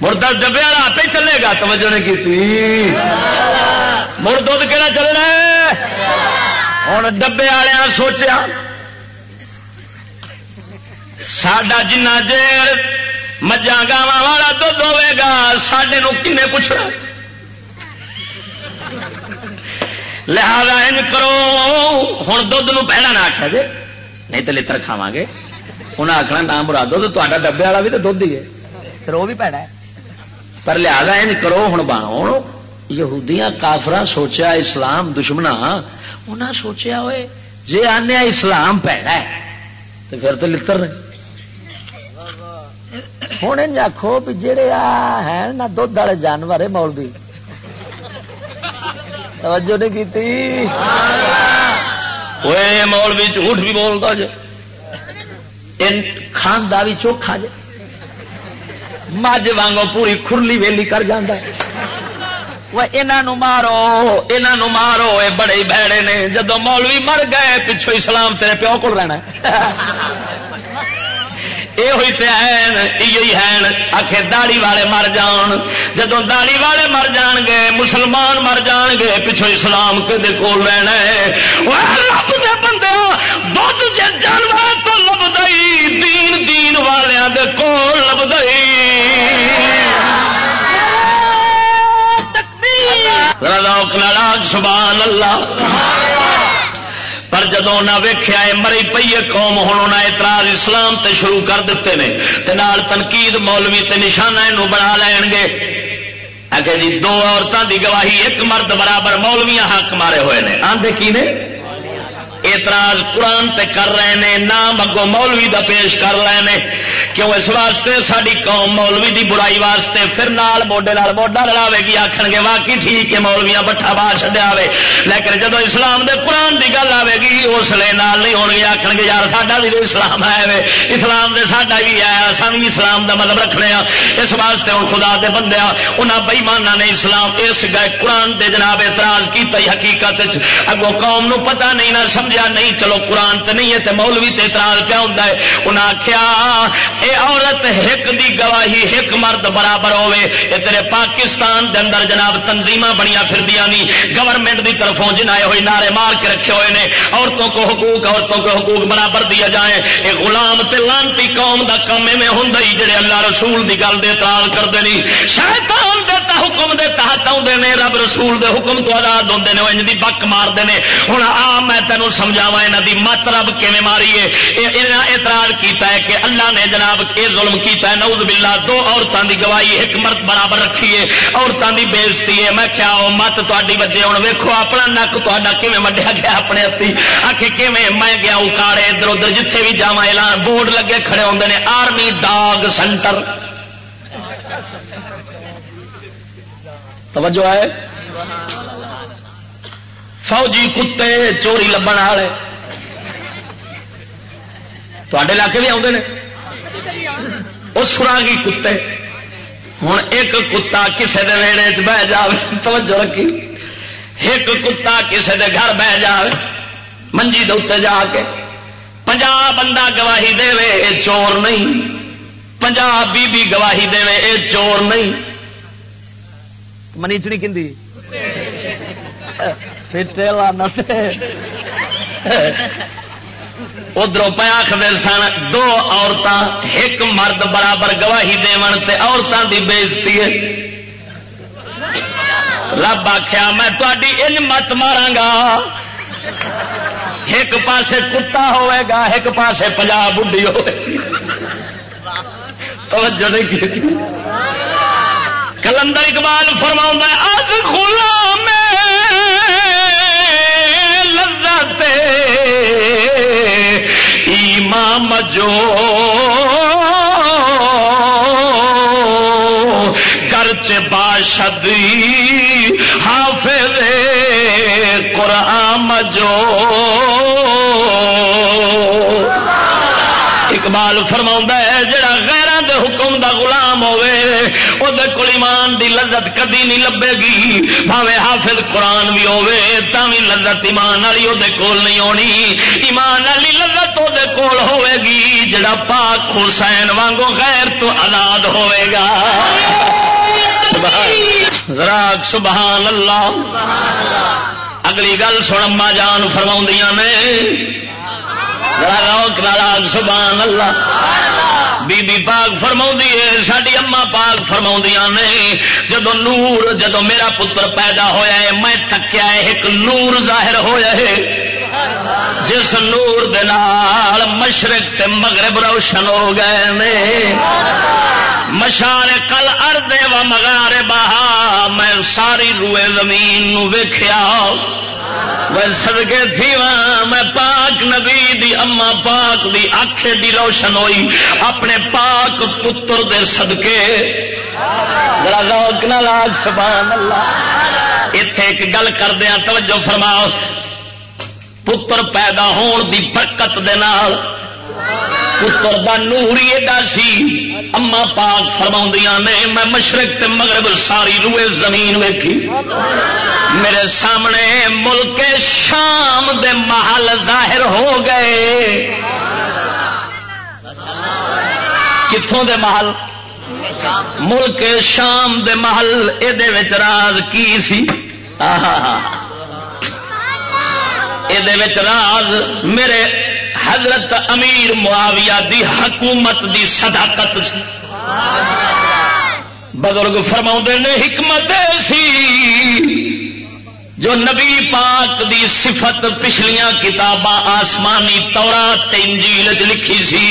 مڑ دس ڈبے والا آپ ہی چلے گا، توجہ نے کی مڑ دھد کہڑا چلنا ہوں ڈبے والے سوچا ساڈا جنا جیر مجھا گاوا والا دھد ہوے گا سڈے کنے پوچھنا؟ لہذا ان کرو ہوں دھد پہنا نہ آخیا جی نہیں تو لڑ کھاوا گے۔ انہیں آخنا نام مراد تا ڈبے والا بھی تو دھد ہی ہے پھر وہ بھی پیڑا ہے پر لہذا ان کرو ہوں بنو یہودیاں کافر سوچیا اسلام دشمنا انہیں سوچیا ہوئے جی آنے اسلام پیڑا ہے تو پھر تو لڑ ہوں آخو بھی جہے ہیں نا دھد والے جانور مولوی توجہ نہیں کی مولوی جھوٹ بھی بولتا جی کھانا بھی چوکھا جی مجھ وانگو پوری کھرلی ویلی کر جانا مارو یہ مارو یہ بڑے بہڑے نے۔ جدو مولوی مر گئے پچھو اسلام تیرے پیو کو رہنا یہ ہوئی تے ہیں آخے داڑی والے مر جان۔ جدو داڑی والے مر جان گے، مسلمان مر جان گے پچھو اسلام کے کول رہنا ہے؟ رب دے بندے دھد جانور دین دین والوں دے کول لب دئی سبحان اللہ. پر جدو ویخیا مری پیے قوم ہوں انہیں اعتراض اسلام تے شروع کر دیتے ہیں تے نال تنقید مولوی تے نشانہ یہ بنا لین گے. جی دو عورتوں دی گواہی، ایک مرد برابر مولویا حق مارے ہوئے نے. آدھے کی نے؟ اعتراض قرآن تے کر رہے ہیں نام اگوں مولوی دا پیش کر رہے ہیں کیوں اس واسطے ساری قوم مولوی دی برائی واسطے پھر نال موڈے نال موڈا لڑاوے گی آخ گے واقعی ٹھیک ہے مولویا بٹھا باہر چڈیا لیکن جب اسلام دے قرآن دی گل آئے گی، اس لیے نال نہیں ہو گے گے یار ساڈا بھی اسلام ہے وے۔ اسلام دے ساڈا بھی ہے اصا بھی اسلام دا مطلب رکھنے ہاں اس واسطے ہوں خدا دے بندے انہیں بئیمانا نے اسلام اس گئے قرآن دے جناب اعتراض کیا حقیقت اگوں قوم نو پتہ نہیں نہ سمجھا نہیں، چلو قرآن تے نہیں ہے تے مولوی تے اعتراض پیا ہوں انہیں آخیا، اے عورت ہک دی گواہی، ہک مرد برابر ہوے اے تیرے پاکستان دے اندر جناب تنظیم بڑیاں پھر دیا نہیں گورنمنٹ دی طرفوں جنائے ہوئے نعرے مار کے رکھے ہوئے نے، عورتوں کو حقوق، عورتوں کو حقوق برابر دیا جائے، اے غلام تے لانتی قوم دا کم میں ہوں جڑے اللہ رسول دی گل دے اعتراض کرتے نہیں شیطان دے تا حکم دے تحت آتے ہیں رب رسول دے حکم تو آزاد ہوتے ہیں انج دی بک مارتے ہیں ہوں آ، میں تینوں سمجھاوا یہاں دی مت رب کیون ماری ہے اعتراض کیتا ہے کہ اللہ نے جناب یہ ظلم کیتا ہے۔ نعوذ باللہ، دو عورتوں دی گواہی ایک مرد برابر رکھی ہے عورتوں دی بےزتی ہے۔ میں کیا وہ مت تاری وجے ہوں ویکو اپنا نک تا کیون وڈیا گیا اپنے ہاتھی آخ کیون میں گیا اکاڑے ادھر ادھر، جتھے بھی جا اعلان بورڈ لگے کھڑے ہوتے ہیں آرمی ڈاگ سینٹر۔ توجہ ہے؟ فوجی کتے چوری لبن والے تے علاقے بھی آتے ہیں وہ سراگی کتے ہوں ایک کتا کسے دے ویڑے چ بہ جائے توجہ رکھی ایک کتا کسے دے گھر بہ جائے منجی دے جا کے پنجا بندہ گواہی دے وے اے چور نہیں پنجا بی بی گواہی دے وے اے چور نہیں منیچڑی کھی ادھر پہ آخر سن، دو عورتیں ایک مرد برابر گواہی دون عورتوں کی بےزتی ہے۔ رب آخیا میں تاری ان مت مارا گا ایک پاسے کتا ہوئے گا ایک پاسے پنجاب بڑھی ہوئے توجہ نہیں کی کلندر اقبال فرما آج غلام لذت ایمام جو گرچ باشد حافظ قرآن جو اقبال فرما ہے جڑا غیران دے حکم دا غلام ہوے وہ ایمان دی لذت کدی نہیں لبے گی۔ بھاوے حافظ قرآن بھی ہوے بھی لذت ایمان والی وہ کول نہیں ہونی۔ ایمان والی لذت وہ کول ہوے گی، جڑا پاک حسین وانگو غیر تو آزاد ہوے گا۔ راگ، سبحان اللہ۔ اگلی گل سن اما جان فرما نے۔ راگ، سبحان اللہ۔ بی بی پاک فرما ہے ساری اما پاک فرما نے جدو نور جدو میرا پتر پیدا ہویا ہے، میں تھکیا ہے، ایک نور ظاہر ہویا ہے۔ جس نور دال مشرق تے مغرب روشن ہو گئے نے۔ مشار کل اردے و مغارے بہا میں ساری روئے زمین ویخیا میں سدگے تھی میں پاک نبی دی، اما پاک دی آخے دی روشن ہوئی، اپنے پاک پتر دے سدکے لاگ، سبحان اللہ۔ اتے ایک گل کردیا توجہ فرماؤ۔ پتر پیدا ہون دی برکت دے نال. پتر دا نور ہی ایڈا سی. اما پاک فرما نے، میں مشرق تے مغرب ساری روئے زمین ویکھی. میرے سامنے ملک شام دے محل ظاہر ہو گئے. کتوں دے محل؟ ملک شام دے محل یہ راز کی سی؟ یہ راز میرے حضرت امیر معاویہ دی حکومت دی صداقت سی۔ بزرگ فرما نے حکمت سی۔ جو نبی پاک دی صفت پچھلیاں کتاباں آسمانی تورا تنجیل چ لکھی سی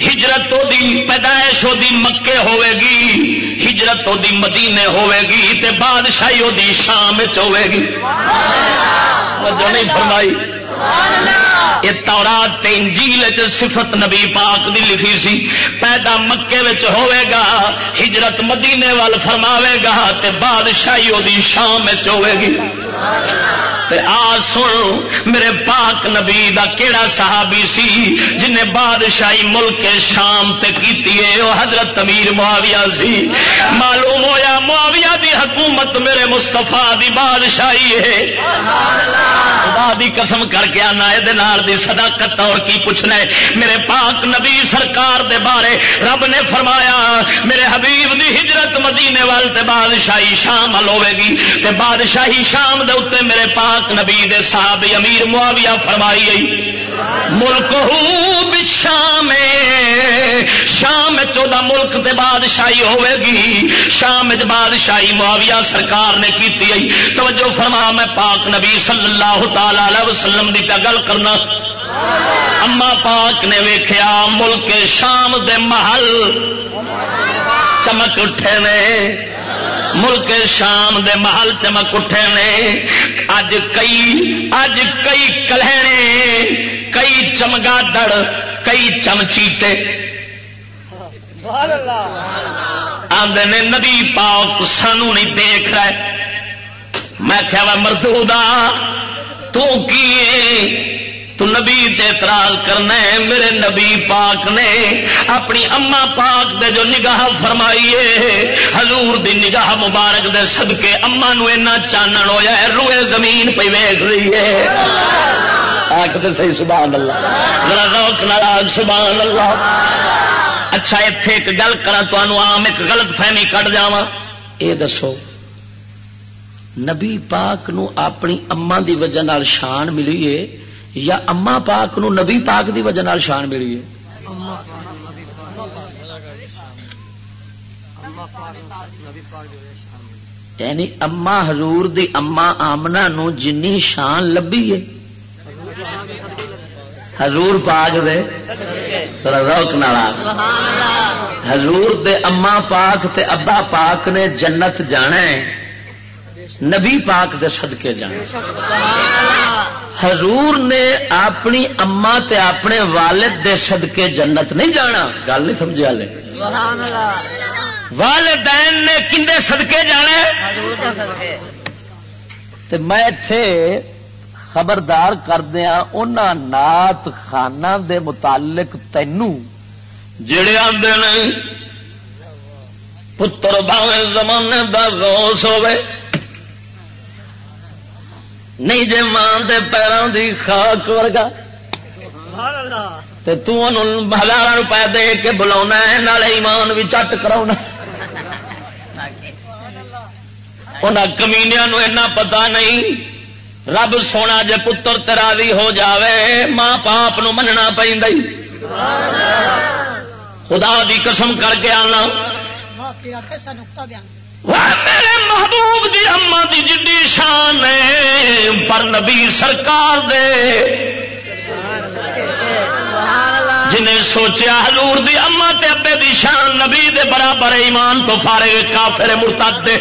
ہجرت دی پیدائش دی مکے ہوے گی ہجرت دی مدینے ہوے گی تے بادشاہی دی شام ہوے گی جو نہیں فرمائی۔ یہ تورات انجیل صفت نبی پاک دی لکھی سی۔ پیدا مکے ہوئے گا ہجرت مدینے وال فرماوے گا تے بادشاہی دی شام ہوئے گی تے آ سن، میرے پاک نبی دا کیڑا صحابی سی جن بادشاہی ملک شام تے کیتی ہے وہ حضرت امیر معاویہ سی۔ معلوم ہویا معاویہ دی حکومت میرے مستفا دی بادشاہی ہے۔ خدا دی قسم کر کے آنا یہ دی صداقت اور کی پوچھنا ہے۔ میرے پاک نبی سرکار دے بارے رب نے فرمایا، میرے حبیب دی ہجرت مدینے وال تے بادشاہی شام ہوے گی۔ تے بادشاہی شام دے اتنے میرے پاک پاک نبی دے صاحب امیر معاویہ فرمائی گئی، ملک ہو شام شام چودہ ملک تے بادشاہی ہوے گی۔ شام بادشاہی معاویہ سرکار نے کیتی گئی۔ توجہ فرما، میں پاک نبی صلی اللہ تعالی وسلم دی پہ گل کرنا۔ اما پاک نے ویخیا ملک شام دے محل چمک اٹھے نے۔ ملک شام دے محل چمک اٹھے نے۔ اج کئی اج کئی کلہنے، کئی چمگا دڑ کئی چمچیتے۔ آدھے نے نبی پاک سانو نہیں دیکھ رہے میں کیا مردو تو کی تو نبی تے اعتراض کرنا ہے، میرے نبی پاک نے اپنی اما پاک دے جو نگاہ فرمائیے حضور دی نگاہ مبارک دے صدقے اما نو اینا چانن ہویا ہے، روئے زمین پہ ویکھ رہی ہے۔ آخ تو صحیح، سبحان اللہ۔ ذرا روک ناراض سبحان اللہ۔ اچھا اتنے ایک گل کرا تو عام ایک غلط فہمی کٹ جاواں۔ اے دسو، نبی پاک نو اپنی اما دی وجہ نال شان ملی ہے یا اما پاک نو نبی پاک دی وجہ نال شان ملی ہے۔ یعنی اما حضور دی اما آمنا نو جنی شان لبی ہے۔ حضور پاک دے۔ روک نالا۔ حضور دے اما پاک تے ابا پاک نے جنت جانا ہے۔ نبی پاک دے صدقے جانا۔ حضور نے اپنی اما تے اپنے والد دے صدقے جنت نہیں جانا۔ گل نہیں سمجھا لے والدین نے کندے صدقے جانا تے میں تھے خبردار کردیا ان نات خانہ دے متعلق تینوں۔ جڑے آدھے پتر باوے زمانے دا غوث ہوئے نہیں جی ماں دے پیروں دی خاک ورگا۔ ہزار روپئے دے کے بلا ایمان بھی چٹ کرا کمینیا اینا پتا نہیں رب سونا جے پتر ترا بھی ہو جاوے ماں باپ مننا پہ خدا دی قسم کر کے آنا۔ میرے محبوب دی اما دی جڈی شان ہے، پر نبی سرکار دے۔ جنہیں سوچیا حضور دی اما تے ابے دی شان نبی دے برابر ایمان تو فارے کافر مرتد دے۔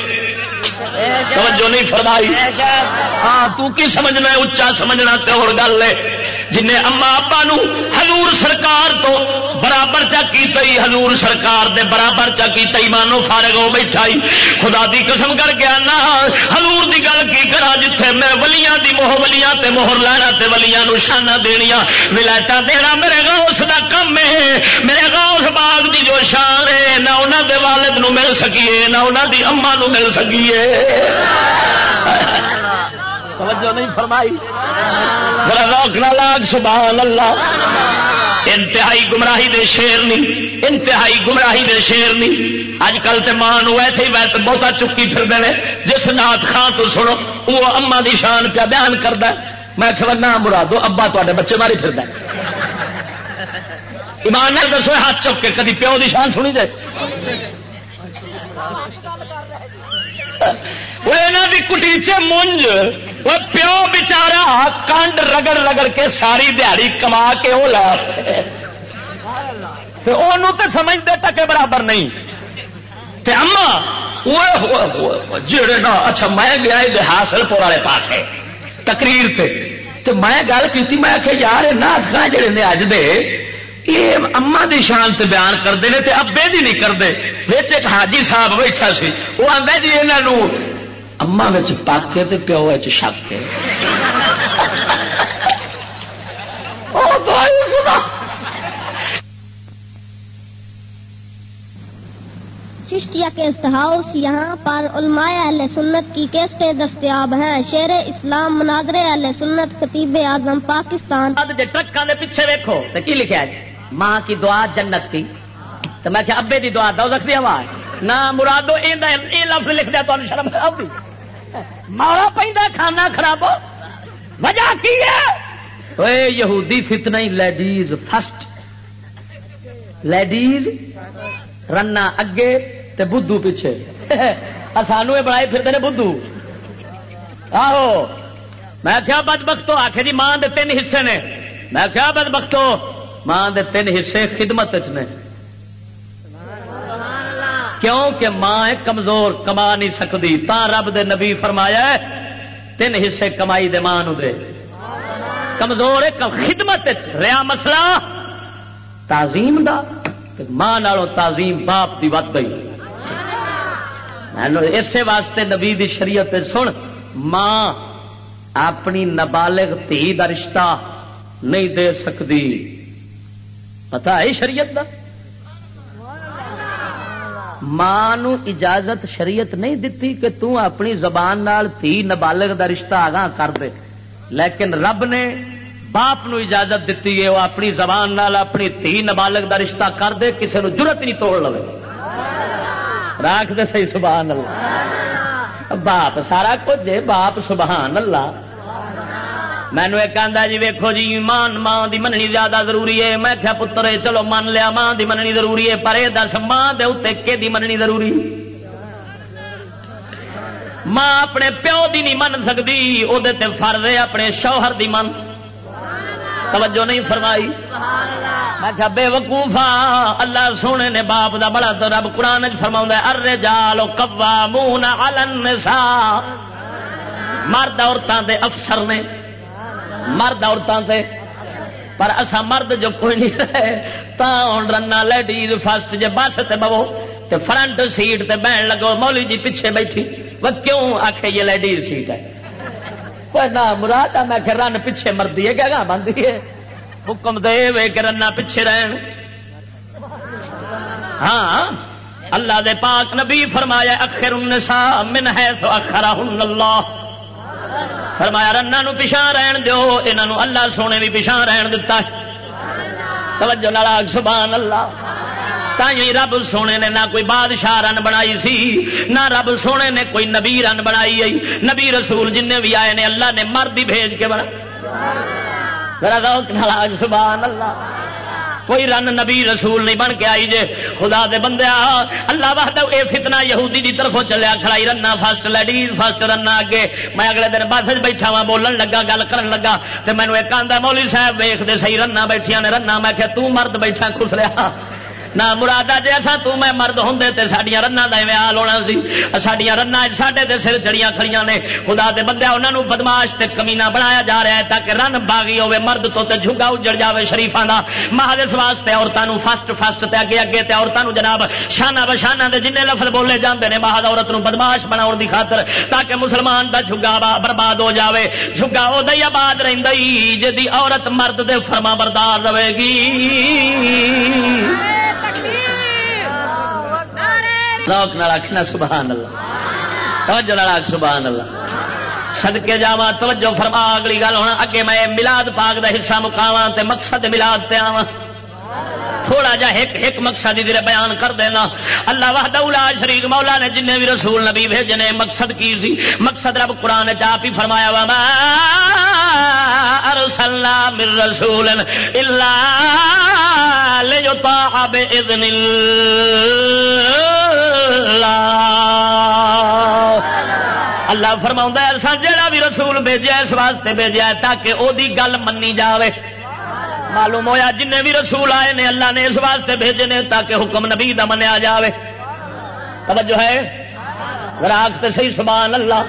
توجہ نہیں فرمائی۔ ہاں تو کی سمجھنا ہے؟ اچا سمجھنا تے اور گل ہے۔ جن اما ابا حضور سرکار تو برابر چا کی حضور سرکار دے برابر چا کی مانو فارغ ہو بیٹھا خدا دی قسم کر کے آنا۔ حضور دی گل کی کرا جتھے میں ولیاں دی موہ ولیاں تے موہر لینا تے ولیاں نو شانہ دنیا ولائٹا دینا میرے غوث دا کم ہے۔ میرے غوث باغ دی جو شان ہے، نہ انہوں دے والد نو مل سکیے، نہ انہوں دی اما نو مل سکیے۔ توجہ نہیں فرمائی۔ روک نہ لاگ سبحان اللہ۔ انتہائی گمراہی دے شیر نہیں انتہائی گمراہی دے شیر نہیں اج کل تو ماں ایسے ہی ویسے بہتا چکی پھر دے جس نات خان تو سنو وہ اما دی شان پہ بیان کرتا میں کہ نہ مرادو، ابا تے بچے ماری پھر ایمان دسو، ہاتھ چک کے کدی پیو دی شان سنی دے وہ کٹیچے مونج، وہ پیو بچارا کنڈ رگڑ رگڑ کے ساری دیہڑی کما کے وہ لا تو سمجھتے ٹکے برابر نہیں۔ تے اما جڑے نا اچھا میں گیا حاصل پور والے پاس تقریر تے۔ تو میں گل کی میں آخیا یار نات خان جڑے نے اج دے یہ اما دی شان تے بیان کرتے ہیں تے ابے دی نہیں کرتے ایک حاجی صاحب بیٹھا سی، وہ آدھا جی یہاں اما پاک تے پیو شک ہے چشتیا کے ہاؤس یہاں پر علماء اہل سنت کی کیسٹیں دستیاب ہیں۔ شیر اسلام مناظر اہل سنت خطیب اعظم پاکستان۔ ٹرکان دے پیچھے ویکو تو کی لکھا ہے؟ ماں کی دعا جنت کی۔ تو میں کیا ابے دی دعا دو رکھ دیا نہ مرادو یہ لفظ لکھ دیا تو شرم مارا پہ کھانا خراب وجہ کی ہے؟ یہودی فتنا لیڈیز فسٹ لیڈیز رنا اگے تے بدھو پیچھے۔ سانو یہ بنائی پھرتے بدھو۔ آہو۔ میں کیا بد بختو آخ جی ماں دے تین حصے نے۔ میں کیا بد بختو ماں دے تین حصے خدمت نے۔ کیوں کہ ماں کمزور کما نہیں سکتی، تا رب دے نبی فرمایا ہے، تین حصے کمائی دے ماں دے۔ کمزور خدمت ریا مسئلہ تعظیم دا ماں نالوں تعظیم باپ کی وت گئی اسی واسطے نبی دی شریعت سن، ماں اپنی نابالغ تھی دا رشتہ نہیں دے سکتی۔ پتا ہے شریعت دا؟ ماں اجازت شریعت نہیں دیتی کہ تو اپنی زبان نال تھی نابالغ دا رشتہ آگاہ کر دے۔ لیکن رب نے باپ نو اجازت دیتی ہے وہ اپنی زبان نال اپنی تھی نابالغ دا رشتہ کر دے کسی نو ضرورت نہیں توڑ لو راک دے صحیح، سبحان اللہ۔ باپ سارا کچھ باپ سبحان اللہ۔ مینو ایک آدھا جی ویکو جی مان ماں دی مننی زیادہ ضروری ہے۔ میں کیا پتر چلو من لیا، ماں دی مننی ضروری ہے، پر یہ دس، ماں دے اتنے دی مننی ضروری ماں اپنے پیو دی نہیں من سکتی وہ فرض ہے اپنے شوہر دی من۔ توجہ نہیں فرمائی؟ میں کیا بے وقوفا اللہ سونے نے باپ دا بڑا تو رب قرآن فرما ارے جالو کبا منہ نہ مرد عورتوں دے افسر نے مرد عورتوں سے پر اصا مرد جو کوئی نہیں رہے، تا ہوں رنا لیڈیز فسٹ جی بس سے بو تو فرنٹ سیٹ تے بہن لگو مولی جی پیچھے بیٹھی۔ وہ کیوں آخ یہ لیڈیز سیٹ ہے؟ نہ، مراد میں کہ رن پیچھے مردی ہے کیا بنتی ہے۔ حکم دے وے کہ رنا پیچھے رہن۔ ہاں اللہ دے پاک نبی فرمایا اخر النساء من ہے تو اخرا اللہ۔ فرمایا رنا پچھا رہن دو یہ اللہ سونے بھی پچھا رہن دتا توجہ نالاگ سبحان اللہ۔ تھی رب سونے نے نہ کوئی بادشاہ رن بنائی سی، نہ رب سونے نے کوئی نبی رن بنائی آئی نبی رسول جن بھی آئے نے اللہ نے مرد ہی بھیج کے بنا۔ سبحان اللہ۔ کوئی رن نبی رسول نہیں بن کے آئی جے۔ خدا دے بندے اللہ وحدہ اے فتنہ یہودی دی طرفوں چلیا کھڑائی رنا فسٹ، لیڈیز فسٹ رنا اگے۔ میں اگلے دن بس بیٹھا وا بولن لگا، گل کرن لگا۔ تے مینو ایک آدھا مولی صاحب ویخ دے رنا بیٹھیا نے رنا میں کہ تو مرد بیٹھا خس رہا نہ مرادا جی اصا تمہیں مرد ہوں تو سڈیا رنا کا ایویں حال ہونا سی سڈیا رنا سڈے سر چڑیا کھڑیاں نے خدا دے بندے انہوں نے بدماش تے کمینا بنایا جا رہا ہے تاکہ رن باغی ہوے مرد تو تے جھگا اجڑ جائے شریفان کا مہادس واسطے عورتوں فسٹ فسٹ تے اگے اگے تے عورتوں جناب شانہ بشانہ دے جن لفظ بولے جاندے نے مہاد عورت نو بدماش بنا دی خاطر تاکہ مسلمان دا جھگا برباد ہو جاوے جھگا وہ آباد رہی جی عورت مرد دے فرما بردار رہے گی روک نال آخنا سبحان اللہ توجہ نال آخ سبحان اللہ سدکے جا توجہ فرما، اگلی گل ہونا، اگے میں ملاد پاک دا حصہ مکاواں تے مقصد ملاد تے آواں۔ تھوڑا جا ایک ایک مقصد ادھر بیان کر دینا۔ اللہ وحدہ اولا شریک مولا نے جن بھی رسول نبی بھیجنے مقصد کی سی؟ مقصد رب قرآن چاپ ہی فرمایا وا ارسلنا من رسول الا لیطاع باذن اللہ فرما ایسا جہاں بھی رسول بھیجا اس واسطے بھیجا تاکہ وہ گل منی جائے معلوم ہویا جن بھی رسول آئے نے اللہ نے اس واسطے بھیجے نے تاکہ حکم نبی دا منیا جائے توجہ ہے؟ راگ تو صحیح سبحان اللہ۔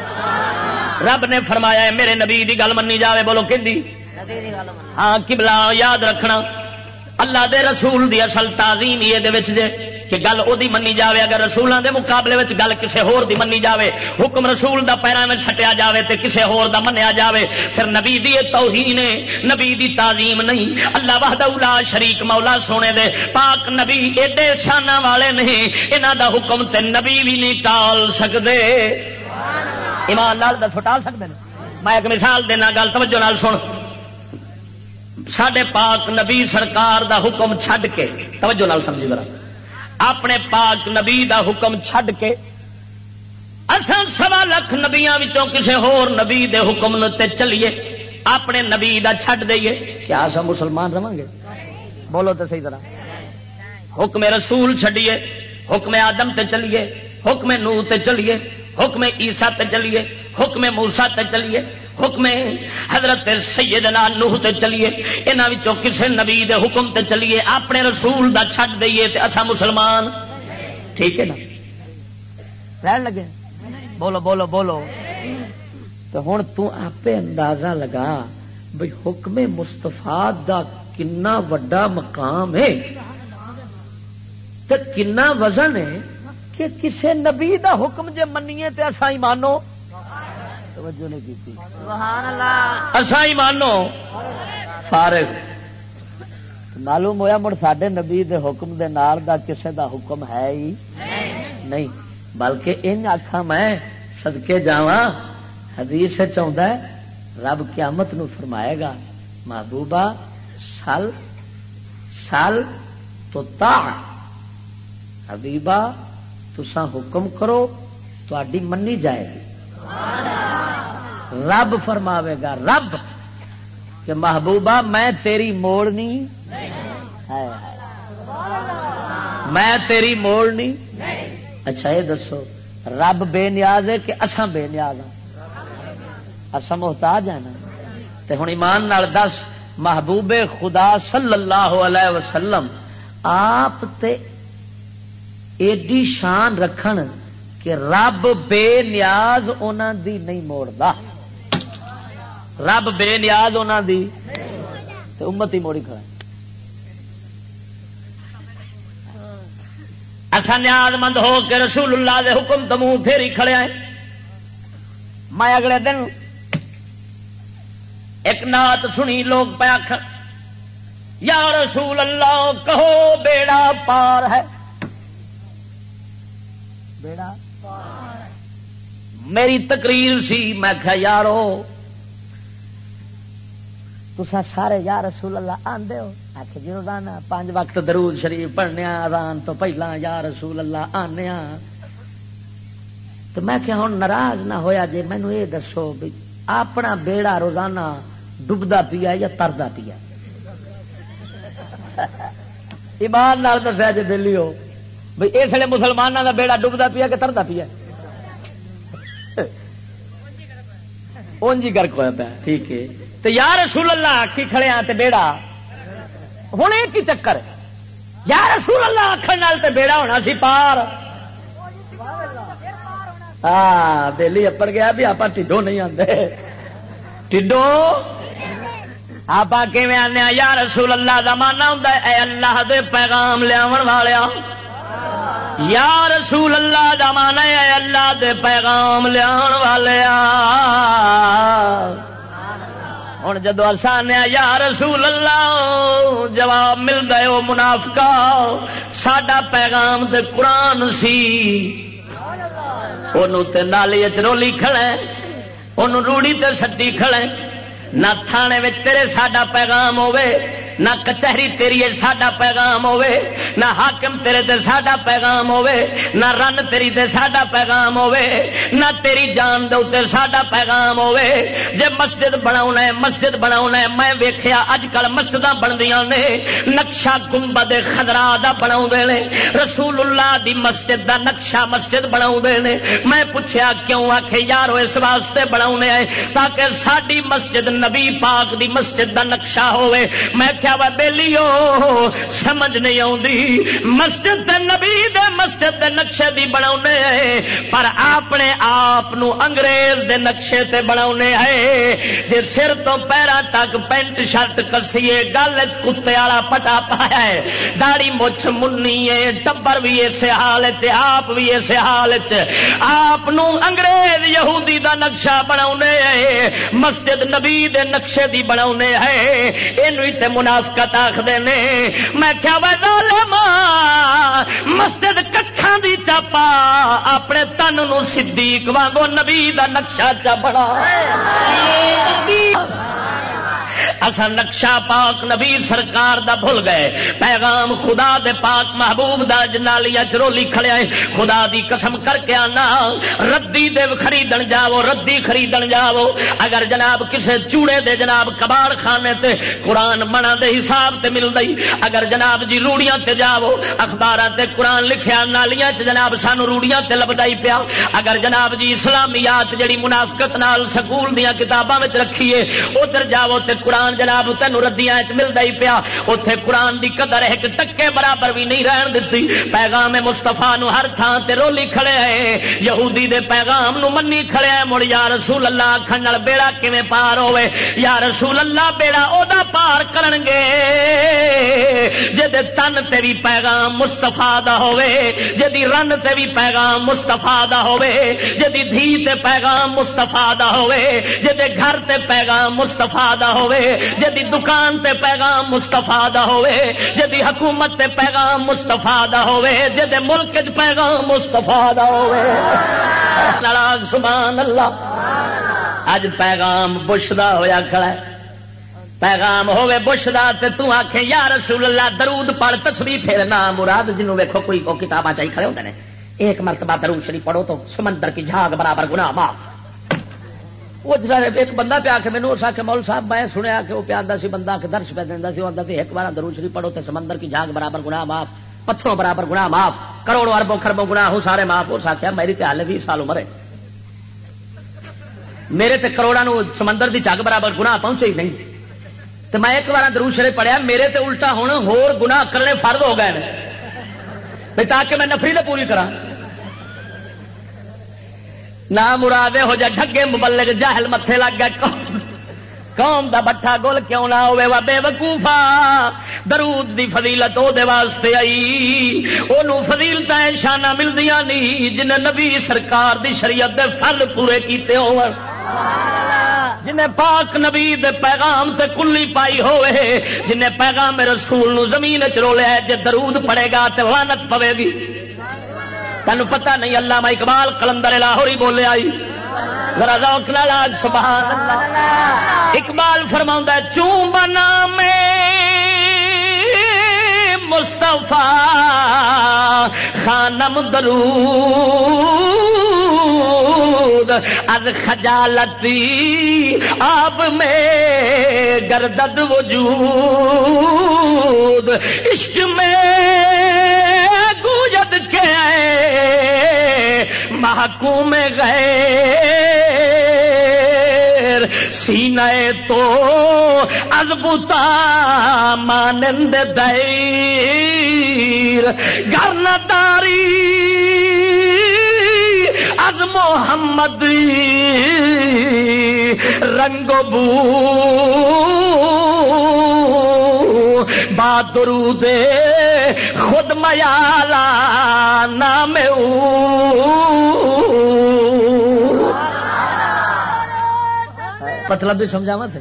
رب نے فرمایا ہے میرے نبی دی گل منی جائے بولو کہ ہاں کبلا یاد رکھنا۔ اللہ دے رسول دی اصل تعظیم یہ جے۔ کہ گل وہ منی جاوے، اگر رسولوں دے مقابلے میں گل کسے ہور دی منی جاوے، حکم رسول دا پیروں میں چھٹیا جاوے تے کسے ہور دا منیا جاوے، پھر نبی دی توہین نے، نبی دی تعظیم نہیں، اللہ وحدہ اولا شریک مولا سونے دے، پاک نبی ایڈے شانہ والے نہیں، انہاں دا حکم تے نبی بھی نہیں ٹال سکدے۔ ایمان نال دسو، ٹال سکدے میں ایک مثال دینا، گل توجہ نال سن۔ سڈے پاک نبی سرکار دا حکم چھڈ کے، توجہ نال سمجھی ذرا۔ اپنے پاک نبی دا حکم چھڈ کے اصل سوا لکھ نبیا کسی ہور نبی دے حکم تے چلیے اپنے نبی دا چھڈ دئیے۔ کیا اصا مسلمان رہا گے؟ بولو تو صحیح طرح۔ حکم رسول چھڈیے حکم آدم تے چلیے حکم نو تے چلیے حکم عیسا تے چلیے حکم موسا تے چلیے۔ حکم حضرت سیدنا نوح تے چلیے یہاں کسے نبی دے حکم تے چلیے، اپنے رسول دا چھڈ دئیے تے اسا مسلمان۔ ٹھیک ہے نا؟ رہن لگے۔ بولو بولو بولو۔ تو ہوں تپے اندازہ لگا بھائی حکم مستفا دا کنا وڈا مقام ہے۔ کنا وزن ہے کہ کسے نبی دا حکم جے منیے تے اصا ہی مانو توجہ نہیں کی اصا ہی مانو فارغ۔ معلوم ہوا مڑ سڈے نبی دے حکم دے نال دا کسے دا حکم ہے ہی نہیں بلکہ ان آخا میں سدکے جا حدیث چاہتا ہے رب قیامت نو فرمائے گا محبوبہ سل سل تو تا۔ حبیبہ تسا حکم کرو تھی منی جائے گی۔ رب فرماوے گا، رب، کہ محبوبہ، میں تیری موڑنی میں تیری موڑنی اچھا یہ دسو، رب بے نیاز ہے کہ اساں بے نیاز ہاں؟ اساں محتاج ہیں نا؟ تے ہوں ایمان نال دس محبوب خدا صلی اللہ علیہ وسلم، آپ تے ایڈی شان رکھن کہ رب بے نیاز انہوں دی نہیں موڑتا۔ رب بے نیاز انہوں دی تو امت ہی موڑی کھڑا اصا نیاز مند ہو کے رسول اللہ دے حکم تو منہ پھیری کھڑے آئے میں اگلے دن ایک نات سنی، لوگ پہ آخ یا رسول اللہ کہو بیڑا پار ہے۔ بیڑا؟ میری تقریر سی، میں کہا، یارو تسا سارے یا رسول اللہ آدھے ہو؟ آخ جی روزانہ پانچ وقت درود شریف پڑھنے آدان تو پہلا یا رسول اللہ آنے تو میں کہ ہوں ناراض نہ ہویا جی مینو یہ دسو بھی اپنا بیڑا روزانہ ڈبدا پیا یا تردا پیا؟ ایمان نال دسیا جی دلی ہو بھائی اس لیے مسلمانوں کا بیڑا ڈبدا پیا کہ ترتا پیا؟ اون جی گرک ہوا پیا۔ ٹھیک ہے۔ تو یا رسول اللہ آخی کھڑے ہاں بیڑا۔ ہوں ایک ہی چکر۔ یا رسول اللہ آخر نال تے بیڑا ہونا سی پار۔ ہاں دلی اپڑ گیا بھی آپ ٹھڈو نہیں آتے ٹھڈو آپ آنے ہاں؟ یا رسول اللہ کا مانا ہوں اے اللہ دے پیغام لیا والیا یا رسول اللہ دا مانا اللہ دے پیغام لیا ہوں جدو آسان یا رسول اللہ، جواب ملتا ہے وہ منافقا ساڈا پیغام تے قرآن سی۔ نالی چرولی کھڑے انہوں روڑی تے سٹی کھڑے۔ نہ تھانے میں تیرے ساڈا پیغام ہوے نہ کچہری تیری ساڈا پیغام ہوے نہ حاکم تیرے تے ساڈا پیغام ہوے نہ رن تیری تے ساڈا پیغام ہوے نہ تیری جان دے تے ساڈا پیغام ہوے جے مسجد بناونا ہے، مسجد بناونا ہے، میں ویکھیا اج کل مسجداں بندیاں نے، نقشہ گنبد خضرا دا بناون دے نے رسول اللہ دی مسجد دا نقشہ مسجد بناون دے نے۔ میں پوچھیا کیوں آکھے، یارو اس واسطے بناونے آئے تاکہ ساڈی مسجد نبی پاک دی مسجد دا نقشہ ہوے میں آخیا بہلی سمجھ نہیں آتی مسجد نبی دے مسجد دے نقشے دی بنا پر اپنے آپ انگریز دے نقشے تے بنا ہے جی سر تو پیرا تک پینٹ شرٹ کسیے، گل کتے والا پٹا پایا ہے۔ داڑی مچھ منی ہے، ٹبر بھی اسے حال آپ بھی اسے حال آپ انگریز یہودی دا نقشہ بنا مسجد نبی دے نقشے دی بنا ہے یہ منا منافقت آخر نے۔ میں کیا مسجد کٹھان دی چاپا، اپنے تن نو صدیق وانگو نبی دا نقشہ چا بڑا اصا نقشہ پاک نبی سرکار دا بھول گئے۔ پیغام خدا دے پاک محبوب دا جنالیا چرولی کھڑے خدا دی قسم کر کے آنا۔ ردی دے خریدن جاو ردی خریدن جاو اگر جناب کسے چوڑے دے جناب کباڑ خانے تے قرآن منا دے حساب تے مل دئی۔ اگر جناب جی روڑیاں تے جاو اخبار تے قرآن لکھیا، نالیاں چ جناب سانو روڑیاں تے لبدائی پیا۔ اگر جناب جی اسلامیات جڑی منافقت نال سکول دیا کتاباں رکھیے، ادھر جاو تے قرآن قرآن جناب تین ردیاں ملتا ہی پیا۔ اتے قرآن دی قدر ایک ٹکے برابر بھی نہیں رہن دیتی پیغام مستفا ہر تھان تے رولی کھڑے ہے یہودی دے پیغام نو منی کھڑے ہے مڑ یا رسول اللہ کھنڈ بیڑا کیویں پار ہوے یا رسول اللہ بیڑا او دا پار کرن گے۔ جے تن تے بھی پیغام مستفا دا ہوے جے رن تے بھی پیغام مستفا دا ہوے جے دھی تے پیغام مستفا دا ہوے جے گھر تے پیغام مستفا دا ہوے جدی دکان تے پیغام مستفا دا ہوے جدی حکومت تے پیغام مستفا دا ہوے جدے ملک چ پیغام مستفا دا ہوے سبحان اللہ اج پیغام بش دا ہویا کھڑا ہے۔ پیغام ہوے بش دا تے تو آکھے، یا رسول اللہ درود پڑھ، تسبیح، پھر نام مراد، جنوں ویکھو کوئی کو کتاباں چاہی کھڑے ہوندے نے۔ ایک مرتبہ درود شریف پڑھو تو سمندر کی جھاگ برابر گناہ، معاف۔ وہ ایک بندہ پیا کے مینو اس آخر مول صاحب، میں سنیا کہ وہ پیار سی، بندہ کے درش پہ دینا سی، وہ آتا ایک بار درو شریف پڑھو تو سمندر کی جاگ برابر گنا معاف، پتھروں برابر گنا معاف، کروڑوں اربوں خربوں گنا ہوں سارے معاف۔ ہو سکیا میری تو ہال بھی سال عمر ہے۔ میرے تے کروڑا نو سمندر کی جگ برابر گنا پہنچے ہی نہیں۔ تو میں ایک بار درو شریف پڑھیا، میرے تے الٹا ہوں ہور گنا کرنے فرد ہو گئے تاکہ میں نفری تو پوری کرا نہ مراد ہو جا ڈگے مبلک جہل متے لگ گیا قوم دا بٹھا گول کیوں نہ ہوے وا بے وقوفا۔ درود دی فضیلت او دے واسطے آئی۔ اونوں فضیلتاں شانہ ملدیاں نہیں جن نبی سرکار دی شریعت دے فرض پورے کیتے ہون۔ جنہیں پاک نبی دے پیغام تے کلی پائی ہوئے۔ جنہیں پیغام رسول نو زمین چ رولیا جے درود پڑے گا تے لعنت پوے گی۔ تین پتا نہیں اللہ میں اقبال کلندر لاہور ہی بولے آئی۔ ذرا روک لاگ سبحان اللہ۔ اقبال فرما چون بنا میں مستفا خانم درو از خجالتی آپ میں گردد وجود۔ عشق میں محکوم گئے سینے تو ازبتا مانند دیر گرنا داری از محمد رنگ بو بادرو دے، خود میالا نام مطلب بھی سمجھاوا سے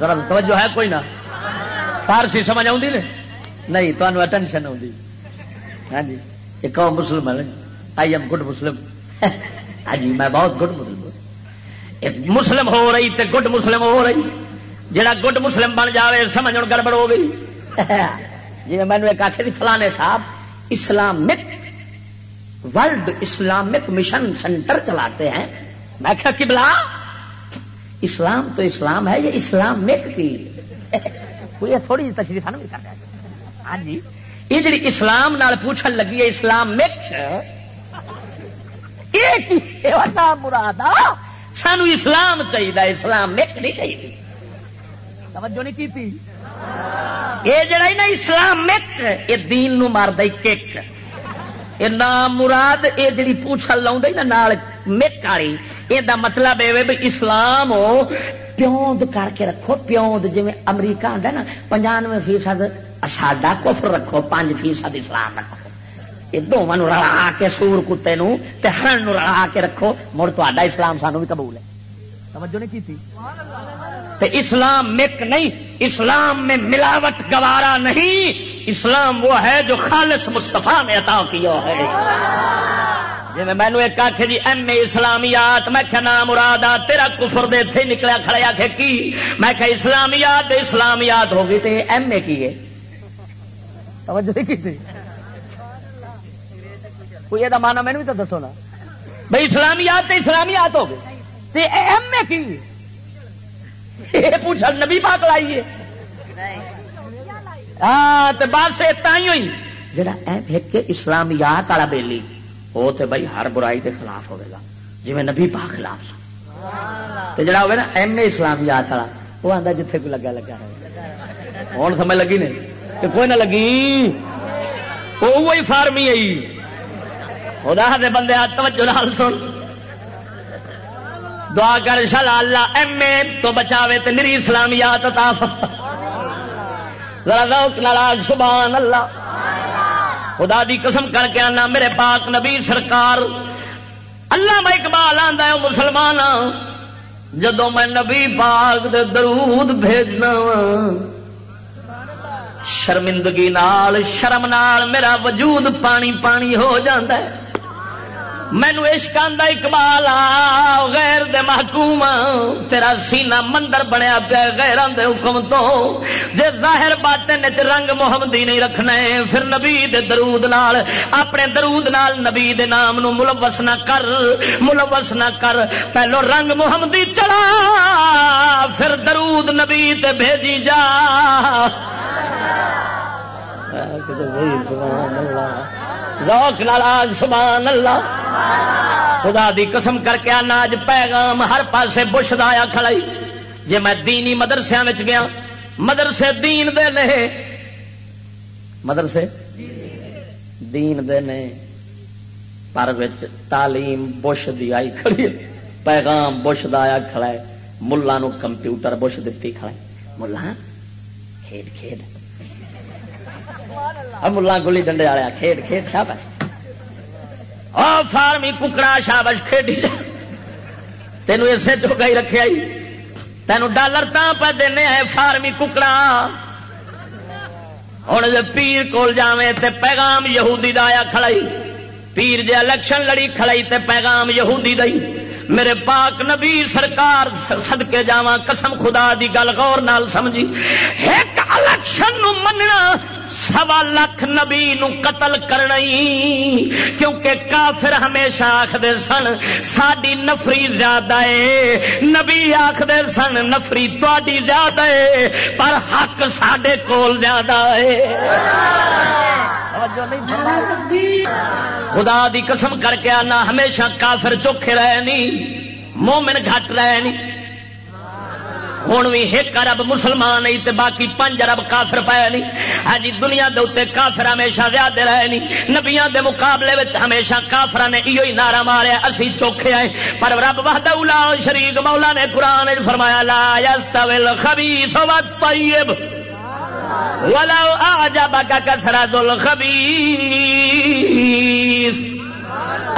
ذرا توجہ ہے کوئی نہ۔ فارسی سمجھ آؤں نہیں تمہیں ٹینشن آؤں ہاں جی ایک مسلم ہے۔ آئی ایم گڈ مسلم ہاں جی میں بہت گڈ مسلم مسلم ہو رہی تے گڈ مسلم ہو رہی۔ جڑا گڈ مسلم بن جائے سمجھ گڑبڑ ہو گئی۔ جی میں نے ایک آخر فلانے صاحب، Islamic world Islamic mission centre چلاتے ہیں۔ میں کیا کبلا اسلام تو اسلام ہے، یہ اسلام مک کی۔ کوئی تھوڑی جی تشریف ہاں جی۔ یہ جی اسلام نال پوچھن لگی ہے اسلام مک مراد سانو اسلام چاہیے اسلام مک نہیں چاہیے توجہ نہیں کی یہ جڑا نا اسلام مک یہ دین نو مار کک یہ نام مراد یہ جڑی پوچھ لاؤں نا نال مک والی۔ یہ مطلب یہ اسلام پیوند کر کے رکھو پیوند جی امریکہ آتا نا پنجانوے فیصد ساڈا کفر رکھو پانچ فیصد اسلام رکھو۔ یہ دونوں رلا کے سور کتے ہرن رلا کے رکھو مڑ تا اسلام سانو بھی قبول ہے۔ توجہ نہیں کی تو اسلام مک نہیں، اسلام میں ملاوٹ گوارا نہیں، اسلام وہ ہے جو خالص مستفا نے عطا کیا ہے۔ جی میں نے ایک آخ جی ایم اے اسلامیات، میں کیا نام مراد آ، تیرا کفر دے تھے نکلیا کھڑے آخ کی؟ میں کہ اسلامیات اسلامیات ہوگی تو ایم اے کی ہے؟ توجہ کی تھی کوئی یہ مانا مینو بھی تو دسو نا۔ بھائی اسلامیات تو اسلامیات ہو گئے۔ ایم اے کی؟ پوچھا، نبی پاک لائیے ہاں تو بس ہوئی۔ جڑا ایم ایک اسلامیات والا بیلی وہ تو بھائی ہر برائی کے خلاف ہوگا جی نبی پاک خلاف تو جڑا نا، ایم اے اسلامیات والا وہ آتا جتنے کوئی لگا لگا ہوں سمجھ لگی نہیں؟ کوئی نہ لگی۔ وہی فارمی آئی خدا دے بندے توجہ لال سن۔ دعا کر شلا اللہ ایم اے تو بچاوے تے میری اسلامیات عطا ذرا ذوق نال سبحان اللہ۔ خدا دی قسم کر کے آنا، میرے پاک نبی سرکار۔ اللہ میں اقبال آندا ہے مسلمان جدو میں نبی پاک دے درود بھیجنا شرمندگی نال، شرم نال میرا وجود پانی پانی ہو جاندہ ہے۔ مینو عشق آدھا اقبال غیر دے محکوم، تیرا سینہ مندر بنیا پیا غیران دے حکم تو۔ جے ظاہر باطن وچ رنگ محمدی نہیں رکھنا ہے، پھر نبی دے درود نال، اپنے درود نال نبی دے نام نو ملوث نہ کر، ملوث نہ کر۔ پہلو رنگ محمدی چلا، پھر درود نبی تے بھیجی جا۔ سبحان اللہ۔ روک ناراض سبحان اللہ۔ خدا دی قسم کر کے آنا اج پیغام ہر پاسے بش دایا کھڑائی جی میں دینی مدرسے گیا، مدرسے دین دے نے۔ مدرسے؟ دین دے نے۔ پر وچ تعلیم بش دی آئی کھڑی پیغام بش دایا کھڑا ہے۔ ملا نو کمپیوٹر بش دیتی کھڑا ہے۔ ملا کھیڈ کھیڈ۔ ملا گلی ڈنڈے والے کھیڈ کھیڈ شابش فارمی ککڑا شابش کھیڈی تینوں اسے چوکا ہی رکھے آئی۔ تینوں ڈالر تا پہ دینے آئے فارمی ککڑا۔ ہوں جب پیر کول جاویں تے پیغام یہودی دایا کھڑائی۔ پیر جے الیکشن لڑی کھڑائی تے پیغام یہودی دئی میرے پاک نبی سرکار سدکے جا قسم خدا دی گل غور نال سمجھی۔ ایک الیکشن نو مننا سوا لکھ نبی نو قتل کرنا کیونکہ کافر ہمیشہ آخر سن ساری نفری زیادہ ہے۔ نبی آخر سن، نفری تاری زیادہ ہے، پر حق سڈے کول زیادہ ہے۔ خدا دی قسم کر کے آنا، ہمیشہ کافر چوکھے رہے نہیں، مومن گھٹ رہے نہیں۔ ہوں بھی ایک ارب مسلمان نہیں تے باقی پانچ ارب کافر پایا نہیں۔ ہاں جی دنیا دے اتنے کافر ہمیشہ زیادہ رہے نہیں۔ نبیا دے مقابلے وچ ہمیشہ کافر نے یہ نعرہ ماریا اسی چوکھے آئے۔ پر رب وحد شریک مولا نے قرآن فرمایا، لا یستوی الخبیث والطیب ولو اعجبک کثرت الخبیث۔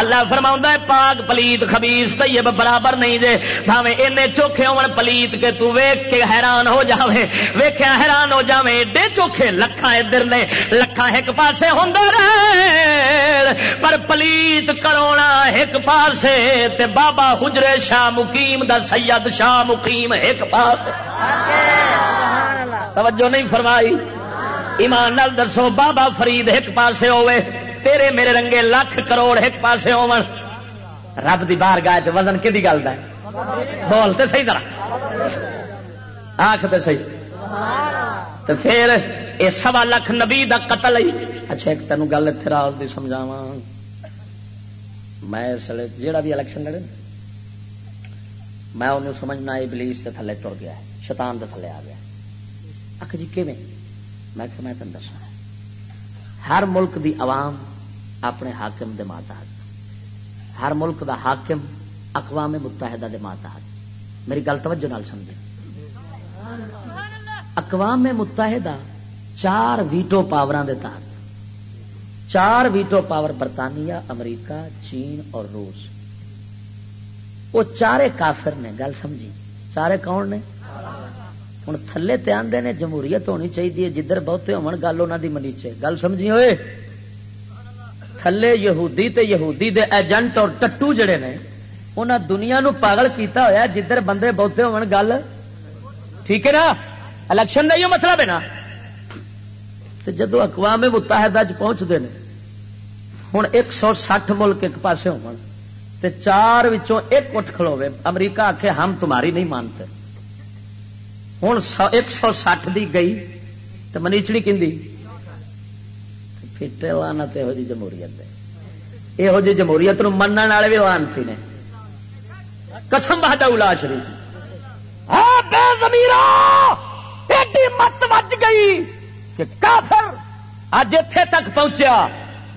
اللہ فرما پاک پلیت خبیز طیب برابر نہیں دے۔ بھاوے اینے چوکھے ہون پلیت کے تو ویک کے حیران ہو جاوے ویکھیا حیران ہو جاوے ایڈے چوکھے لکھاں ادھر نے۔ لکھاں ایک پاسے ہوندا رہے، پر پلیت کرونا ایک پاسے تے بابا حجرے شاہ مقیم دا سید شاہ مقیم ایک پاس توجہ نہیں فرمائی؟ ایمان نال درسو بابا فرید ایک پاسے ہوئے تیرے میرے رنگے لاکھ کروڑ ایک پاسے ہو رب دی بار گاہ وزن کہ گل بول تو صحیح طرح۔ آخ تو صحیح۔ تو پھر یہ سوا لکھ نبی دا قتل ہی۔ اچھا ایک تینوں گل اتنے راز کی سمجھاوا میں اس لیے جہاں بھی الیکشن لڑے، میں انہوں سمجھنا ابلیس کے تھلے ٹر گیا ہے، شیطان دے تھلے آ گیا اک جی کیون میں کہ میں تین دسا ہر ملک دی عوام اپنے حاکم دے ماتحت۔ ہر ملک دا حاکم اقوام متحدہ دے ماتحت۔ میری گل توجہ نال سمجھے اقوام متحدہ چار ویٹو پاور دے تحت۔ چار ویٹو پاور برطانیہ، امریکہ، چین اور روس۔ وہ چارے کافر نے، گل سمجھی؟ چارے کون نے؟ ہوں تھلے تے آدھے نے، جمہوریت ہونی چاہیے، جدھر بہتے ہون گل انہوں کی منیچے گل سمجھی ہوئے؟ تھلے یہودی تے یہودی دے ایجنٹ اور ٹٹو جڑے نے انہاں دنیا نو پاگل کیتا ہویا جدھر بندے بہتے ہون گل ٹھیک ہے نا الیکشن کا یہ مطلب ہے نا جدو اقوام متحدہ چ پہنچتے ہیں ہوں ایک سو سٹھ ملک ایک پاسے ہو چار وچوں ایک اٹھ کھلوے امریکہ آخے ہم تمہاری نہیں مانتے ہوں ایک سو سٹھ دی گئی تو منیچڑی کہ فٹے لانت یہو جی جمہوریت یہو جی جمہوریت من والے بھی لانتی نے قسم بہت الا شریف ایڈی مت وج گئی کہ کافر اج اتے تک پہنچیا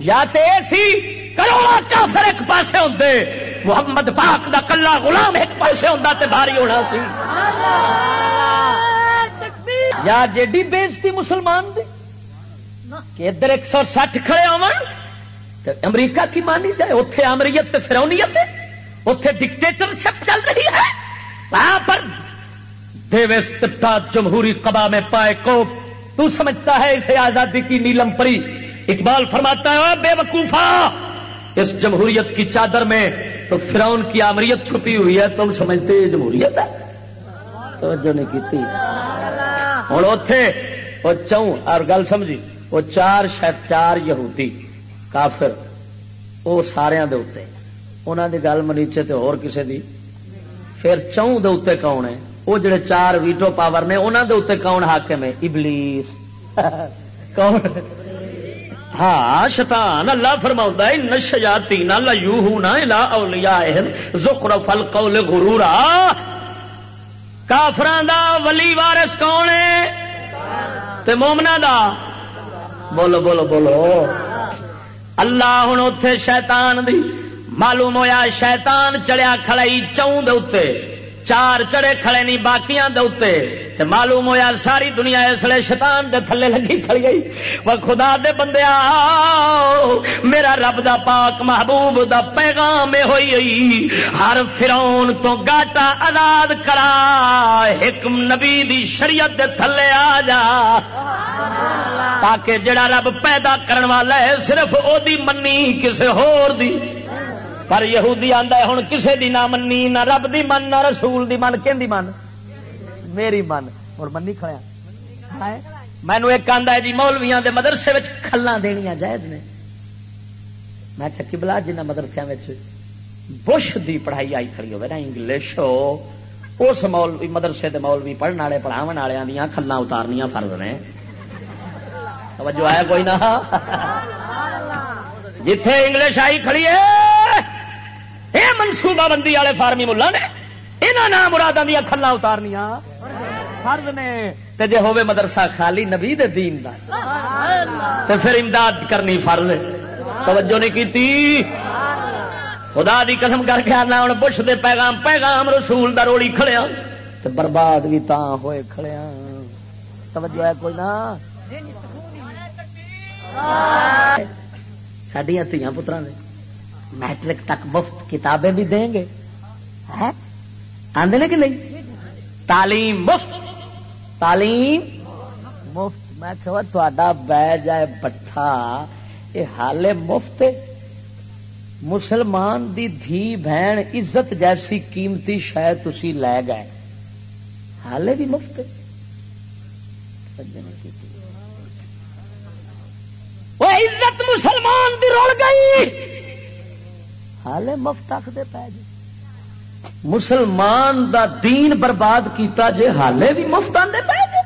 یا تے سی کروڑا کافر ایک پاسے ہوتے محمد پاک دا کلا غلام ایک پاسے ہوتا تے بھاری ہونا سی یا جیڈی بےزتی مسلمان دی کہ ادھر ایک سو سٹھ کھڑے ہو امریکہ کی مانی جائے اتے امریت فرونیت اتے ڈکٹیٹر شپ چل رہی ہے۔ وہاں پر جمہوری قبا میں پائے کو تو سمجھتا ہے اسے آزادی کی نیلم پری۔ اقبال فرماتا ہے بے وقوفا اس جمہوریت کی چادر میں تو فرون کی آمریت چھپی ہوئی ہے تم سمجھتے یہ جمہوریت ہے؟ توجہ نہیں کی ہوں اتے وہ چون اور گل سمجھی۔ وہ چار شاید چار یہودی کافر، وہ سارے دے انہوں دی گل منیچے تے اور کسے دی۔ پھر چون دے اتنے کون ہے؟ وہ جڑے چار ویٹو پاور نے انہوں دے اتنے کون حاکم ہے؟ ابلیس۔ کون؟ ہاں شیطان، اللہ فرما نشیاتی نہ لو ہوں نہ اولیا زخرف القول غرورا۔ کافران دا ولی وارث کون ہے؟ تے مومنا دا۔ بولو بولو بولو. اللہ ہوں اتے شیطان دی معلوم ہویا شیطان چڑیا کھڑائی چون دے چار چڑے کھڑے نہیں، باقیاں دے معلوم ہویا ساری دنیا اس لیے شیطان دے تھلے لگی کھڑ گئی وہ خدا دے بندے میرا رب دا پاک محبوب دا پیغام ہوئی ہوئی۔ ہر فرون تو گاٹا آزاد کرا ایک نبی دی شریعت دے تھلے آ جا۔ تاکہ جڑا رب پیدا کرن والا ہے، صرف او دی منی، کسے ہور دی۔ پر یہودی آندا ہے، ہن کسے دی نہ منی نہ رب دی من، نہ رسول دی من، کین من؟ میری من۔ اور منی کھڑیا۔ مینو ایک آدھا ہے جی مولویا کے مدرسے کھلا دنیا جائز نے۔ میں چکی بلا جنہ مدرسے بش دی پڑھائی آئی کھڑی ہوگی نا، انگلش۔ ہو اس مولوی، مدرسے دے مولوی پڑھنے والے پڑھاو والوں کھلا اتارنیا فرض نے۔ توجہ آیا کوئی نہ؟ جتھے انگلش آئی کھڑی ہے یہ منصوبہ بندی والے فارمی ملا نے یہاں نام مراد دیا کھلا اتارنیا فرض نے، تے جے ہوے مدرسہ خالی نبی دے دین دا۔ تے پھر امداد کرنی فرض توجہ نہیں کیتی؟ خدا دی قسم کر کے آنا ہوں بش دے پیغام پیغام رسول دا روڑی کھڑیا۔ تے برباد بھی تا ہوئے کھڑیا۔ توجہ ہے کوئی نہ؟ سڈیا تھیا پترا نے۔ میٹرک تک مفت کتابیں بھی دیں گے۔ آدھے کہ نہیں؟ تعلیم مفت۔ تعلیم مفت۔ میں کہ بہ جائے بٹھا۔ یہ حال مفت مسلمان دی دھی بہن عزت جیسی قیمتی شاید تھی لے گئے۔ حالے بھی مفت وہ عزت مسلمان دی رول گئی۔ حالے مفت آخر پی جی۔ مسلمان دا دین برباد کیتا جے حالے بھی مفت آدھے پے جی۔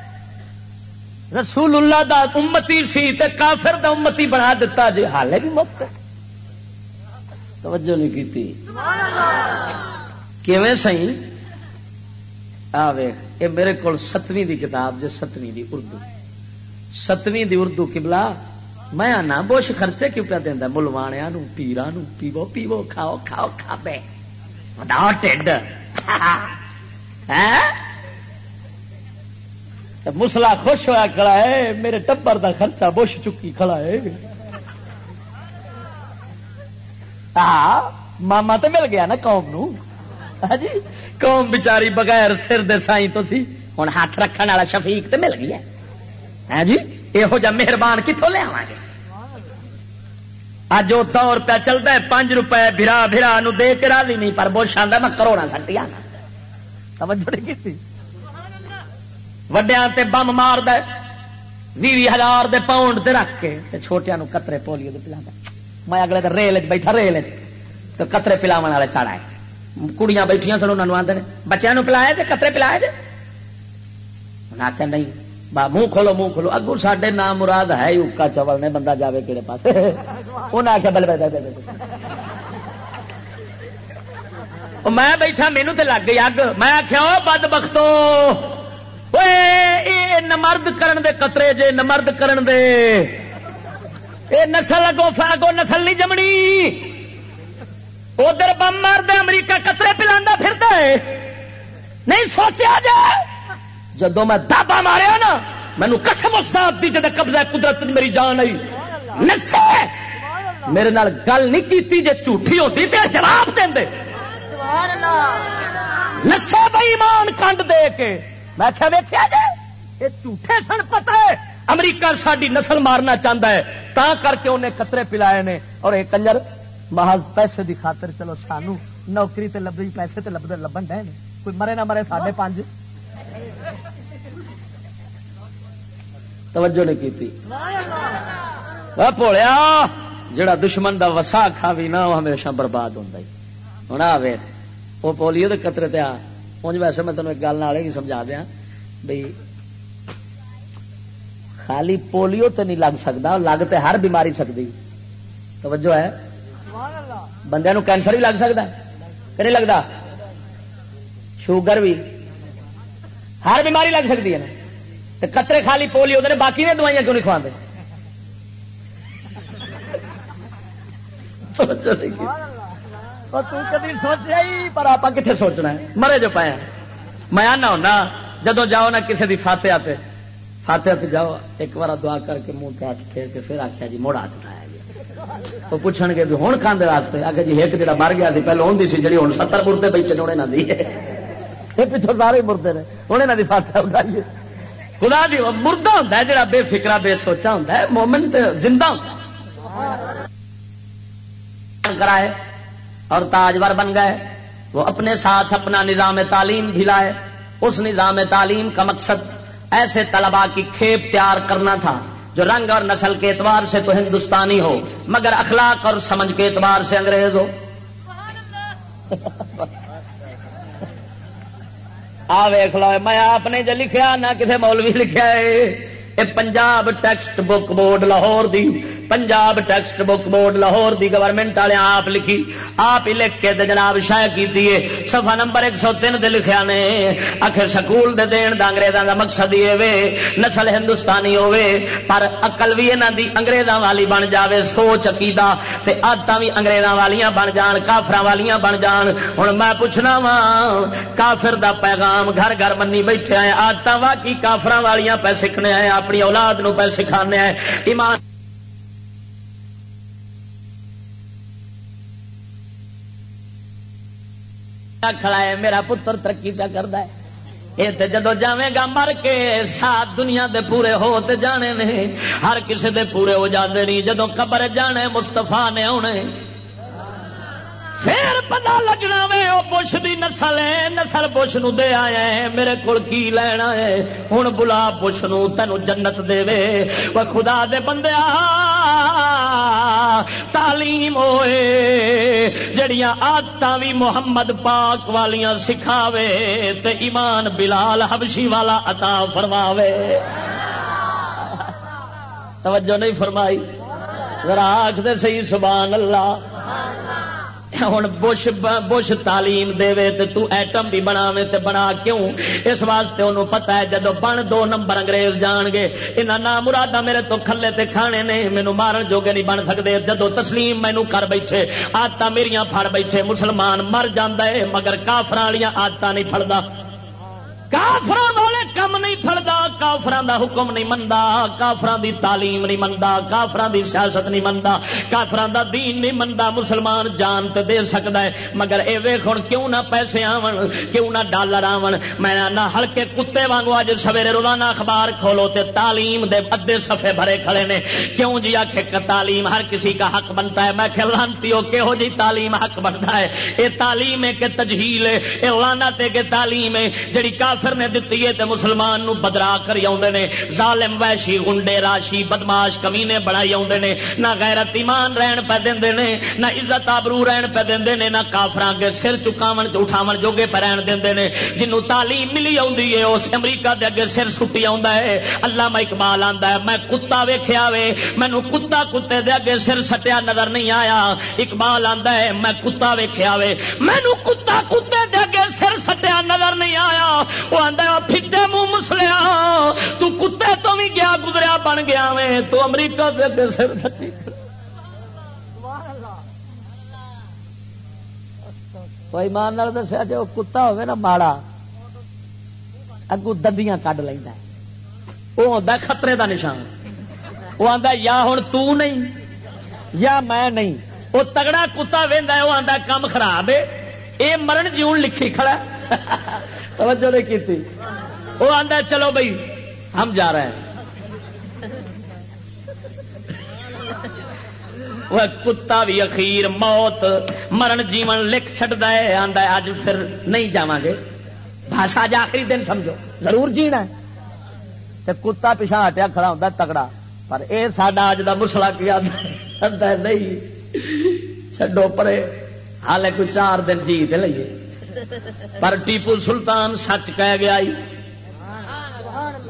رسول اللہ دا امتی سی تے کافر دا امتی بنا دیتا جے حالے بھی مفت توجہ نہیں کی سی آوے یہ میرے کو ستویں دی کتاب جے ستویں دی اردو۔ ستویں دی اردو کبلا میں آنا، بوش خرچے کیوں پہ دینا ملوانیا پیران پیو پیو، کھاؤ کھاؤ، کھا بے۔ مسلا خوش ہوا کھڑا ہے، میرے ٹبر دا خرچہ بش چکی کھڑا ہے۔ ماما تو مل گیا نا قوم نو۔ ہاں جی قوم بچاری بغیر سر دے سائی تو سی ہوں ہاتھ رکھنے والا شفیق تو مل گیا۔ ہاں جی۔ یہو جہ مہربان کتوں لیا گے اج وہ دور پہ چلتا ہے پانچ روپے برا برا نو دے کے راضی نہیں پر بہت شاندار میں کروڑا سٹی آنا سمجھ کی وڈیا بم مار بھی ہزار دے پاؤنڈ تے رکھ کے چھوٹیا نو کترے پولیو پلا میں اگلے دن ریل بیٹھا ریل تو کترے پلاو والے چاڑا ہے کڑیاں بیٹھیا سن انہوں آدھے بچوں پلایا کترے پلایا جی آخر نہیں منہ کھولو منہ کھولو اگو سڈے نام مراد ہے اکا چول نے بندہ جائے کہڑے پاس انہیں آخیا بل میں بیٹھا مینو تو لگ گئی اگ میں آخیا بد بختو نمرد کرن دے قطرے جے نمرد کرن دے اے نسل اگو اگو نسل نہیں جمنی ادھر بم مار امریکہ قطرے پلا پھر نہیں سوچا جائے جدو میں دابا ماریا نا مینو کسم ساتھ دی جب قبضہ قدرت میری جان آئی۔ نسے! میرے نال گل نہیں کی جی جھوٹھی ہوتی تو جواب دے۔ نسے بئی مان کنڈ دے کے۔ میں کیا ویکیا جی یہ جھوٹے سن پتا ہے۔ امریکہ ساری نسل مارنا چاہتا ہے۔ تا کر کے انہیں قطرے پلائے نے۔ اور یہ کنجر، محض پیسے دی خاطر چلو، سانو نوکری تے لبی پیسے تے لبن لبن ڈے کوئی مرے نہ مرے ساڑھے پانچ۔ توجہ نہیں کی پوڑیا جڑا دشمن دا وسا کھا بھی نہ وہ ہمیشہ برباد ہوتا ہی۔ ہوں آئے وہ پولیو کے قطرے تے آ۔ ویسے میں تمہیں ایک گل نہ سمجھا دیا بھائی خالی پولیو تے نہیں لگ سکتا لگ تے ہر بیماری سکتی توجہ ہے۔ بندے کینسر بھی لگ سکتا کہ نہیں لگتا شوگر بھی ہر بیماری لگ سکتی ہے۔ نا قطرے خالی پولی ہوتے باقی نے دوائیاں کیوں نہیں کھوا سوچا ہی پر آپ کتنے سوچنا ہے؟ مرے جو پایا میں آنا ہونا جدو جاؤ نا کسی کی فاتح آتے فاتح پہ جاؤ ایک بار دعا کر کے منہ پہ ہاتھ پھیر کے پھر آخیا جی موڑ ہاتھ اٹھایا جی۔ وہ پوچھ گے ہوں کھانے واسطے آگے جی ایک جڑا مر گیا تھی پہلے ہوتی سی جی ہوں ستر مردے نے انہیں نہ دی پچھو سارے مردے نے انہیں نہ دی فاتح اٹھائیے خدا دی مردہ ہوتا ہے جڑا بے فکرا بے سوچا ہوتا ہے، مومن زندہ کرائے اور تاجور بن گئے۔ وہ اپنے ساتھ اپنا نظام تعلیم بھی لائے۔ اس نظام تعلیم کا مقصد ایسے طلبا کی کھیپ تیار کرنا تھا جو رنگ اور نسل کے اعتبار سے تو ہندوستانی ہو، مگر اخلاق اور سمجھ کے اعتبار سے انگریز ہو۔ آ ویخ لو، میں آپ نے جو لکھا نہ کسی مولوی لکھا ہے؟ Punjab text book board Lahore دی۔ Punjab text book board Lahore دی گورنمنٹ والے آپ لکھی، آپ ہی لکھ کے جناب شاید کی سفا نمبر ایک سو تین لکھا نے، آخر سکول دے دین دا انگریزاں دا مقصد یہ وے، نسل ہندوستانی ہوے پر اقل بھی یہاں دی انگریزاں والی بن جاوے، سوچ، عقیدہ، تے آدت بھی انگریزاں والیاں بن جان کافر والیاں بن جان۔ ہوں میں پوچھنا وا، کافر دا پیغام گھر گھر منی بیٹھے آئے آدت واقعی کافر والیاں پہ سیکھنے آئے، اپنی اولاد نو پہ سکھانے آئے؟ ایمان کھڑا ہے، میرا پتر ترقی پہ کرتا ہے۔ یہ جدو جاوے گا مر کے سات دنیا دے پورے ہو تے جانے نے۔ ہر کسی دے پورے ہو جاتے نہیں جدو قبر جانے مستفا نے آنے پھر پتا لگنا وے وہ بش کی نسل ہے، نسل بش نو دے آیا ہے، میرے کو کی لینا ہے؟ ہوں بلا بش نو جنت دے وے وہ خدا دے بندے تعلیم ہوئے، جڑیاں آدت بھی محمد پاک والیاں سکھاوے، تے ایمان بلال حبشی والا عطا فرماوے۔ توجہ نہیں فرمائی؟ ذرا آخ دے صحیح، سبحان اللہ۔ ہوں بش بش تعلیم دے تو ایٹم بھی بنا بنا کیوں؟ اس واسطے انہوں پتا ہے جدو بن دو نمبر انگریز جان گے یہاں نام مرادہ میرے تو کھلے تے کھانے نے مینو مارن جوگے نہیں بن سکتے جدو تسلیم مینو کر بیٹھے آدت میری پھڑ بیٹھے، مسلمان مر ہے، مگر کافر والیاں آدت نہیں پھڑتا کافر والے کم نہیں پڑتا کافران دا حکم نہیں منتا کافران دی تعلیم نہیں منتا کافران دی سیاست نہیں منتا کافران دا دین نہیں منتا مسلمان جان تے دے سکتا ہے، مگر اے ویخ کیوں نہ پیسے آون، کیوں نہ ڈالر آون، میں نہ ہلکے کتے وانگو اج سویرے روزانہ اخبار کھولو تے تعلیم دے ادے سفے بھرے کھڑے نے۔ کیوں جی آخ تعلیم ہر کسی کا حق بنتا ہے؟ میں کہ لانتی ہو کہہو جی تعلیم حق بنتا ہے؟ اے تعلیم ہے کہ تجہیل ہے، اے لانا تے کہ تعلیم ہے، جڑی کافر کافر نے دتی ہے تے مسلمان نو بدرا کر آدھے نے، ظالم ویشی گنڈے راشی، بدماش، کمینے بڑائی آدھے نے۔ نہ غیرت ایمان رہن پہ دے نے، نہ عزت آبرو رہن پہ دے نے، نہ کافر کے سر چکاو اٹھاو جوگے پہ رہن دے نے۔ جنوں تعلیم ملی آئی ہے، اس امریکہ دے اگے سر سٹی آتا ہے۔ اللہ میں اقبال آتا ہے، میں کتا ویخیا وے مینو کتا کتے دے اگے سر سٹیا نظر نہیں آیا۔ اقبال آتا ہے، میں کتا ویخیا وے۔ مینو کتا کتے دے اگے سر نظر نہیں آیا۔ وہ آتا پھٹے منہ مسلیا۔ تو کتے تو بھی گیا، گزریا، بن گیا میں تو امریکہ دے سر سٹی ایمان دسیا جی وہ کتا ہوگا نا ماڑا اگو دندیاں کڈ لینا وہ ہوتا خطرے دا نشان۔ وہ آتا یا ہوں تو نہیں، یا میں نہیں۔ وہ تگڑا کتا وہدا وہ آتا کام خراب ہے۔ یہ مرن جیون لکھی کھڑا توجہ نہیں کی وہ آتا چلو بھائی، ہم جا رہے ہیں۔ وہ کتا بھی اخیر موت، مرن جیون لکھ چڈا ہے آدھا اج پھر نہیں جا گے بس اج آخری دن سمجھو، ضرور جینا تے کتا پیچھا ہٹیا، کھڑا ہوتا تگڑا۔ پر اے ساڈا اج کا مسلا کیا نہیں۔ چڈو پرے ہالے کوئی چار دن جی دے لئیے۔ پر ٹیپو سلطان سچ کہہ گیا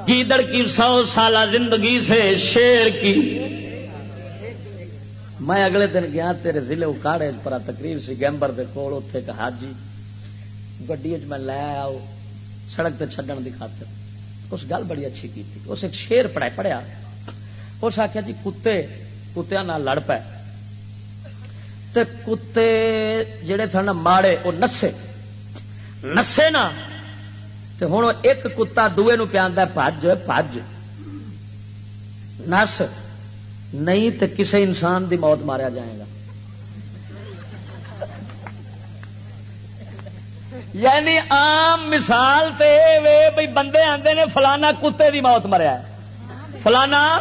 گیدڑ کی سو سالہ زندگی سے شیر کی۔ میں اگلے دن گیا تیرے ضلع اکاڑے پر تقریر سی گیمبر دے کول اتنے ایک حاجی۔ گڈی میں لے آیا سڑک تے چھڈن دی خاطر۔ اس گل بڑی اچھی کی تھی اس ایک شیر پڑھا پڑھیا۔ اس آخیا جی کتے کتیا نہ لڑ پے۔ تے کتے جڑے تھے نا ماڑے وہ نسے۔ نسے نا تے ہوں ایک کتا دوے نو پیا پج پج نس۔ نہیں تو کسی انسان دی موت ماریا جائے گا۔ یعنی عام مثال تے وے بھائی بندے آتے نے فلانا کتے دی موت مریا فلانا۔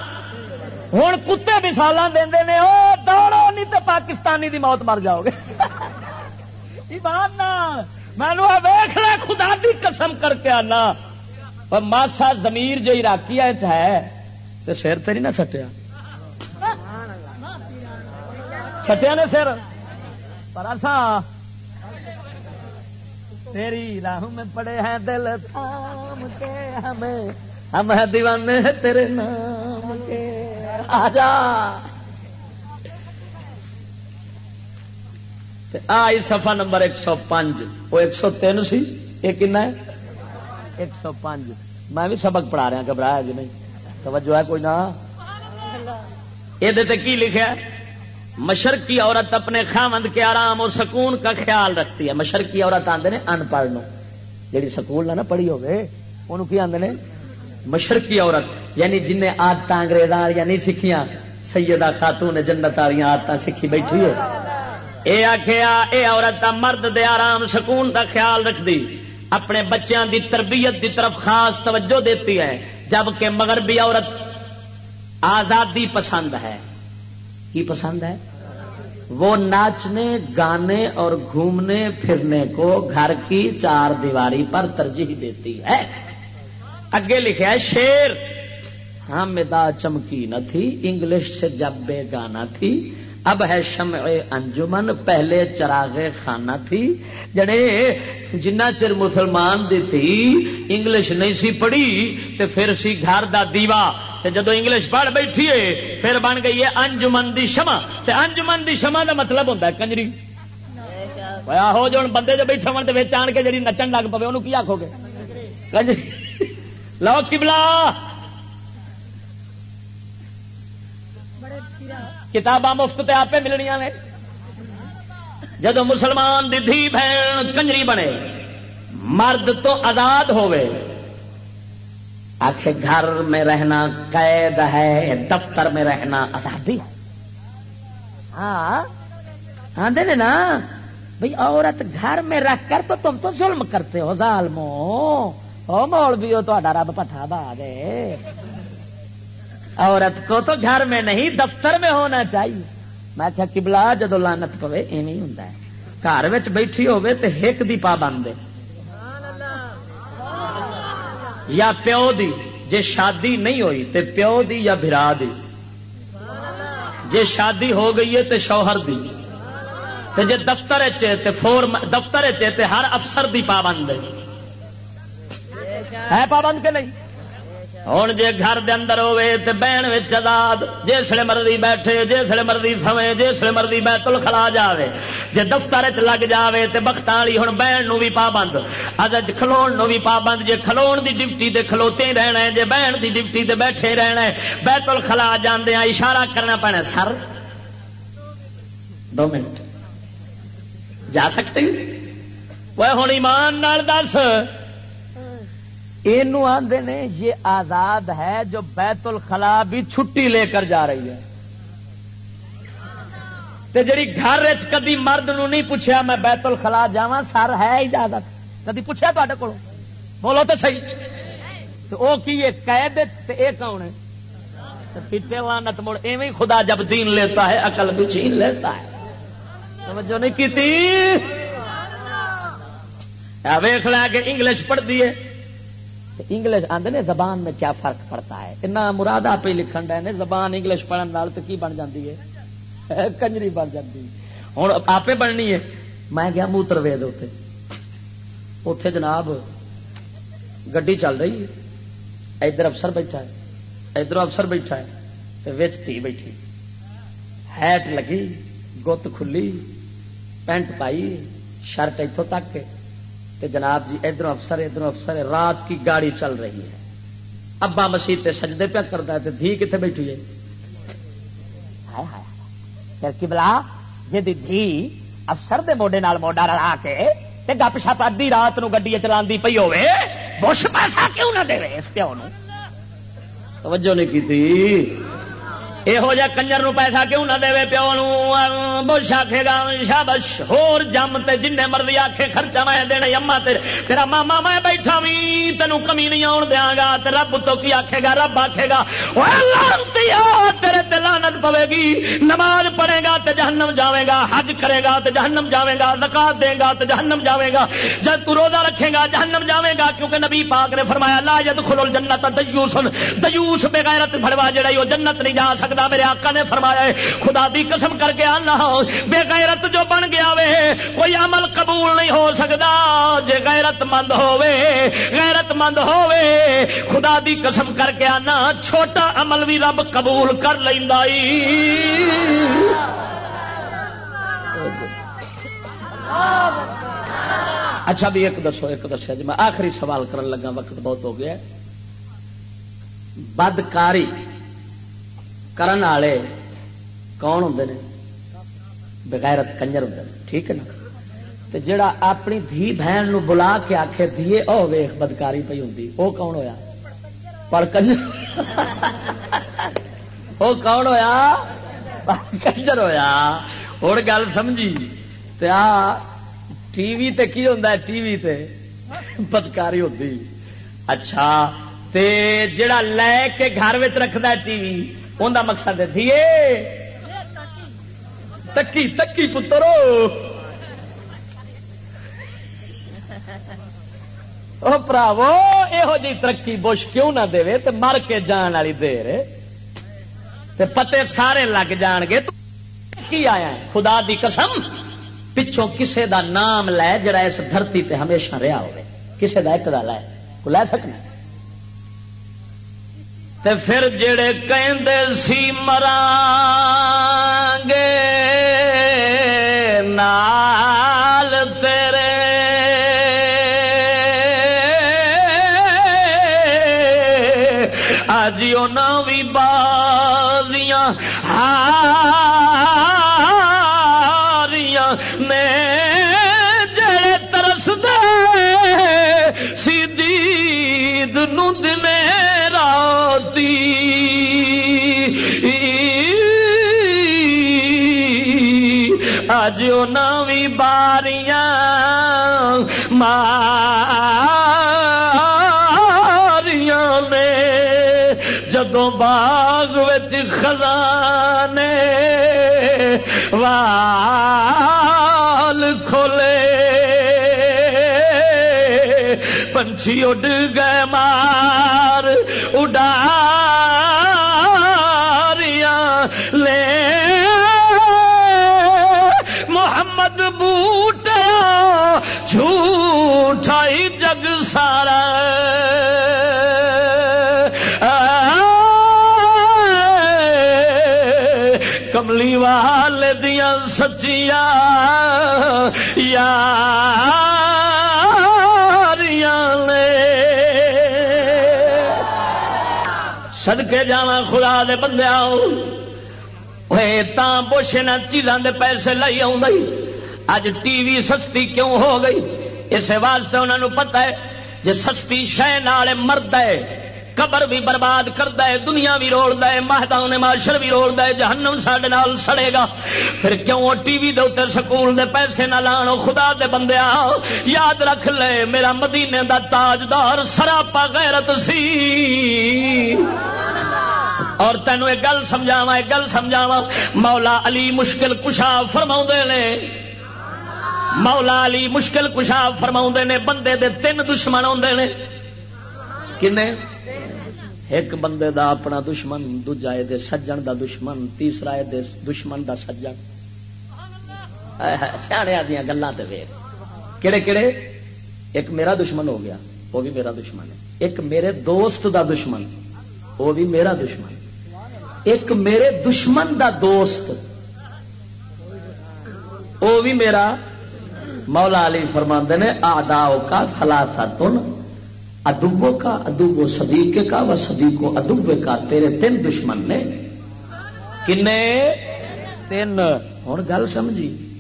ہوں کتے مثال دے وہ دوڑو، نہیں تو پاکستانی دی موت مر جاؤ گے۔ میں ویخ خدا دی قسم کر کے آنا۔ اور ماسا زمیر جو عراقی ہے تو سر تو نہیں نہ سٹیا۔ سٹیا نے سر؟ پر تیری راہ میں پڑے ہیں دل تھام کے، ہمیں ہم ہے دیوانے تیرے نام کے۔ آجا آئی سفا نمبر ایک سو پانچ۔ وہ ایک سو تین سی؟ یہ کن ہے؟ ایک سو پانچ۔ میں بھی سبق پڑھا رہا ہاں، گھبرایا جی نہیں۔ توجہ ہے کوئی نہ؟ یہ کی لکھا مشرقی عورت اپنے خامند کے آرام اور سکون کا خیال رکھتی ہے۔ مشرقی عورت آتے ہیں ان پڑھ جی سکول نہ پڑھی ہوگی انہوں کی آدھے مشرقی عورت یعنی جن آدت انگریزاں یا نہیں سیکھیاں سیدہ خاتون جنت والی آدت سیکھی بیٹھی ہے اے آخیا اے عورت مرد دے آرام سکون دا خیال رکھتی اپنے بچیاں دی تربیت دی طرف خاص توجہ دیتی ہے، جبکہ مغربی عورت آزادی پسند ہے۔ کی پسند ہے؟ وہ ناچنے، گانے اور گھومنے، پھرنے کو گھر کی چار دیواری پر ترجیح دیتی ہے۔ اگے لکھا ہے، شیر۔ ہاں مدا چمکی نہ تھی، انگلش سے جب بے گانا تھی اب ہے شمع انجمن، پہلے چراغ خانہ تھی۔ جڑے جنہ چر مسلمان دی تھی، انگلش نہیں سی پڑھی، تے پھر سی گھر دا دیوا۔ تے جدو انگلش پڑھ بیٹھی ہے، پھر بن گئی ہے انجمن دی شمع۔ تے انجمن دی شمع دا مطلب ہوتا ہے کنجری۔ ہو جو بندے جو بیٹھے من آن کے جی نچن لگ پے انہوں کی آخو گے؟ کنجری۔ لو کبلا کتاباں مفت آپ ملنیا نے۔ جدو مسلمان دی دھی بہن کنجری بنے، مرد تو آزاد ہوئے آخر گھر میں رہنا قید ہے، دفتر میں رہنا آزادی۔ ہاں آدھے نا بھائی عورت گھر میں رکھ کر تو تم تو ظلم کرتے ہو، ظالمو۔ او مول بھی ہو تو رب پٹھا با گئے عورت کو تو گھر میں نہیں، دفتر میں ہونا چاہیے۔ میں کیا کبلا جدو لانت پوے، ایویں ہوں گھر بیٹھی ہوے تو ہک دی پابند یا پیو دی، جے شادی نہیں ہوئی تے پیو دی یا برا دی۔ جے شادی ہو گئی ہے تے شوہر دی۔ تے جے دفتر تے فور دفتر تے ہر افسر دی پابند ہے پابند کے نہیں؟ ہوں جی گھر دے اندر ہوے تے بہن آزاد جسے مرضی بیٹھے جسے مرضی سوے جسے مرضی بیت الخلا جاوے۔ جے دفتر چ لگ جاوے تے بخت والی ہوں بہن نو بھی پابند۔ اج کھلو نو بھی پابند، جے کھلو دی ڈپٹی تے کھلوتے رہنا ہے، جے بہن دی ڈپٹی تے بیٹھے رہنا ہے، بیت الخلا جانے ہاں، اشارہ کرنا پینا سر، دو منٹ۔ جا سکتے وہ ہوں ایمان دس۔ یہ آدھے نے یہ آزاد ہے جو بیت الخلا بھی چھٹی لے کر جا رہی ہے۔ تے جڑی گھر کدی مرد نو نہیں پوچھا میں بیت الخلا جا سر ہے اجازت۔ کدی پوچھا تے کو بولو تو صحیح۔ تو وہ کی قید یہ کون ہے؟ پیتے وانت مڑ، ایویں خدا جب دین لیتا ہے، عقل بھی چھین لیتا ہے۔ توجہ نہیں کی ویخ لیا کہ انگلش پڑھتی ہے۔ انگلش آدھے نے، زبان میں کیا فرق پڑتا ہے؟ اتنا مراد آپ ہی لکھن ڈے زبان انگلش پڑھنے وال تو کی بن جاتی ہے؟ کنجری بن جاتی ہوں آپ بننی ہے۔ میں گیا موتر وید اتے اتے جناب، گڈی چل رہی ہے۔ ادھر افسر بیٹھا ہے۔ ادھر افسر بیٹھا ہے۔ وچ تھی بیٹھی۔ ہیٹ لگی، گت کھلی، پینٹ پائی، شرٹ اتوں تک کہ جناب جی ادھر افسر ادھر افسر، رات کی گاڑی چل رہی ہے۔ ابا مسیح تے سجدے پیا کرتا ہے دھی کتنے بیٹھی ہے؟ بلا جی دھی افسر دے موڈے نال موڈا رلا کے تے گپ شپ ادی رات نو گڈی چلا پی ہوے بش پیسہ کیوں نہ دے اس پیو نو؟ توجہ نہیں کی یہو جہ کنجر نو پیسہ کیوں نہ دے پیو نو بش آخے گا شابش ہور جم تے جن مرضی آخے خرچہ میں دینا اما تیرا ماما میں بیٹھا بھی تینوں کمی نہیں آن دیا گا تے رب تو کی آخے گا رب آخے گا تیرے دلانت پوے گی نماز پڑھے گا تو جہنم جاوے گا حج کرے گا تو جہنم جاوے گا زکات دے گا تو جہنم جاوے گا جب تو روزہ رکھے گا جہنم جاوے گا کیونکہ نبی پاک نے فرمایا لا يدخل الجنت دیوس دیوس بے غیرت بھڑوا جڑا وہ جنت نہیں جا سکتا میرے آقا نے فرمایا ہے، خدا دی قسم کر کے آنا۔ بے غیرت جو بن گیا وے، کوئی عمل قبول نہیں ہو سکتا۔ جے غیرت مند ہوے غیرت مند ہوے خدا دی قسم کر کے آنا۔ چھوٹا عمل بھی رب قبول کر لینا اچھا بھی ایک دسو، ایک دسیا جی میں آخری سوال کرن لگا، وقت بہت ہو گیا بدکاری۔ کرن والے کون ہوں نے بغیرت کنجر ہوں ٹھیک ہے نا تو جڑا اپنی دھی بہن نو بلا کے آخے دیے او ویخ بدکاری پی ہوں وہ کون ہویا پر کنجر وہ کون ہویا کنجر ہویا ہوں گل سمجھی تے آ ٹی وی تے کی ہوتا ہے ٹی وی تے بدکاری ہوتی اچھا تے جڑا لے کے گھر رکھتا ٹی وی ان کا مقصد دھیے۔ تکی تکی پترو۔ پراو یہو جی ترقی بش کیوں نہ دے تو مر کے جان والی دیر۔ پتے سارے لگ جان گے۔ تو کی آیا خدا دی قسم، پچھوں کسے دا نام لے جڑا اس دھرتی تے ہمیشہ رہا ہوئے۔ کسے دا ایک دا لے۔ کو لے سکنا؟ تے پھر جڑے کہندے سی مرانگے نال تیرے۔ آج انہوں بھی آج بھی باریاں ماریاں نے جدو باغ خزانے وال کھولے پنچھی اڈ گئے مار اڈاریاں جھوٹائی جگ سارا۔ کملی وال دیا سچیا سدکے جا خدا دے بندے آؤ بوش نہ چیزاں دے پیسے لائی اج ٹی وی سستی کیوں ہو گئی؟ اس واسطے انہوں پتا ہے جی سستی شہ مرد ہے، قبر بھی برباد کرتا ہے، دنیا بھی روڑ ہے، مہدان معاشر بھی روڑ ہے، جہنم سڈے نال سڑے گا۔ پھر کیوں ٹی وی دے سکول دے پیسے نہ لان خدا دے بندے یاد رکھ لے، میرا مدینے دا تاجدار سراپا غیرت سی۔ اور تینوں ایک گل سمجھاوا ایک گل سمجھاوا مولا علی مشکل کشا فرما نے مولا علی مشکل کشا فرما نے، بندے دے تین دشمن آتے ہیں کنے؟ ایک بندے دا اپنا دشمن، دوجا دے سجن دا دشمن، تیسرا دے دشمن دا سجن۔ سیاح دیا گلوں سے کہڑے کہڑے ایک میرا دشمن ہو گیا، وہ بھی میرا دشمن ہے۔ ایک میرے دوست دا دشمن، وہ بھی میرا دشمن۔ ایک میرے دشمن دا دوست، وہ بھی میرا مولا علی فرماندے نے آداؤ کا خلاصہ تن ادوبوں کا ادوب و کا و صدیق ادوبے کا تیرے تین دشمن نے۔ کنے؟ تین۔ ہوں گل سمجھی۔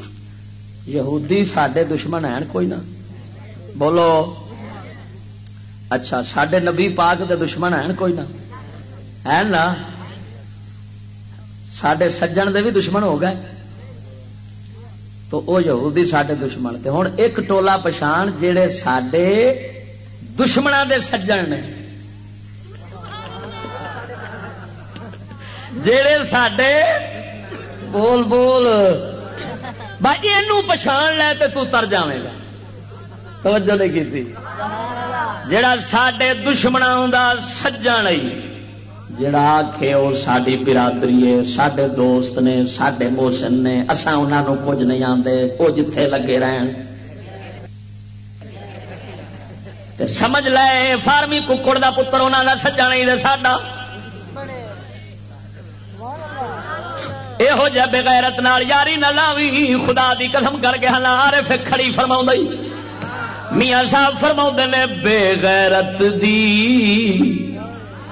یہودی سڈے دشمن ہیں، کوئی نہ۔ بولو۔ اچھا سڈے نبی پاک دے دشمن ہیں، کوئی نہ۔ ہے نا؟ سڈے سجن دے بھی دشمن ہو گئے۔ تو وہ یہودی سڈے دشمن ہوں ایک ٹولا پچھان جہے سڈے دشمنوں دے سجن نے۔ جڑے سڈے بول بول۔ بھائی یہ پچھان لے تو تو تر جائے گا۔ توجہ نہیں کی جڑا سڈے دشمنوں کا سجا نہیں جڑا آخے وہ ساری برادری ہے سڈے دوست نے سڈے موشن نے اصا انہوں کچھ نہیں آتے وہ جتھے لگے رہن۔ سمجھ لے فارمی ککڑ دا پتر انہوں کا سجا نہیں دے ساڈا۔ یہو جہ بغیرت نال یاری نہ لاوی، خدا دی قسم کر کے ہلا آرے پھر کھڑی فرما میاں صاحب فرما نے، بے غیرت دی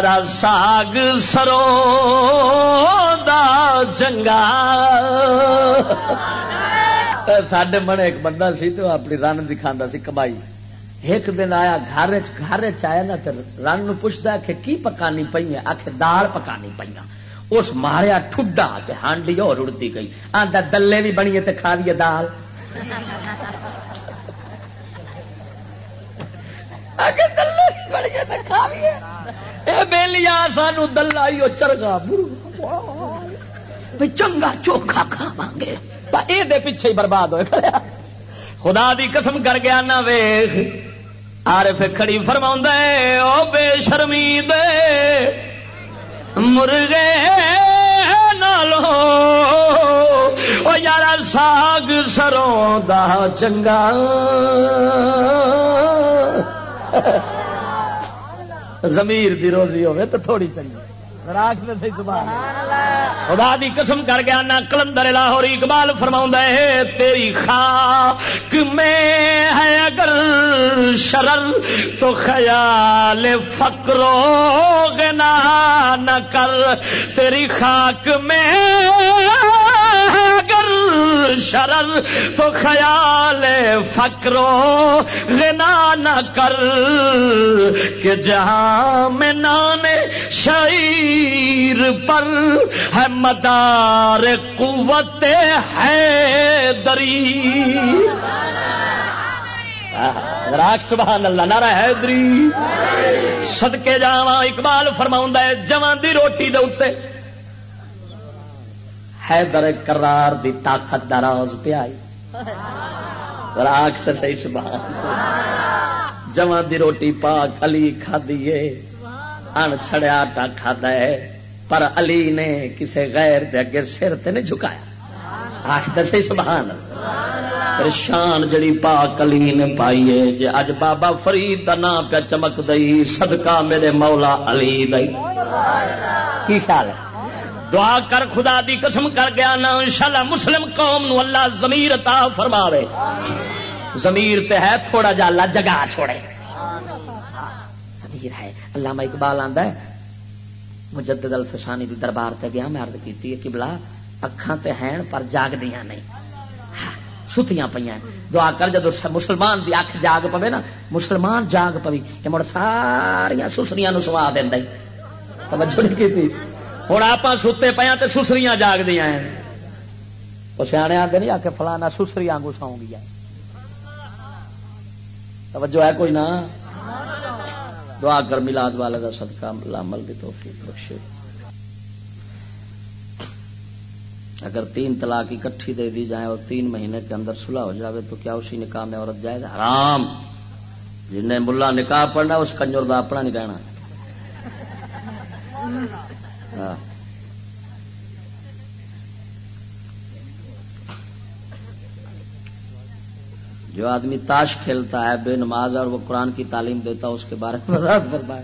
یارا ساگ سرو دا چنگا سڈے من ایک بندہ سی تو اپنی رن دکھا سی کمائی۔ ایک دن آیا گھر گھر چیا نا تو رن پوچھتا کہ کی پکانی پی آخ دال پکانی پہ اس ماریا ٹھڈا ہانڈی اور اڑتی گئی۔ آدھا دلے بھی بنی تو کھا لیے دال۔ بےلیا سانو دلہ ہی چرگا چنگا چوکھا کھاوا گے۔ یہ پیچھے ہی برباد ہوئے خدا دی قسم کر گیا نہ ویخ آر کھڑی فرما او بے شرمی دے۔ مرغے نالو۔ او یار ساگ سروں دا چنگا۔ زمیر دی روزی ہوے تو تھوڑی چنگی۔ خدا دی قسم کر گیا نہ کلندر لاہور اقبال فرما ہے تیری خاک میں ہے اگر شرر تو خیال فکرو گنا نہ کر۔ تیری خاک میں شرر تو خیال فکرو غنا نہ کر کہ جہاں میں نام شعیر پر ہے مدار قوت ہے دری راک سبحان اللہ نارا حیدری۔ صدقے جاواں اقبال فرماؤں ہے جوان دی روٹی دے اوتے۔ حیدر کرار دی طاقت دراز پہ آئی۔ راک تو صحیح سبحان۔ جوان دی روٹی پاک علی کھا دیے ان چھڑیا آٹا کھادا ہے۔ پر علی نے کسے غیر دے اگر سر تے نہیں جھکایا۔ آخ دسے سبحان۔ شان جڑی پاک علی نے پائی ہے جے اج بابا فرید دا نام پہ چمک دئی، صدقہ میرے مولا علی دئی۔ کی خیال ہے؟ دعا کر خدا دی قسم کر گیا نا، انشاءاللہ مسلم قوم نو اللہ ضمیر عطا فرماوے۔ ضمیر تے ہے تھوڑا جا، اللہ جگہ چھوڑے۔ ضمیر ہے۔ علامہ اقبال آندا ہے، مجدد الفسانی دی دربار تے گیا، میں عرض کیتی ہے کہ بلا اکھاں تے ہیں پر جاگ دیاں نہیں ہاں، ستیاں پیاں دعا کر جدو مسلمان دی اکھ جاگ پوے نا، مسلمان جاگ پوی کہ مڑ ساریاں سسریاں سوا دیندا توجہ نہیں کیتی۔ ہوں آپ ستے پیا تو سسریاں جاگ دیا وہ سیانے آتے نہیں آ کے فلانا سسری آگو سو گیا توجہ ہے کوئی نہ دعا کر ملاد والے کا صدقہ لامل کی توفیق بخشے۔ اگر تین طلاق اکٹھی دے دی جائے اور تین مہینے کے اندر صلح ہو جاوے تو کیا اسی نکاح میں عورت جائے گا حرام۔ جن نے ملا نکاح پڑھنا، اس کنجور کا اپنا نہیں کہنا ہاں۔ جو آدمی تاش کھیلتا ہے، بے نماز اور وہ قرآن کی تعلیم دیتا ہے، اس کے بارے میں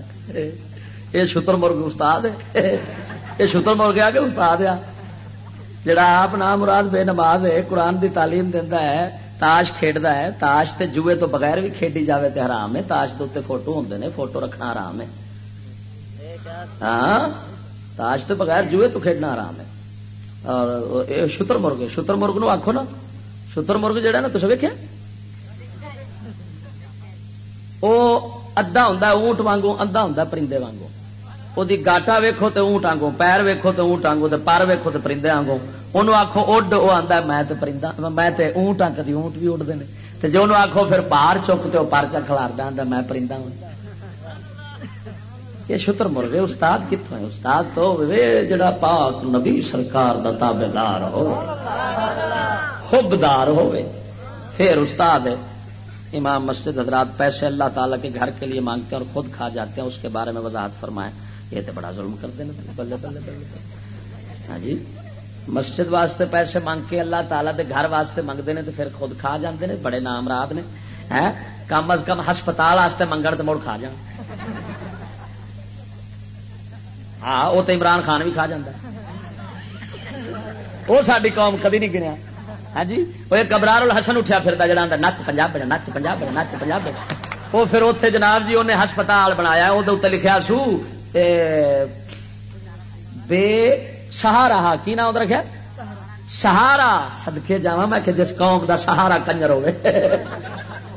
یہ شتر مرغ استاد ہے۔ یہ شتر مرغ آ کے استاد آ جڑا آپ نام مراد بے نماز ہے، قرآن کی تعلیم دینا ہے، تاش کھیڈتا ہے، تاش تے جوئے تو بغیر بھی کھیڈی جاوے تے حرام ہے۔ تاش کے اتنے فوٹو ہوں نے، فوٹو رکھنا حرام ہے۔ ہاں۔ تاش تو بغیر جوئے تو کھیڈنا حرام ہے۔ اور شتر مرغ شتر مرغ نو آخو نا۔ شتر مرغ جہا نا تصویر ویکیا وہ ادا ہوں اونٹ وانگو ادا ہوں پرندے وانگو وہ گاٹا ویکو تو اونٹ آگوں پیر ویکو تو اونٹ آگوں پر ویکو تو پرندے آگوں انہوں آخو اڈ وہ آتا میں پرندہ، میں اونٹ آ کدی اونٹ بھی اڈتے ہیں جی انہوں آخو پھر پار چک تو پر چا کھلار آتا میں پرندہ ہوں۔ یہ شتر مرغے استاد کتوں ہے استاد تو جڑا پاک نبی سرکار دا تابے دار ہو، خوبدار ہو پھر استاد ہے امام مسجد حضرات پیسے اللہ تعالیٰ کے گھر کے لیے مانگتے ہیں اور خود کھا جاتے ہیں، اس کے بارے میں وضاحت فرمائیں یہ تو بڑا ظلم کرتے ہیں بلے بلے بلے ہاں جی۔ مسجد واسطے پیسے مانگ کے اللہ تعالیٰ دے گھر واسطے منگتے ہیں تو پھر خود کھا جاتے ہیں، بڑے نام رات نے۔ کم از کم ہسپتال واسطے منگن تو مڑ کھا جان ہاں وہ تو عمران خان بھی کھا جا وہ ساری قوم کدی نہیں گنیا۔ ہاں جی؟ وہ کبرار الحسن اٹھا پھر جڑا نچ پنجاب نچ پنجاب نچ پنجاب وہ پھر اتنے جناب جی انہیں ہسپتال بنایا وہ لکھا سو بے سہارا، کی نام رکھا سہارا۔ سدکے جا میں کہ جس قوم دا سہارا کنجر ہوے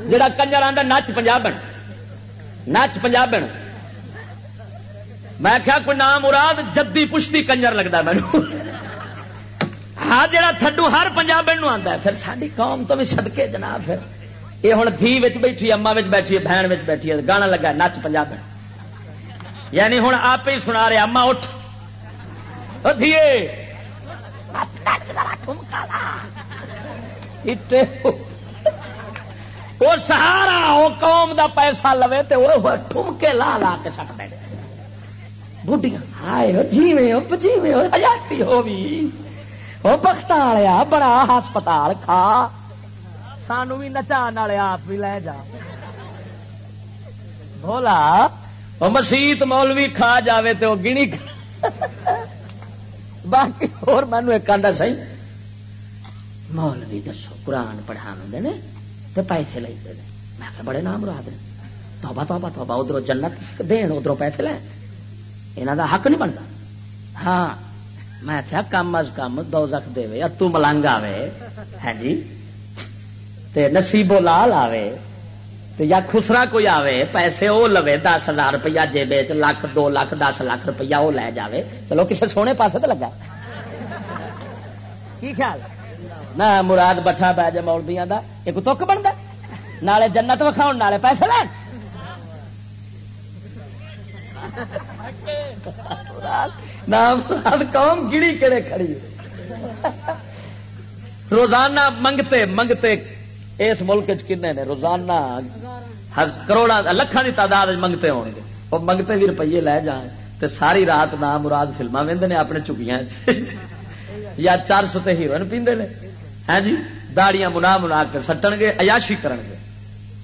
جڑا کنجر آتا نچ پنجابن نچ پنجابن میں کیا کوئی نام مراد جدی پشتی کنجر لگتا مینو۔ ہاں جا تھڈو ہر پنجابن آتا ہے، پھر ساری قوم تو بھی سدکے جناب پھر یہ ہوں دھی بیٹھی اما بیٹھی ہے بہن بیٹھی ہے، گانا لگا نچ پنجابن۔ یعنی ہوں آپ ہی سنا رہے اما اٹھ۔ وہ سہارا وہ قوم دا پیسہ لوے تو وہ ٹھمکے لا لا کے سٹ دے بڑھیا ہائے جیوے ہو جیوے ہو حیاتی ہو بھی وہ بخت والیا بڑا ہسپتال کھا سانو بھی نچان والے آپ بھی لے جا بولا وہ مسیت مولوی کھا جاوے تو گنی باقی اور مینو ایک آدھا سی مولوی دسو قرآن پڑھا نے تو پیسے لے میں بڑے نام رہا دیں توبا توبا توبا ادھر جنت دین ادھر پیسے لے یہاں دا حق نہیں بنتا ہاں میں کیا کم از کم دو زخ دے اتو ملنگ آوے ہے جی تے نصیبو لال آوے یا خسرا کوئی آوے پیسے وہ لوے دس ہزار روپیہ جیب لاکھ دو لاکھ دس لاکھ روپیہ وہ لے جاوے چلو کسی سونے پاس تو لگا کی خیال نہ مراد بٹھا پی جائے مولبیا کا ایک تک بنتا نالے جنت وکھاؤ نالے پیسے لین مراد قوم گڑی کہڑے کھڑی روزانہ منگتے منگتے اس ملک کنے نے؟ روزانہ کروڑا لکھان کی تعداد منگتے ہو گے۔ وہ منگتے بھی روپیے لے جان تو ساری رات نہ مراد فلما وہدے اپنے چکیاں یا چار سو ہیروئن پیندے نے۔ ہاں جی؟ داڑیاں منا منا کے سٹن گے ایاشی کرن گے۔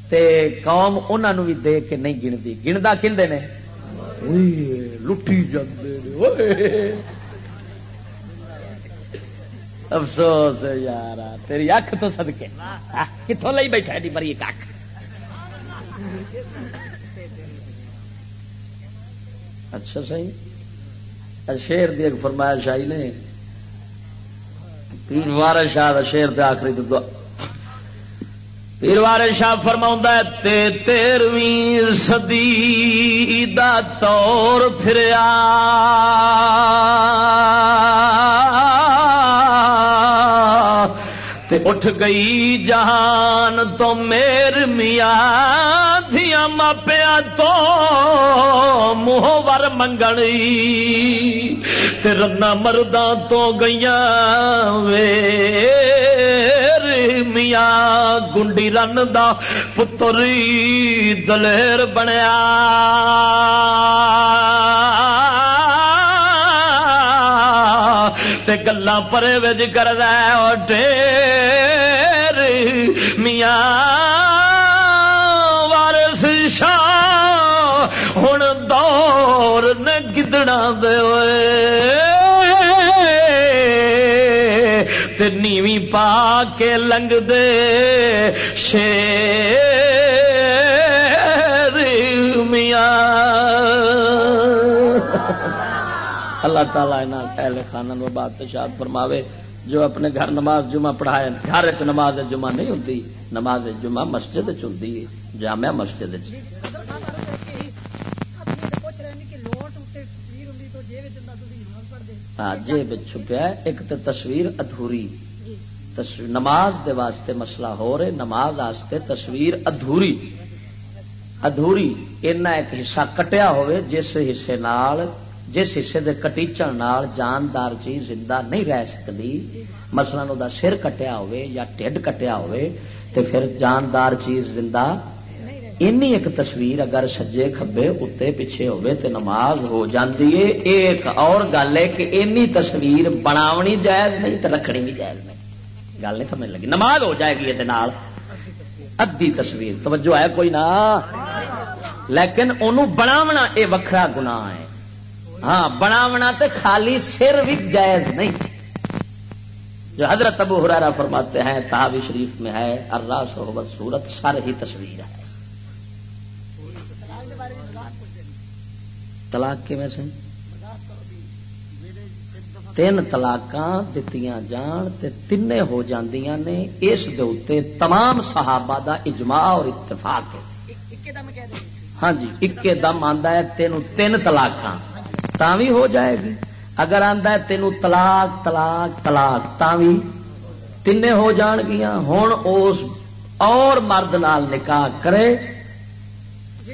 تے قوم انہوں بھی دے کے نہیں گنتی۔ گنتا کھلتے ہیں لٹھی جاتے افسوس یار تیری اکھ تو سدکے کتوں لئی بیٹھا ایڈی بری اک اچھا صحیح شیر دی ایک فرمایا شاہی نے پیر وار شاہ شیر دے آخری دعا پیر وار شاہ فرما تے تیرویں صدی دا طور پھریا۔ تے اٹھ گئی جہان تو میر میاں دیا ماپیا تو منہ ور منگنی رنا مرداں تو گئی وے۔ میاں گنڈی رن دا پتری دلیر بنیا۔ گلا پرے وج کر ڈیر میاں وارس شاہ ہوں دور نے گدڑا دے تیویں پا کے لنگ دے شیر میاں اللہ تعالیٰ اہل خانہ بات شاد فرماوے جو اپنے گھر نماز جمعہ پڑھائے گھر چ نماز جمعہ نہیں ہوتی نماز جمعہ مسجد چلتی ہے جامع مسجد ہاں جیب چھپیا ایک تو تصویر ادھوری نماز دے واسطے مسئلہ ہو رہے، نماز واسطے تصویر ادھوری۔ ادھوری، اینا ایک حصہ کٹیا ہوئے، جس حصے نال جس حصے دے کٹیچن نال جاندار چیز زندہ نہیں رہ سکتی۔ مثلا وہ سر کٹیا ہوئے یا ٹھڈ کٹیا ہوئے، تے پھر جاندار چیز زندہ اینی ایک تصویر اگر سجے کھبے اتنے پیچھے ہوئے تے نماز ہو جاندی ہے۔ ایک اور گل ہے کہ اینی تصویر بناونی جائز نہیں تے رکھنی بھی جائز نہیں۔ گل نہیں سمجھ لگی۔ نماز ہو جائے گی یہ ادھی تصویر۔ توجہ ہے کوئی نہ لیکن انہوں بناونا اے وکھرا گناہ ہے۔ ہاں بناونا تے خالی سر بھی جائز نہیں۔ جو حضرت ابو ہرارا فرماتے ہیں تحابی شریف میں ہے ارا سہوبت سورت سر ہی تصویر ہے۔ طلاق کے میں سے؟ تین طلاق دتیاں جان تے تین ہو جاندیاں نے اس دے تمام صحابہ دا اجماع اور اتفاق ہے ہاں جی اکے دم آندا ہے تینوں تین طلاق بھی ہو جائے گی اگر آتا تینوں تلاک تلاک تلاک بھی تین ہو جان گیا ہوں اس اور مرد نال نکاح کرے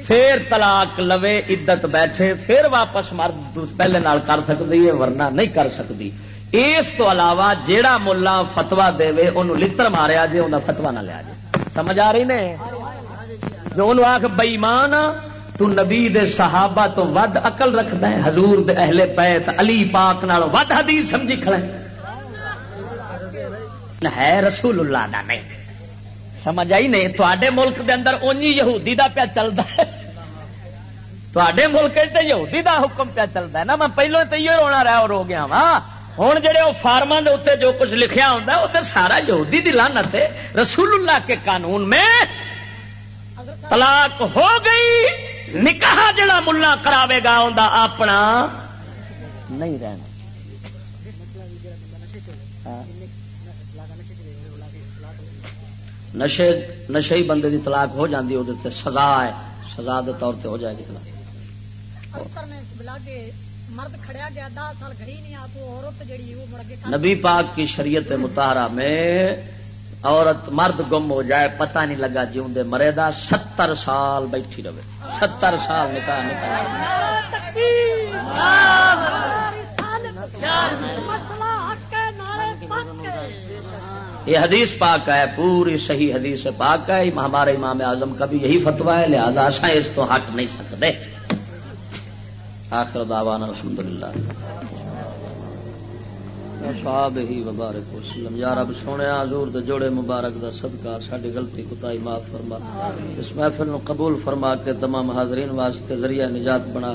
پھر طلاق لوے، عدت بیٹھے، پھر واپس مرد پہلے نال کر سکتی ہے، ورنہ نہیں کر سکتی اس تو علاوہ جیڑا ملا فتوا دے انہوں لتر ماریا جی انہیں فتوا نہ لیا جی سمجھ آ رہی نے؟ جو انہوں آخ بئیمان تو نبی دے صحابہ تو ود اقل رکھتا ہے، حضور دے اہل پیت علی پاک نال ود حدیث سمجھی کھڑا ہے رسول اللہ دا نہیں۔ سمجھ آئی نہیں؟ تے ملک دے اندر اونجی یہودی دا پیا چلتا ہے۔ تے ملک یہودی دا حکم پیا چلتا ہے۔ نا میں پہلو تو یہ رونا رہا اور ہو گیا وا ہوں جہے وہ فارما کے اتنے جو کچھ لکھیا ہوتا ہے وہ سارا یہودی دی لانت ہے۔ رسول اللہ کے قانون میں طلاق ہو گئی۔ نکاح جڑا ملا کراوے گا انہیں اپنا نہیں رہنا۔ نشے نشے ہی بندے دی طلاق ہو جاتی وہ سزا ہے۔ سزا دے طور پہ ہو جائے گی طلاق۔ نبی پاک کی شریعت متحرہ میں عورت مرد گم ہو جائے پتہ نہیں لگا جی اندر مرے دا ستر سال بیٹھی رہے۔ ستر سال نکاح نکاح۔ یہ حدیث پاک ہے، پوری صحیح حدیث پاک ہے۔ ہمارے امام اعظم کا بھی یہی فتوا ہے، لہذا اصا اس تو ہٹ نہیں سکتے۔ آخر دعوانا الحمدللہ۔ صاحب ہی مبارک وسلم۔ یا رب سونے، حضور دے جوڑے مبارک دا صدقہ، ساڈی غلطی کوتاہی معاف فرما۔ اس محفل نو قبول فرما کے تمام حاضرین واسطے ذریعہ نجات بنا۔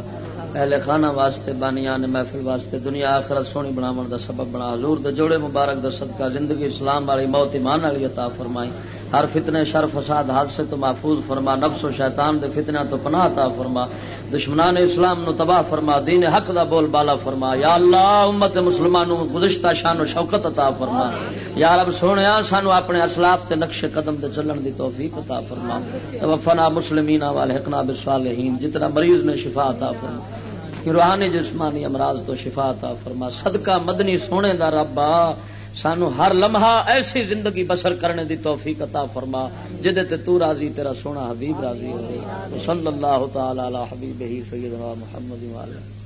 اہل خانہ واسطے بانیان محفل واسطے دنیا آخرت سونی بناون دا سبب بنا۔ حضور دے جوڑے مبارک دا صدقہ، زندگی اسلام والی موت ایمان والی عطا فرمائی۔ ہر فتنے، شر، فساد، حادثے تو محفوظ فرما۔ نفس و شیطان دے فتنہ تو پناہ عطا فرما۔ دشمنان اسلام نو تباہ فرما۔ دین حق دا بول بالا فرما۔ یا اللہ، امت مسلمانوں گزشتہ شان و شوکت عطا فرما۔ یا رب، سونے، سانو اپنے اسلاف تے نقش قدم تے چلن دی توفیق عطا فرما۔ وفنا مسلمین والحقنا بالصالحین۔ جتنا مریض نے شفا عطا فرما۔ روحانی جسمانی امراض تو شفا عطا فرما. صدقہ مدنی سونے دا ربا سانو ہر لمحہ ایسی زندگی بسر کرنے دی توفیق عطا فرما، جدے تے تو راضی، تیرا سونا حبیب راضی ہو صلی اللہ تعالی علی حبیب ہی سیدنا محمد و وعلی